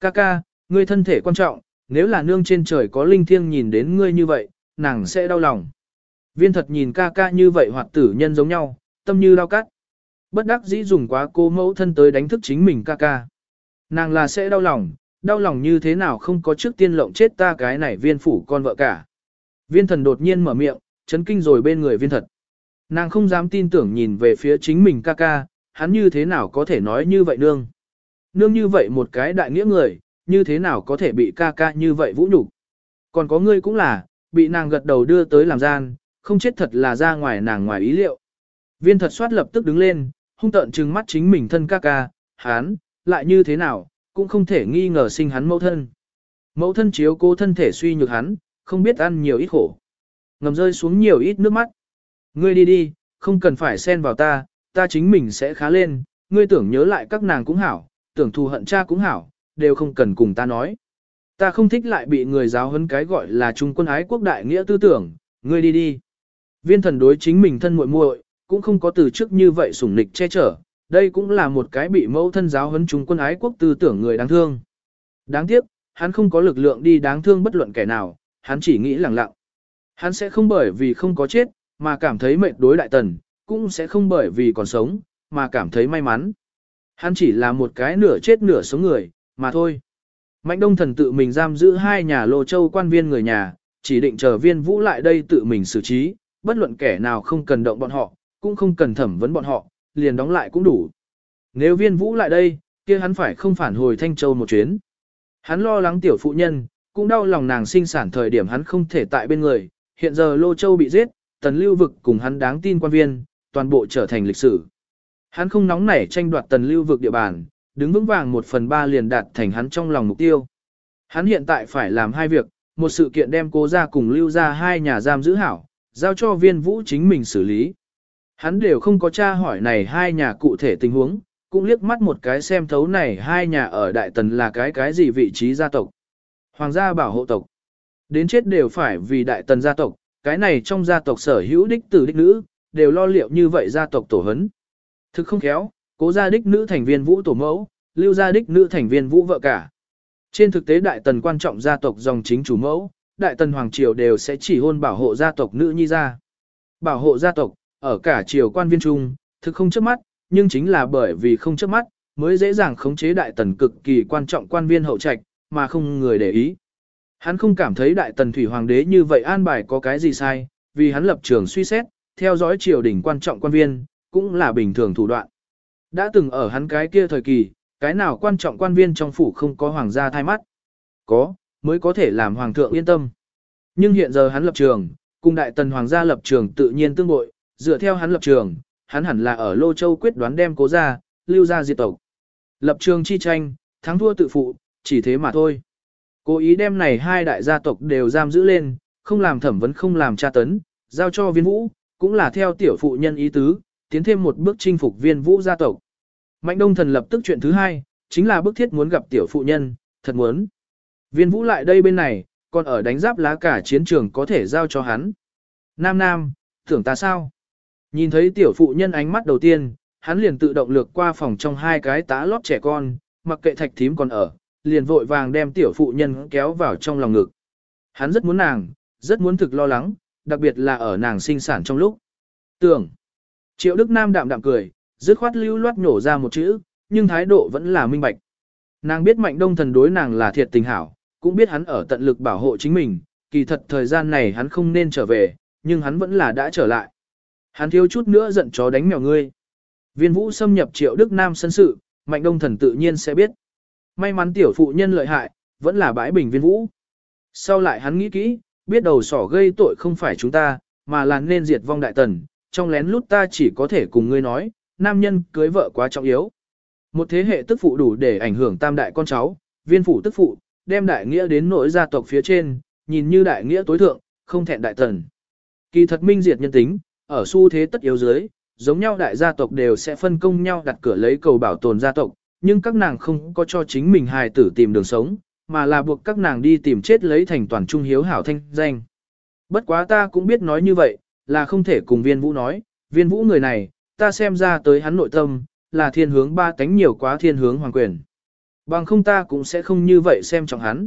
Ca ca, ngươi thân thể quan trọng, nếu là nương trên trời có linh thiêng nhìn đến ngươi như vậy, nàng sẽ đau lòng. Viên thật nhìn ca ca như vậy hoặc tử nhân giống nhau, tâm như đau cắt. Bất đắc dĩ dùng quá cô mẫu thân tới đánh thức chính mình ca ca. Nàng là sẽ đau lòng, đau lòng như thế nào không có trước tiên lộng chết ta cái này viên phủ con vợ cả. Viên thần đột nhiên mở miệng, chấn kinh rồi bên người viên thật. Nàng không dám tin tưởng nhìn về phía chính mình ca ca, hắn như thế nào có thể nói như vậy nương. Nương như vậy một cái đại nghĩa người, như thế nào có thể bị ca ca như vậy vũ nhục Còn có ngươi cũng là, bị nàng gật đầu đưa tới làm gian, không chết thật là ra ngoài nàng ngoài ý liệu. Viên thật soát lập tức đứng lên, hung tợn trừng mắt chính mình thân ca ca, hắn, lại như thế nào, cũng không thể nghi ngờ sinh hắn mẫu thân. Mẫu thân chiếu cố thân thể suy nhược hắn, không biết ăn nhiều ít khổ. Ngầm rơi xuống nhiều ít nước mắt. Ngươi đi đi, không cần phải xen vào ta, ta chính mình sẽ khá lên, ngươi tưởng nhớ lại các nàng cũng hảo, tưởng thù hận cha cũng hảo, đều không cần cùng ta nói. Ta không thích lại bị người giáo huấn cái gọi là trung quân ái quốc đại nghĩa tư tưởng, ngươi đi đi. Viên thần đối chính mình thân muội muội cũng không có từ trước như vậy sủng nịch che chở, đây cũng là một cái bị mẫu thân giáo huấn trung quân ái quốc tư tưởng người đáng thương. Đáng tiếc, hắn không có lực lượng đi đáng thương bất luận kẻ nào, hắn chỉ nghĩ lẳng lặng. Hắn sẽ không bởi vì không có chết, mà cảm thấy mệt đối đại tần, cũng sẽ không bởi vì còn sống, mà cảm thấy may mắn. Hắn chỉ là một cái nửa chết nửa sống người, mà thôi. Mạnh đông thần tự mình giam giữ hai nhà lô châu quan viên người nhà, chỉ định chờ viên vũ lại đây tự mình xử trí, bất luận kẻ nào không cần động bọn họ, cũng không cần thẩm vấn bọn họ, liền đóng lại cũng đủ. Nếu viên vũ lại đây, kia hắn phải không phản hồi Thanh Châu một chuyến. Hắn lo lắng tiểu phụ nhân, cũng đau lòng nàng sinh sản thời điểm hắn không thể tại bên người, hiện giờ Lô Châu bị giết, tần lưu vực cùng hắn đáng tin quan viên, toàn bộ trở thành lịch sử. Hắn không nóng nảy tranh đoạt tần lưu vực địa bàn, đứng vững vàng một phần ba liền đạt thành hắn trong lòng mục tiêu. Hắn hiện tại phải làm hai việc, một sự kiện đem cố ra cùng lưu ra hai nhà giam giữ hảo, giao cho viên vũ chính mình xử lý. Hắn đều không có tra hỏi này hai nhà cụ thể tình huống, cũng liếc mắt một cái xem thấu này hai nhà ở Đại Tần là cái cái gì vị trí gia tộc. Hoàng gia bảo hộ tộc. Đến chết đều phải vì Đại Tần gia tộc, cái này trong gia tộc sở hữu đích tử đích nữ, đều lo liệu như vậy gia tộc tổ hấn. Thực không khéo, cố gia đích nữ thành viên vũ tổ mẫu, lưu gia đích nữ thành viên vũ vợ cả. Trên thực tế Đại Tần quan trọng gia tộc dòng chính chủ mẫu, Đại Tần Hoàng Triều đều sẽ chỉ hôn bảo hộ gia tộc nữ nhi gia. Bảo hộ gia tộc, ở cả triều quan viên trung, thực không trước mắt, nhưng chính là bởi vì không trước mắt, mới dễ dàng khống chế đại tần cực kỳ quan trọng quan viên hậu trạch, mà không người để ý. Hắn không cảm thấy đại tần thủy hoàng đế như vậy an bài có cái gì sai, vì hắn lập trường suy xét, theo dõi triều đình quan trọng quan viên, cũng là bình thường thủ đoạn. Đã từng ở hắn cái kia thời kỳ, cái nào quan trọng quan viên trong phủ không có hoàng gia thay mắt. Có, mới có thể làm hoàng thượng yên tâm. Nhưng hiện giờ hắn lập trường, cùng đại tần hoàng gia lập trường tự nhiên tương bội, dựa theo hắn lập trường, hắn hẳn là ở Lô Châu quyết đoán đem cố ra, lưu ra diệt tộc. Lập trường chi tranh, thắng thua tự phụ, chỉ thế mà thôi. Cố ý đem này hai đại gia tộc đều giam giữ lên, không làm thẩm vấn không làm tra tấn, giao cho viên vũ, cũng là theo tiểu phụ nhân ý tứ, tiến thêm một bước chinh phục viên vũ gia tộc. Mạnh đông thần lập tức chuyện thứ hai, chính là bức thiết muốn gặp tiểu phụ nhân, thật muốn. Viên vũ lại đây bên này, còn ở đánh giáp lá cả chiến trường có thể giao cho hắn. Nam Nam, Tưởng ta sao? Nhìn thấy tiểu phụ nhân ánh mắt đầu tiên, hắn liền tự động lược qua phòng trong hai cái tá lót trẻ con, mặc kệ thạch thím còn ở, liền vội vàng đem tiểu phụ nhân kéo vào trong lòng ngực. Hắn rất muốn nàng, rất muốn thực lo lắng, đặc biệt là ở nàng sinh sản trong lúc. Tưởng. Triệu Đức Nam đạm đạm cười, dứt khoát lưu loát nhổ ra một chữ, nhưng thái độ vẫn là minh bạch. Nàng biết mạnh đông thần đối nàng là thiệt tình hảo, cũng biết hắn ở tận lực bảo hộ chính mình, kỳ thật thời gian này hắn không nên trở về, nhưng hắn vẫn là đã trở lại. Hắn thiếu chút nữa giận chó đánh mèo ngươi. Viên vũ xâm nhập triệu Đức Nam sân sự, mạnh đông thần tự nhiên sẽ biết. May mắn tiểu phụ nhân lợi hại, vẫn là bãi bình viên vũ. Sau lại hắn nghĩ kỹ, biết đầu sỏ gây tội không phải chúng ta, mà là nên diệt vong đại tần, trong lén lút ta chỉ có thể cùng ngươi nói, nam nhân cưới vợ quá trọng yếu. Một thế hệ tức phụ đủ để ảnh hưởng tam đại con cháu, viên phủ tức phụ, đem đại nghĩa đến nỗi gia tộc phía trên, nhìn như đại nghĩa tối thượng, không thẹn đại tần. Kỳ thật minh diệt nhân tính, ở xu thế tất yếu dưới, giống nhau đại gia tộc đều sẽ phân công nhau đặt cửa lấy cầu bảo tồn gia tộc, nhưng các nàng không có cho chính mình hài tử tìm đường sống, mà là buộc các nàng đi tìm chết lấy thành toàn trung hiếu hảo thanh danh. Bất quá ta cũng biết nói như vậy, là không thể cùng viên vũ nói, viên vũ người này, ta xem ra tới hắn nội tâm, là thiên hướng ba cánh nhiều quá thiên hướng hoàng quyền. Bằng không ta cũng sẽ không như vậy xem trọng hắn.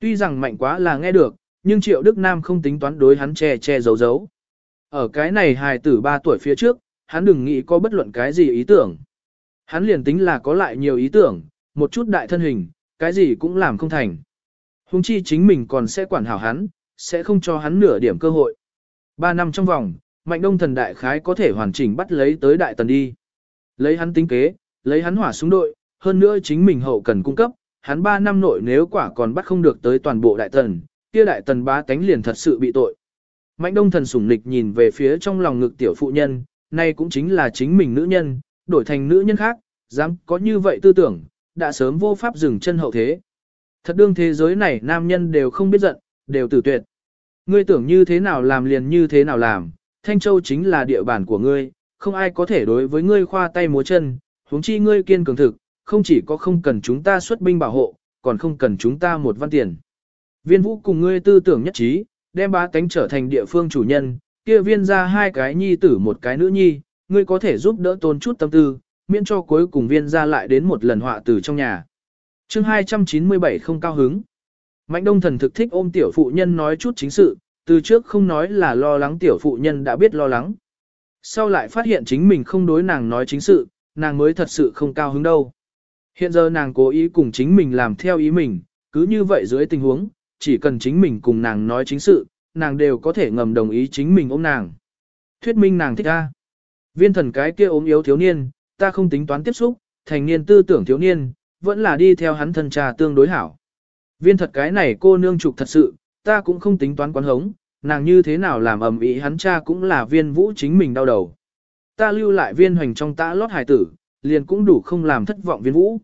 Tuy rằng mạnh quá là nghe được, nhưng Triệu Đức Nam không tính toán đối hắn che che giấu giấu. Ở cái này hài tử 3 tuổi phía trước, hắn đừng nghĩ có bất luận cái gì ý tưởng. Hắn liền tính là có lại nhiều ý tưởng, một chút đại thân hình, cái gì cũng làm không thành. Hùng chi chính mình còn sẽ quản hảo hắn, sẽ không cho hắn nửa điểm cơ hội. Ba năm trong vòng, mạnh đông thần đại khái có thể hoàn chỉnh bắt lấy tới đại tần đi. Lấy hắn tính kế, lấy hắn hỏa xuống đội, hơn nữa chính mình hậu cần cung cấp, hắn ba năm nội nếu quả còn bắt không được tới toàn bộ đại tần, kia đại tần bá tánh liền thật sự bị tội. Mạnh đông thần sủng nịch nhìn về phía trong lòng ngực tiểu phụ nhân, nay cũng chính là chính mình nữ nhân, đổi thành nữ nhân khác, dám có như vậy tư tưởng, đã sớm vô pháp dừng chân hậu thế. Thật đương thế giới này nam nhân đều không biết giận, đều tử tuyệt. Ngươi tưởng như thế nào làm liền như thế nào làm, Thanh Châu chính là địa bàn của ngươi, không ai có thể đối với ngươi khoa tay múa chân, huống chi ngươi kiên cường thực, không chỉ có không cần chúng ta xuất binh bảo hộ, còn không cần chúng ta một văn tiền. Viên vũ cùng ngươi tư tưởng nhất trí, đem bá tánh trở thành địa phương chủ nhân, kia viên ra hai cái nhi tử một cái nữ nhi, ngươi có thể giúp đỡ tôn chút tâm tư, miễn cho cuối cùng viên ra lại đến một lần họa từ trong nhà. chương 297 không cao hứng. Mạnh đông thần thực thích ôm tiểu phụ nhân nói chút chính sự, từ trước không nói là lo lắng tiểu phụ nhân đã biết lo lắng. Sau lại phát hiện chính mình không đối nàng nói chính sự, nàng mới thật sự không cao hứng đâu. Hiện giờ nàng cố ý cùng chính mình làm theo ý mình, cứ như vậy dưới tình huống, chỉ cần chính mình cùng nàng nói chính sự, nàng đều có thể ngầm đồng ý chính mình ôm nàng. Thuyết minh nàng thích ta. Viên thần cái kia ốm yếu thiếu niên, ta không tính toán tiếp xúc, thành niên tư tưởng thiếu niên, vẫn là đi theo hắn thân trà tương đối hảo. Viên thật cái này cô nương trục thật sự, ta cũng không tính toán quán hống, nàng như thế nào làm ầm ĩ hắn cha cũng là viên vũ chính mình đau đầu. Ta lưu lại viên hoành trong tã lót hài tử, liền cũng đủ không làm thất vọng viên vũ.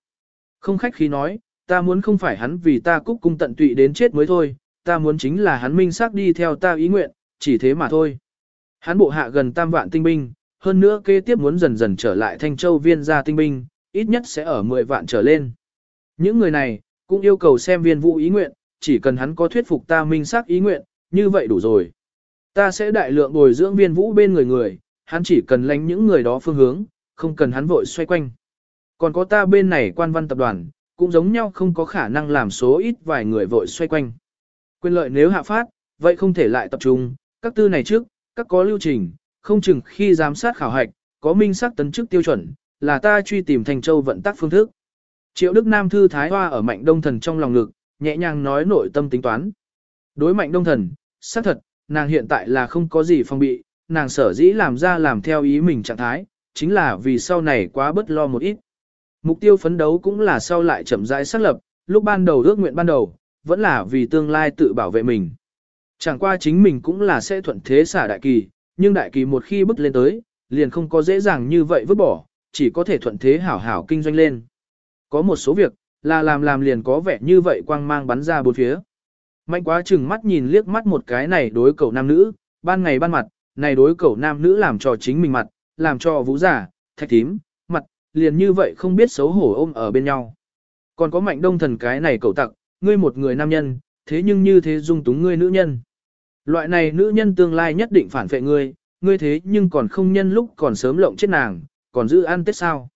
Không khách khí nói, ta muốn không phải hắn vì ta cúc cung tận tụy đến chết mới thôi, ta muốn chính là hắn minh xác đi theo ta ý nguyện, chỉ thế mà thôi. Hắn bộ hạ gần tam vạn tinh binh, hơn nữa kế tiếp muốn dần dần trở lại Thanh Châu viên gia tinh binh, ít nhất sẽ ở 10 vạn trở lên. Những người này, cũng yêu cầu xem viên vũ ý nguyện, chỉ cần hắn có thuyết phục ta minh xác ý nguyện, như vậy đủ rồi. Ta sẽ đại lượng bồi dưỡng viên vũ bên người người, hắn chỉ cần lánh những người đó phương hướng, không cần hắn vội xoay quanh. Còn có ta bên này quan văn tập đoàn, cũng giống nhau không có khả năng làm số ít vài người vội xoay quanh. Quyền lợi nếu hạ phát, vậy không thể lại tập trung, các tư này trước, các có lưu trình, không chừng khi giám sát khảo hạch, có minh xác tấn chức tiêu chuẩn, là ta truy tìm thành châu vận tác phương thức. Triệu Đức Nam thư thái hoa ở mạnh đông thần trong lòng ngực, nhẹ nhàng nói nội tâm tính toán. Đối mạnh đông thần, xác thật, nàng hiện tại là không có gì phong bị, nàng sở dĩ làm ra làm theo ý mình trạng thái, chính là vì sau này quá bất lo một ít. Mục tiêu phấn đấu cũng là sau lại chậm rãi xác lập, lúc ban đầu ước nguyện ban đầu, vẫn là vì tương lai tự bảo vệ mình. Chẳng qua chính mình cũng là sẽ thuận thế xả đại kỳ, nhưng đại kỳ một khi bước lên tới, liền không có dễ dàng như vậy vứt bỏ, chỉ có thể thuận thế hảo hảo kinh doanh lên. Có một số việc, là làm làm liền có vẻ như vậy quang mang bắn ra bốn phía. Mạnh quá chừng mắt nhìn liếc mắt một cái này đối cậu nam nữ, ban ngày ban mặt, này đối cậu nam nữ làm cho chính mình mặt, làm cho vũ giả, thạch tím, mặt, liền như vậy không biết xấu hổ ôm ở bên nhau. Còn có mạnh đông thần cái này cậu tặc, ngươi một người nam nhân, thế nhưng như thế dung túng ngươi nữ nhân. Loại này nữ nhân tương lai nhất định phản vệ ngươi, ngươi thế nhưng còn không nhân lúc còn sớm lộng chết nàng, còn giữ ăn tết sao.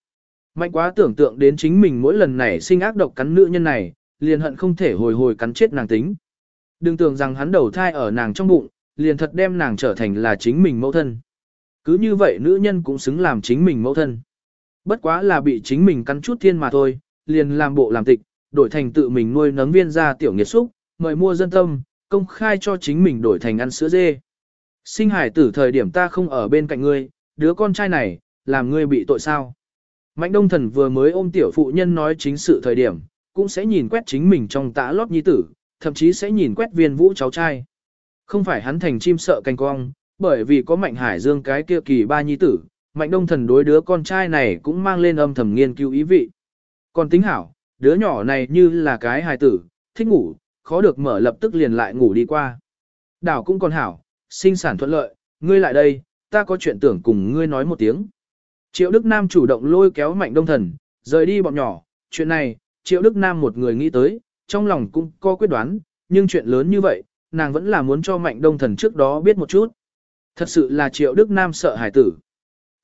Mạnh quá tưởng tượng đến chính mình mỗi lần này sinh ác độc cắn nữ nhân này, liền hận không thể hồi hồi cắn chết nàng tính. Đừng tưởng rằng hắn đầu thai ở nàng trong bụng, liền thật đem nàng trở thành là chính mình mẫu thân. Cứ như vậy nữ nhân cũng xứng làm chính mình mẫu thân. Bất quá là bị chính mình cắn chút thiên mà thôi, liền làm bộ làm tịch, đổi thành tự mình nuôi nấng viên ra tiểu nghiệt xúc, mời mua dân tâm, công khai cho chính mình đổi thành ăn sữa dê. Sinh hải tử thời điểm ta không ở bên cạnh ngươi, đứa con trai này, làm ngươi bị tội sao. Mạnh đông thần vừa mới ôm tiểu phụ nhân nói chính sự thời điểm, cũng sẽ nhìn quét chính mình trong tã lót nhi tử, thậm chí sẽ nhìn quét viên vũ cháu trai. Không phải hắn thành chim sợ canh cong, bởi vì có mạnh hải dương cái kia kỳ ba nhi tử, mạnh đông thần đối đứa con trai này cũng mang lên âm thầm nghiên cứu ý vị. Còn tính hảo, đứa nhỏ này như là cái hài tử, thích ngủ, khó được mở lập tức liền lại ngủ đi qua. Đảo cũng còn hảo, sinh sản thuận lợi, ngươi lại đây, ta có chuyện tưởng cùng ngươi nói một tiếng. Triệu Đức Nam chủ động lôi kéo mạnh đông thần, rời đi bọn nhỏ, chuyện này, Triệu Đức Nam một người nghĩ tới, trong lòng cũng có quyết đoán, nhưng chuyện lớn như vậy, nàng vẫn là muốn cho mạnh đông thần trước đó biết một chút. Thật sự là Triệu Đức Nam sợ hài tử.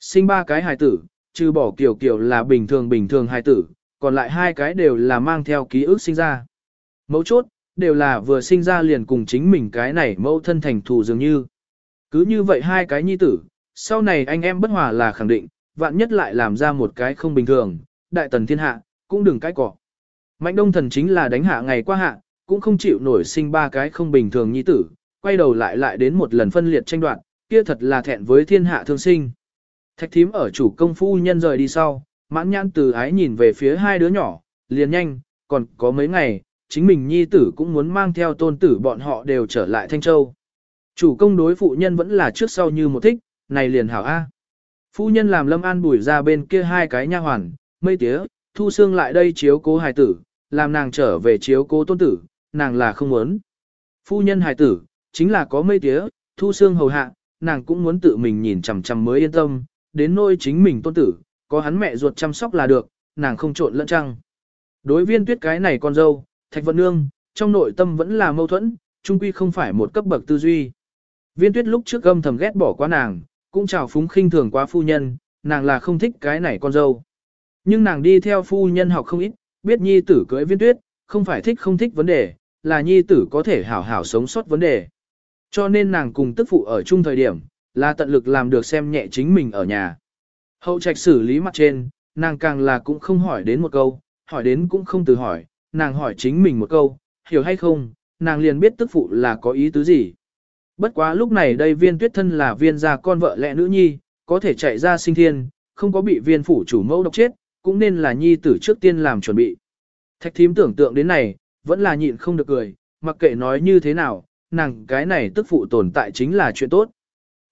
Sinh ba cái hài tử, trừ bỏ kiểu kiểu là bình thường bình thường hài tử, còn lại hai cái đều là mang theo ký ức sinh ra. Mấu chốt, đều là vừa sinh ra liền cùng chính mình cái này mẫu thân thành thù dường như. Cứ như vậy hai cái nhi tử, sau này anh em bất hòa là khẳng định, vạn nhất lại làm ra một cái không bình thường, đại tần thiên hạ, cũng đừng cái cỏ. Mạnh đông thần chính là đánh hạ ngày qua hạ, cũng không chịu nổi sinh ba cái không bình thường nhi tử, quay đầu lại lại đến một lần phân liệt tranh đoạn, kia thật là thẹn với thiên hạ thương sinh. Thạch thím ở chủ công phu nhân rời đi sau, mãn nhãn từ ái nhìn về phía hai đứa nhỏ, liền nhanh, còn có mấy ngày, chính mình nhi tử cũng muốn mang theo tôn tử bọn họ đều trở lại Thanh Châu. Chủ công đối phụ nhân vẫn là trước sau như một thích, này liền hảo A. Phu nhân làm lâm an bùi ra bên kia hai cái nha hoàn, mây tía, thu xương lại đây chiếu cố hài tử, làm nàng trở về chiếu cố tôn tử, nàng là không muốn. Phu nhân hài tử, chính là có mây tía, thu xương hầu hạ, nàng cũng muốn tự mình nhìn chằm chằm mới yên tâm, đến nôi chính mình tôn tử, có hắn mẹ ruột chăm sóc là được, nàng không trộn lẫn trăng. Đối viên tuyết cái này con dâu, thạch vận nương, trong nội tâm vẫn là mâu thuẫn, trung quy không phải một cấp bậc tư duy. Viên tuyết lúc trước âm thầm ghét bỏ quá nàng, cũng chào phúng khinh thường quá phu nhân, nàng là không thích cái này con dâu. Nhưng nàng đi theo phu nhân học không ít, biết nhi tử cưới viên tuyết, không phải thích không thích vấn đề, là nhi tử có thể hảo hảo sống sót vấn đề. Cho nên nàng cùng tức phụ ở chung thời điểm, là tận lực làm được xem nhẹ chính mình ở nhà. Hậu trạch xử lý mặt trên, nàng càng là cũng không hỏi đến một câu, hỏi đến cũng không từ hỏi, nàng hỏi chính mình một câu, hiểu hay không, nàng liền biết tức phụ là có ý tứ gì. Bất quá lúc này đây viên tuyết thân là viên gia con vợ lẽ nữ nhi, có thể chạy ra sinh thiên, không có bị viên phủ chủ mẫu độc chết, cũng nên là nhi tử trước tiên làm chuẩn bị. Thạch thím tưởng tượng đến này, vẫn là nhịn không được cười, mặc kệ nói như thế nào, nàng cái này tức phụ tồn tại chính là chuyện tốt.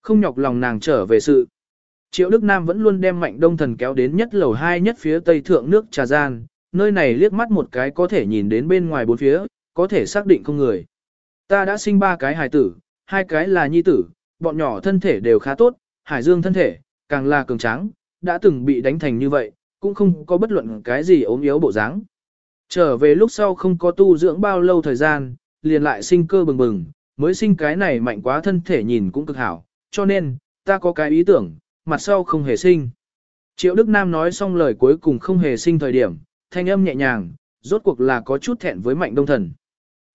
Không nhọc lòng nàng trở về sự. Triệu Đức Nam vẫn luôn đem mạnh đông thần kéo đến nhất lầu hai nhất phía tây thượng nước trà gian, nơi này liếc mắt một cái có thể nhìn đến bên ngoài bốn phía, có thể xác định không người. Ta đã sinh ba cái hài tử, hai cái là nhi tử, bọn nhỏ thân thể đều khá tốt, hải dương thân thể, càng là cường tráng, đã từng bị đánh thành như vậy, cũng không có bất luận cái gì ốm yếu bộ dáng. Trở về lúc sau không có tu dưỡng bao lâu thời gian, liền lại sinh cơ bừng bừng, mới sinh cái này mạnh quá thân thể nhìn cũng cực hảo, cho nên, ta có cái ý tưởng, mặt sau không hề sinh. Triệu Đức Nam nói xong lời cuối cùng không hề sinh thời điểm, thanh âm nhẹ nhàng, rốt cuộc là có chút thẹn với mạnh đông thần.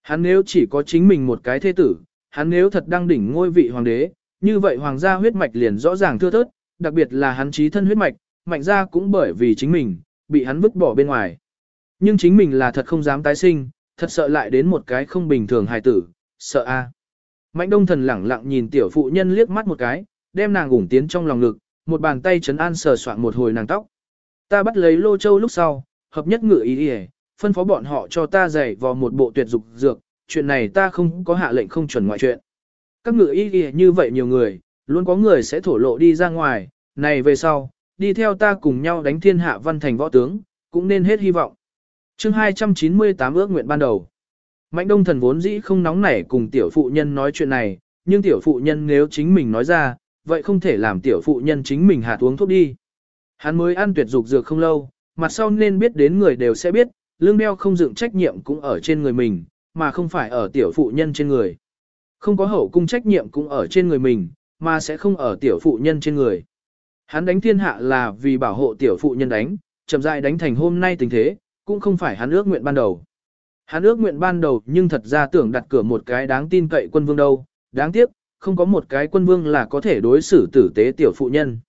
Hắn nếu chỉ có chính mình một cái thế tử, hắn nếu thật đang đỉnh ngôi vị hoàng đế, như vậy hoàng gia huyết mạch liền rõ ràng thưa thớt, đặc biệt là hắn trí thân huyết mạch, mạnh gia cũng bởi vì chính mình, bị hắn vứt bỏ bên ngoài. Nhưng chính mình là thật không dám tái sinh, thật sợ lại đến một cái không bình thường hài tử, sợ a. Mạnh đông thần lẳng lặng nhìn tiểu phụ nhân liếc mắt một cái, đem nàng ủng tiến trong lòng ngực, một bàn tay chấn an sờ soạn một hồi nàng tóc. Ta bắt lấy lô châu lúc sau, hợp nhất ngự ý đi phân phó bọn họ cho ta dạy vào một bộ tuyệt dục dược, chuyện này ta không có hạ lệnh không chuẩn ngoại chuyện. Các ngự ý đi như vậy nhiều người, luôn có người sẽ thổ lộ đi ra ngoài, này về sau, đi theo ta cùng nhau đánh thiên hạ văn thành võ tướng, cũng nên hết hy vọng. chương 298 ước nguyện ban đầu. Mạnh đông thần vốn dĩ không nóng nảy cùng tiểu phụ nhân nói chuyện này, nhưng tiểu phụ nhân nếu chính mình nói ra, vậy không thể làm tiểu phụ nhân chính mình hạ uống thuốc đi. Hắn mới ăn tuyệt dục dược không lâu, mặt sau nên biết đến người đều sẽ biết, lương đeo không dựng trách nhiệm cũng ở trên người mình, mà không phải ở tiểu phụ nhân trên người. Không có hậu cung trách nhiệm cũng ở trên người mình, mà sẽ không ở tiểu phụ nhân trên người. Hắn đánh thiên hạ là vì bảo hộ tiểu phụ nhân đánh, chậm rãi đánh thành hôm nay tình thế, cũng không phải hắn ước nguyện ban đầu. Hắn ước nguyện ban đầu nhưng thật ra tưởng đặt cửa một cái đáng tin cậy quân vương đâu, đáng tiếc, không có một cái quân vương là có thể đối xử tử tế tiểu phụ nhân.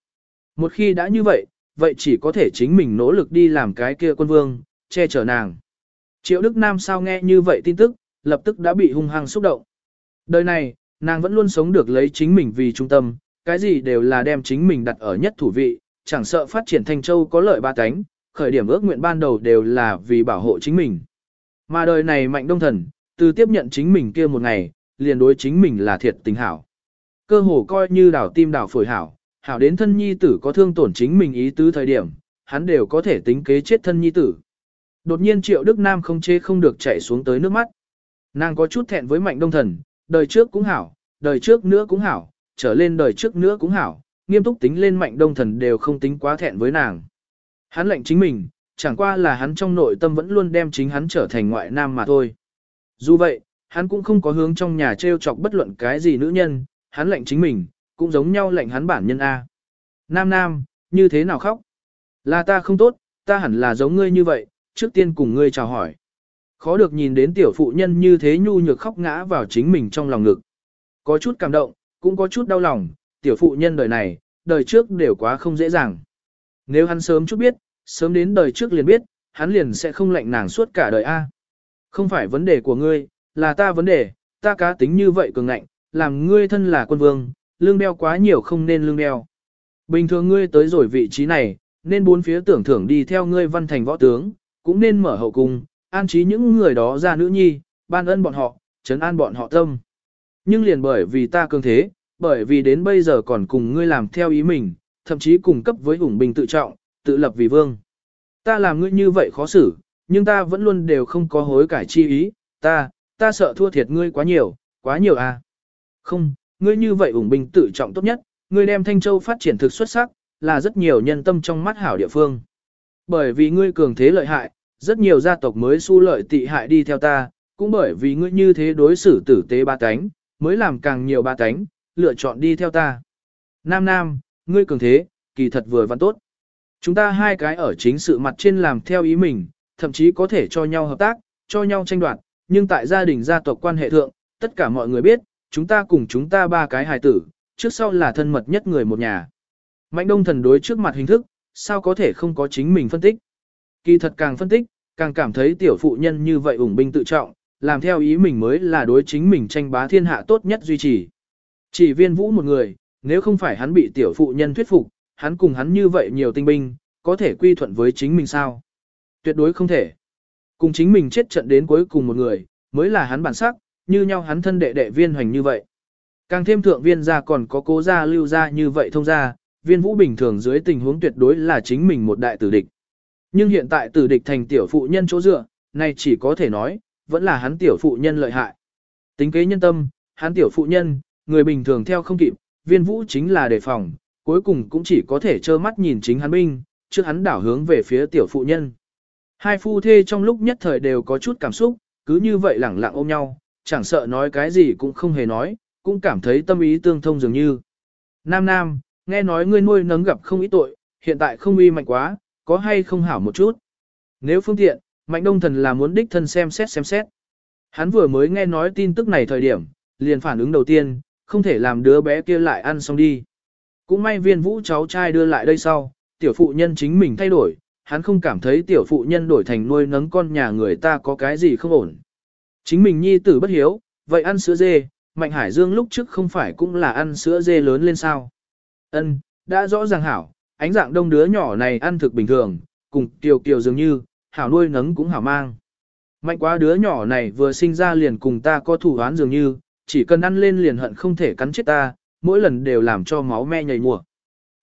Một khi đã như vậy, vậy chỉ có thể chính mình nỗ lực đi làm cái kia quân vương, che chở nàng. Triệu Đức Nam sao nghe như vậy tin tức, lập tức đã bị hung hăng xúc động. Đời này, nàng vẫn luôn sống được lấy chính mình vì trung tâm, cái gì đều là đem chính mình đặt ở nhất thủ vị, chẳng sợ phát triển Thanh Châu có lợi ba cánh, khởi điểm ước nguyện ban đầu đều là vì bảo hộ chính mình. Mà đời này mạnh đông thần, từ tiếp nhận chính mình kia một ngày, liền đối chính mình là thiệt tình hảo. Cơ hồ coi như đảo tim đảo phổi hảo, hảo đến thân nhi tử có thương tổn chính mình ý tứ thời điểm, hắn đều có thể tính kế chết thân nhi tử. Đột nhiên triệu Đức Nam không chế không được chạy xuống tới nước mắt. Nàng có chút thẹn với mạnh đông thần, đời trước cũng hảo, đời trước nữa cũng hảo, trở lên đời trước nữa cũng hảo, nghiêm túc tính lên mạnh đông thần đều không tính quá thẹn với nàng. Hắn lệnh chính mình, chẳng qua là hắn trong nội tâm vẫn luôn đem chính hắn trở thành ngoại nam mà thôi. Dù vậy, hắn cũng không có hướng trong nhà trêu chọc bất luận cái gì nữ nhân, hắn lệnh chính mình, cũng giống nhau lệnh hắn bản nhân A. Nam nam, như thế nào khóc? Là ta không tốt, ta hẳn là giống ngươi như vậy, trước tiên cùng ngươi chào hỏi. Khó được nhìn đến tiểu phụ nhân như thế nhu nhược khóc ngã vào chính mình trong lòng ngực. Có chút cảm động, cũng có chút đau lòng, tiểu phụ nhân đời này, đời trước đều quá không dễ dàng. Nếu hắn sớm chút biết, sớm đến đời trước liền biết, hắn liền sẽ không lạnh nàng suốt cả đời A. Không phải vấn đề của ngươi, là ta vấn đề, ta cá tính như vậy cường ngạnh, làm ngươi thân là quân vương, lương đeo quá nhiều không nên lương đeo. Bình thường ngươi tới rồi vị trí này, nên bốn phía tưởng thưởng đi theo ngươi văn thành võ tướng, cũng nên mở hậu cung, an trí những người đó ra nữ nhi, ban ân bọn họ, trấn an bọn họ tâm. Nhưng liền bởi vì ta cường thế, bởi vì đến bây giờ còn cùng ngươi làm theo ý mình, thậm chí cùng cấp với ủng bình tự trọng, tự lập vì vương. Ta làm ngươi như vậy khó xử, nhưng ta vẫn luôn đều không có hối cải chi ý, ta, ta sợ thua thiệt ngươi quá nhiều, quá nhiều à. Không, ngươi như vậy ủng bình tự trọng tốt nhất, ngươi đem Thanh Châu phát triển thực xuất sắc, là rất nhiều nhân tâm trong mắt hảo địa phương. Bởi vì ngươi cường thế lợi hại, rất nhiều gia tộc mới su lợi tị hại đi theo ta, cũng bởi vì ngươi như thế đối xử tử tế ba cánh, mới làm càng nhiều ba cánh, lựa chọn đi theo ta. Nam Nam, ngươi cường thế, kỳ thật vừa văn tốt. Chúng ta hai cái ở chính sự mặt trên làm theo ý mình, thậm chí có thể cho nhau hợp tác, cho nhau tranh đoạt, nhưng tại gia đình gia tộc quan hệ thượng, tất cả mọi người biết, chúng ta cùng chúng ta ba cái hài tử, trước sau là thân mật nhất người một nhà. Mạnh đông thần đối trước mặt hình thức, sao có thể không có chính mình phân tích. Kỳ thật càng phân tích, càng cảm thấy tiểu phụ nhân như vậy ủng binh tự trọng, làm theo ý mình mới là đối chính mình tranh bá thiên hạ tốt nhất duy trì. Chỉ viên vũ một người, nếu không phải hắn bị tiểu phụ nhân thuyết phục, hắn cùng hắn như vậy nhiều tinh binh, có thể quy thuận với chính mình sao? Tuyệt đối không thể. Cùng chính mình chết trận đến cuối cùng một người, mới là hắn bản sắc, như nhau hắn thân đệ đệ viên hoành như vậy. Càng thêm thượng viên gia còn có cố gia lưu gia như vậy thông gia, viên vũ bình thường dưới tình huống tuyệt đối là chính mình một đại tử địch. Nhưng hiện tại tử địch thành tiểu phụ nhân chỗ dựa, này chỉ có thể nói, vẫn là hắn tiểu phụ nhân lợi hại. Tính kế nhân tâm, hắn tiểu phụ nhân, người bình thường theo không kịp, viên vũ chính là đề phòng, cuối cùng cũng chỉ có thể trơ mắt nhìn chính hắn binh, trước hắn đảo hướng về phía tiểu phụ nhân. Hai phu thê trong lúc nhất thời đều có chút cảm xúc, cứ như vậy lẳng lặng ôm nhau, chẳng sợ nói cái gì cũng không hề nói, cũng cảm thấy tâm ý tương thông dường như. Nam Nam, nghe nói ngươi nuôi nấng gặp không ít tội, hiện tại không uy mạnh quá, có hay không hảo một chút. Nếu phương tiện, Mạnh Đông Thần là muốn đích thân xem xét xem xét. Hắn vừa mới nghe nói tin tức này thời điểm, liền phản ứng đầu tiên, không thể làm đứa bé kia lại ăn xong đi. Cũng may viên vũ cháu trai đưa lại đây sau, tiểu phụ nhân chính mình thay đổi, hắn không cảm thấy tiểu phụ nhân đổi thành nuôi nấng con nhà người ta có cái gì không ổn. Chính mình nhi tử bất hiếu, vậy ăn sữa dê, Mạnh Hải Dương lúc trước không phải cũng là ăn sữa dê lớn lên sao. Ân, đã rõ ràng hảo, ánh dạng đông đứa nhỏ này ăn thực bình thường, cùng kiều kiều dường như, hảo nuôi nấng cũng hảo mang. Mạnh quá đứa nhỏ này vừa sinh ra liền cùng ta có thủ oán dường như, chỉ cần ăn lên liền hận không thể cắn chết ta, mỗi lần đều làm cho máu me nhảy mùa.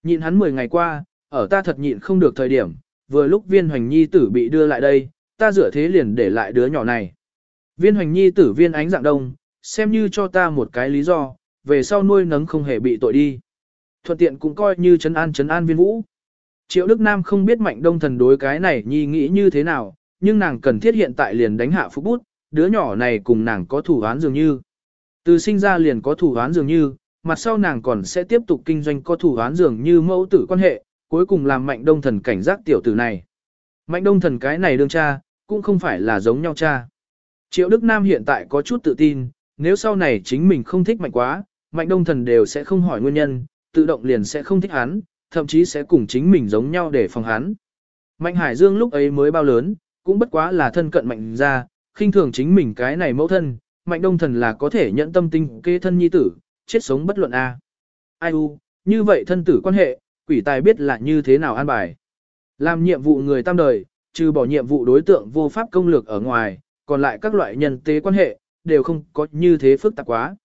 Nhịn hắn 10 ngày qua, ở ta thật nhịn không được thời điểm, vừa lúc viên hoành nhi tử bị đưa lại đây, ta dựa thế liền để lại đứa nhỏ này. Viên hoành nhi tử viên ánh dạng đông, xem như cho ta một cái lý do, về sau nuôi nấng không hề bị tội đi. Thuận tiện cũng coi như chấn an chấn an viên vũ. Triệu Đức Nam không biết mạnh đông thần đối cái này nhi nghĩ như thế nào, nhưng nàng cần thiết hiện tại liền đánh hạ phúc bút, đứa nhỏ này cùng nàng có thủ án dường như. Từ sinh ra liền có thủ án dường như, mặt sau nàng còn sẽ tiếp tục kinh doanh có thủ án dường như mẫu tử quan hệ, cuối cùng làm mạnh đông thần cảnh giác tiểu tử này. Mạnh đông thần cái này đương cha, cũng không phải là giống nhau cha. Triệu Đức Nam hiện tại có chút tự tin, nếu sau này chính mình không thích mạnh quá, mạnh đông thần đều sẽ không hỏi nguyên nhân, tự động liền sẽ không thích hắn, thậm chí sẽ cùng chính mình giống nhau để phòng hắn. Mạnh Hải Dương lúc ấy mới bao lớn, cũng bất quá là thân cận mạnh ra, khinh thường chính mình cái này mẫu thân, mạnh đông thần là có thể nhận tâm tinh kê thân nhi tử, chết sống bất luận A. Ai u, như vậy thân tử quan hệ, quỷ tài biết là như thế nào an bài. Làm nhiệm vụ người tam đời, trừ bỏ nhiệm vụ đối tượng vô pháp công lược ở ngoài, còn lại các loại nhân tế quan hệ, đều không có như thế phức tạp quá.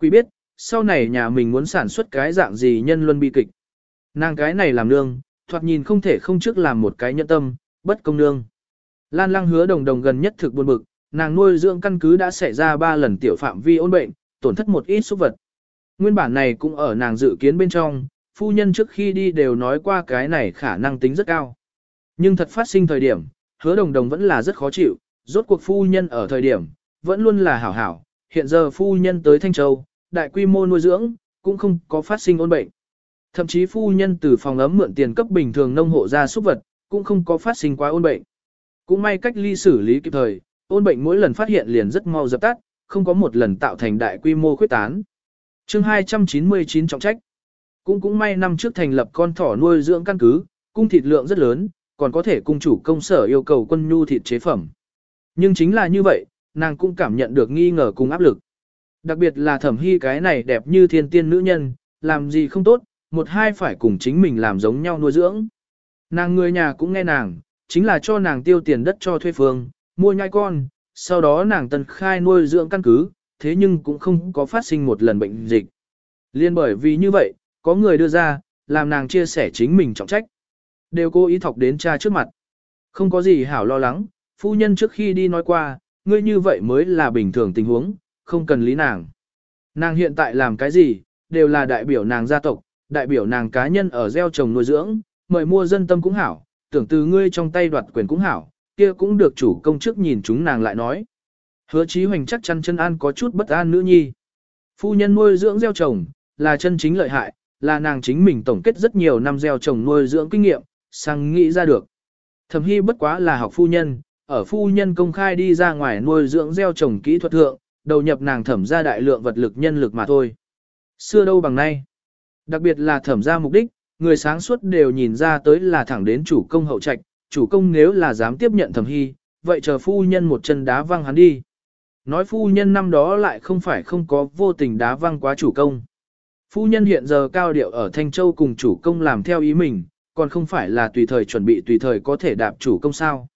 Quỷ biết, sau này nhà mình muốn sản xuất cái dạng gì nhân luân bi kịch. Nàng cái này làm nương, thoạt nhìn không thể không trước làm một cái nhân tâm, bất công nương. Lan lăng hứa đồng đồng gần nhất thực buồn bực, nàng nuôi dưỡng căn cứ đã xảy ra 3 lần tiểu phạm vi ôn bệnh, tổn thất một ít xúc vật. Nguyên bản này cũng ở nàng dự kiến bên trong, phu nhân trước khi đi đều nói qua cái này khả năng tính rất cao. Nhưng thật phát sinh thời điểm, hứa đồng đồng vẫn là rất khó chịu, rốt cuộc phu nhân ở thời điểm, vẫn luôn là hảo hảo, hiện giờ phu nhân tới Thanh Châu, đại quy mô nuôi dưỡng, cũng không có phát sinh ôn bệnh. Thậm chí phu nhân từ phòng ấm mượn tiền cấp bình thường nông hộ ra súc vật, cũng không có phát sinh quá ôn bệnh. Cũng may cách ly xử lý kịp thời, ôn bệnh mỗi lần phát hiện liền rất mau dập tắt, không có một lần tạo thành đại quy mô khuyết tán. chương 299 trọng trách. Cũng cũng may năm trước thành lập con thỏ nuôi dưỡng căn cứ, cung thịt lượng rất lớn, còn có thể cung chủ công sở yêu cầu quân nhu thịt chế phẩm. Nhưng chính là như vậy, nàng cũng cảm nhận được nghi ngờ cùng áp lực. Đặc biệt là thẩm hy cái này đẹp như thiên tiên nữ nhân, làm gì không tốt, một hai phải cùng chính mình làm giống nhau nuôi dưỡng. Nàng người nhà cũng nghe nàng, chính là cho nàng tiêu tiền đất cho thuê phương, mua nhai con, sau đó nàng tân khai nuôi dưỡng căn cứ, thế nhưng cũng không có phát sinh một lần bệnh dịch. Liên bởi vì như vậy, có người đưa ra, làm nàng chia sẻ chính mình trọng trách. Đều cố ý thọc đến cha trước mặt. Không có gì hảo lo lắng, phu nhân trước khi đi nói qua, ngươi như vậy mới là bình thường tình huống, không cần lý nàng. Nàng hiện tại làm cái gì, đều là đại biểu nàng gia tộc, đại biểu nàng cá nhân ở gieo trồng nuôi dưỡng, mời mua dân tâm cũng hảo, tưởng từ ngươi trong tay đoạt quyền cũng hảo, kia cũng được chủ công chức nhìn chúng nàng lại nói. Hứa Chí Hoành chắc chắn chân an có chút bất an nữ nhi. Phu nhân nuôi dưỡng gieo trồng, là chân chính lợi hại, là nàng chính mình tổng kết rất nhiều năm gieo trồng nuôi dưỡng kinh nghiệm, sang nghĩ ra được. Thẩm Hy bất quá là học phu nhân, ở phu nhân công khai đi ra ngoài nuôi dưỡng gieo trồng kỹ thuật thượng, đầu nhập nàng thẩm ra đại lượng vật lực nhân lực mà thôi. Xưa đâu bằng nay. Đặc biệt là thẩm ra mục đích, người sáng suốt đều nhìn ra tới là thẳng đến chủ công hậu trạch, chủ công nếu là dám tiếp nhận thẩm hy, vậy chờ phu nhân một chân đá văng hắn đi. Nói phu nhân năm đó lại không phải không có vô tình đá văng quá chủ công. Phu nhân hiện giờ cao điệu ở Thanh Châu cùng chủ công làm theo ý mình, còn không phải là tùy thời chuẩn bị tùy thời có thể đạp chủ công sao.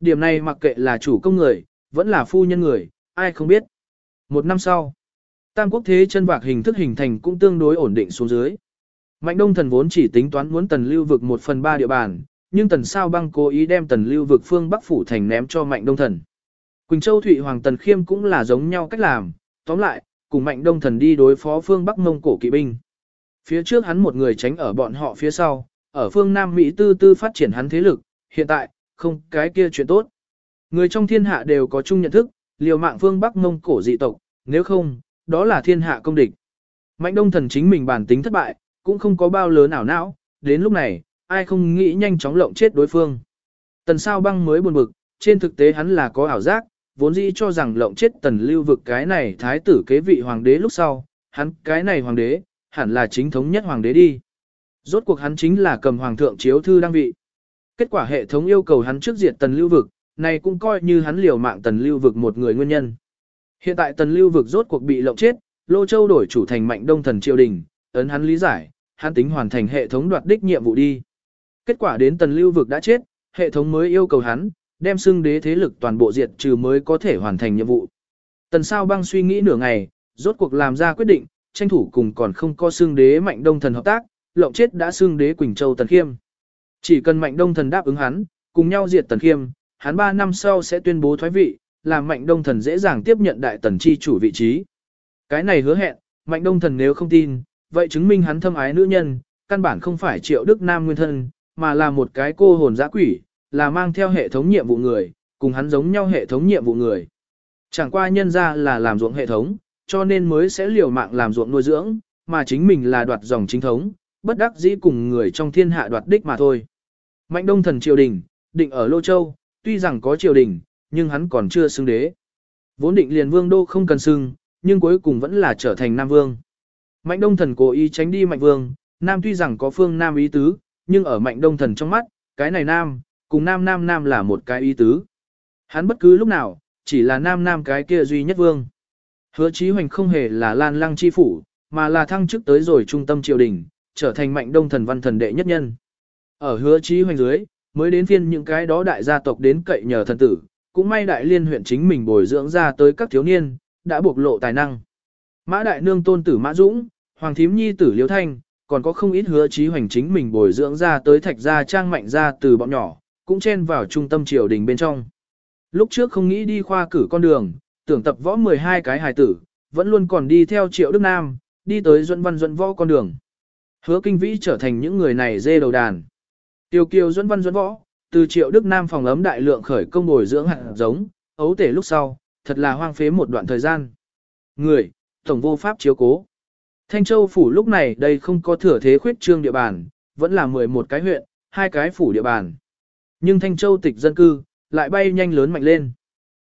Điểm này mặc kệ là chủ công người, vẫn là phu nhân người, ai không biết. Một năm sau, Tam quốc thế chân vạc hình thức hình thành cũng tương đối ổn định xuống dưới. Mạnh đông thần vốn chỉ tính toán muốn tần lưu vực một phần ba địa bàn, nhưng tần sao băng cố ý đem tần lưu vực phương Bắc Phủ thành ném cho mạnh đông thần. Quỳnh Châu Thụy Hoàng Tần Khiêm cũng là giống nhau cách làm, tóm lại, cùng mạnh đông thần đi đối phó phương Bắc Mông Cổ kỵ binh. Phía trước hắn một người tránh ở bọn họ phía sau, ở phương Nam Mỹ tư tư phát triển hắn thế lực, hiện tại, không cái kia chuyện tốt. Người trong thiên hạ đều có chung nhận thức, liều mạng phương Bắc Mông Cổ dị tộc, nếu không, đó là thiên hạ công địch. Mạnh đông thần chính mình bản tính thất bại, cũng không có bao lớn ảo não, đến lúc này, ai không nghĩ nhanh chóng lộng chết đối phương. Tần sao băng mới buồn bực, trên thực tế hắn là có ảo giác, vốn dĩ cho rằng lộng chết tần lưu vực cái này thái tử kế vị hoàng đế lúc sau, hắn cái này hoàng đế, hẳn là chính thống nhất hoàng đế đi. Rốt cuộc hắn chính là cầm hoàng thượng chiếu thư đăng vị. Kết quả hệ thống yêu cầu hắn trước diệt tần lưu vực, này cũng coi như hắn liều mạng tần lưu vực một người nguyên nhân. Hiện tại tần lưu vực rốt cuộc bị lộng chết, Lô Châu đổi chủ thành mạnh đông thần triều đình, ấn hắn lý giải, hắn tính hoàn thành hệ thống đoạt đích nhiệm vụ đi. Kết quả đến tần lưu vực đã chết, hệ thống mới yêu cầu hắn, đem xưng đế thế lực toàn bộ diệt trừ mới có thể hoàn thành nhiệm vụ. Tần sao băng suy nghĩ nửa ngày, rốt cuộc làm ra quyết định, tranh thủ cùng còn không có xưng đế mạnh đông thần hợp tác, lộng chết đã xưng đế Quỳnh Châu Tần Khiêm. Chỉ cần mạnh đông thần đáp ứng hắn, cùng nhau diệt Tần Khiêm, hắn 3 năm sau sẽ tuyên bố thoái vị, làm mạnh đông thần dễ dàng tiếp nhận đại tần chi chủ vị trí. Cái này hứa hẹn, mạnh đông thần nếu không tin, vậy chứng minh hắn thâm ái nữ nhân, căn bản không phải triệu đức nam nguyên thân, mà là một cái cô hồn dã quỷ, là mang theo hệ thống nhiệm vụ người, cùng hắn giống nhau hệ thống nhiệm vụ người. Chẳng qua nhân ra là làm ruộng hệ thống, cho nên mới sẽ liều mạng làm ruộng nuôi dưỡng, mà chính mình là đoạt dòng chính thống, bất đắc dĩ cùng người trong thiên hạ đoạt đích mà thôi. Mạnh đông thần triều đình, định ở Lô Châu, tuy rằng có triều đình, nhưng hắn còn chưa xưng đế. Vốn định liền vương đô không cần xưng, nhưng cuối cùng vẫn là trở thành Nam Vương. Mạnh đông thần cố ý tránh đi Mạnh Vương, Nam tuy rằng có phương Nam ý tứ, nhưng ở Mạnh đông thần trong mắt, cái này Nam, cùng Nam Nam Nam là một cái ý tứ. Hắn bất cứ lúc nào, chỉ là Nam Nam cái kia duy nhất Vương. Hứa Chí Hoành không hề là lan lăng chi phủ, mà là thăng chức tới rồi trung tâm triều đình, trở thành mạnh đông thần văn thần đệ nhất nhân. Ở hứa Chí Hoành dưới, mới đến phiên những cái đó đại gia tộc đến cậy nhờ thần tử, cũng may đại liên huyện chính mình bồi dưỡng ra tới các thiếu niên, đã bộc lộ tài năng. Mã đại nương tôn tử Mã Dũng, Hoàng thím nhi tử Liễu Thanh, còn có không ít hứa Chí Hoành chính mình bồi dưỡng ra tới thạch gia trang mạnh gia từ bọn nhỏ, cũng chen vào trung tâm triều đình bên trong. Lúc trước không nghĩ đi khoa cử con đường, tưởng tập võ 12 cái hài tử, vẫn luôn còn đi theo triệu Đức Nam, đi tới Duân Văn Duân Võ con đường. Hứa Kinh Vĩ trở thành những người này dê đầu đàn. Tiêu kiều Duân Văn Duân Võ, từ triệu Đức Nam phòng ấm đại lượng khởi công bồi dưỡng hạt giống, ấu tể lúc sau, thật là hoang phế một đoạn thời gian. Người, tổng vô pháp chiếu cố. Thanh Châu phủ lúc này đây không có thừa thế khuyết trương địa bàn, vẫn là 11 cái huyện, hai cái phủ địa bàn. Nhưng Thanh Châu tịch dân cư, lại bay nhanh lớn mạnh lên.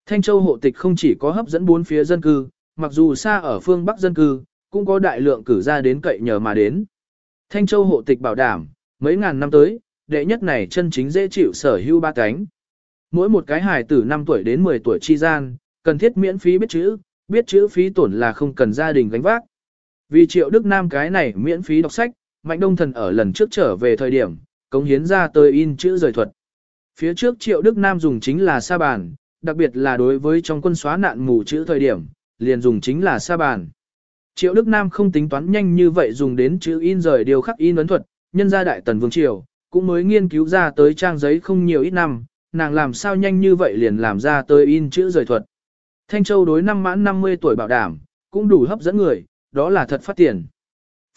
Thanh Châu hộ tịch không chỉ có hấp dẫn bốn phía dân cư, mặc dù xa ở phương Bắc dân cư, cũng có đại lượng cử ra đến cậy nhờ mà đến. Thanh Châu hộ tịch bảo đảm, mấy ngàn năm tới, đệ nhất này chân chính dễ chịu sở hữu ba cánh. Mỗi một cái hài từ 5 tuổi đến 10 tuổi chi gian, cần thiết miễn phí biết chữ, biết chữ phí tổn là không cần gia đình gánh vác. Vì triệu Đức Nam cái này miễn phí đọc sách, Mạnh Đông Thần ở lần trước trở về thời điểm, cống hiến ra tới in chữ rời thuật. Phía trước triệu Đức Nam dùng chính là sa bàn, đặc biệt là đối với trong quân xóa nạn mù chữ thời điểm, liền dùng chính là sa bàn. Triệu Đức Nam không tính toán nhanh như vậy dùng đến chữ in rời điều khắc in ấn thuật, nhân gia đại tần vương triều, cũng mới nghiên cứu ra tới trang giấy không nhiều ít năm, nàng làm sao nhanh như vậy liền làm ra tới in chữ rời thuật. Thanh Châu đối năm mãn 50 tuổi bảo đảm, cũng đủ hấp dẫn người, đó là thật phát tiền.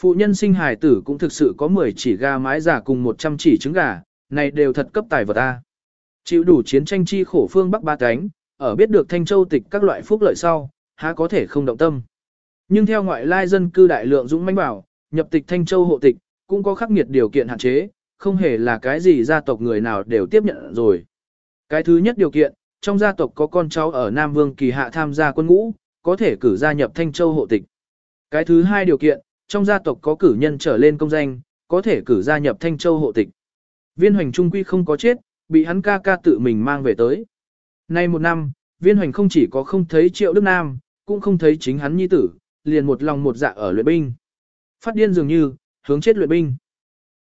Phụ nhân sinh hài tử cũng thực sự có 10 chỉ gà mái giả cùng 100 chỉ trứng gà, này đều thật cấp tài vật ta. Chịu đủ chiến tranh chi khổ phương Bắc ba cánh, ở biết được Thanh Châu tịch các loại phúc lợi sau, há có thể không động tâm. Nhưng theo ngoại lai dân cư đại lượng dũng mãnh bảo, nhập tịch Thanh Châu hộ tịch, cũng có khắc nghiệt điều kiện hạn chế, không hề là cái gì gia tộc người nào đều tiếp nhận rồi. Cái thứ nhất điều kiện, trong gia tộc có con cháu ở Nam Vương kỳ hạ tham gia quân ngũ, có thể cử gia nhập Thanh Châu hộ tịch. Cái thứ hai điều kiện, trong gia tộc có cử nhân trở lên công danh, có thể cử gia nhập Thanh Châu hộ tịch. Viên hoành trung quy không có chết, bị hắn ca ca tự mình mang về tới. Nay một năm, viên hoành không chỉ có không thấy triệu Đức Nam, cũng không thấy chính hắn nhi tử, liền một lòng một dạ ở luyện binh. Phát điên dường như, hướng chết luyện binh.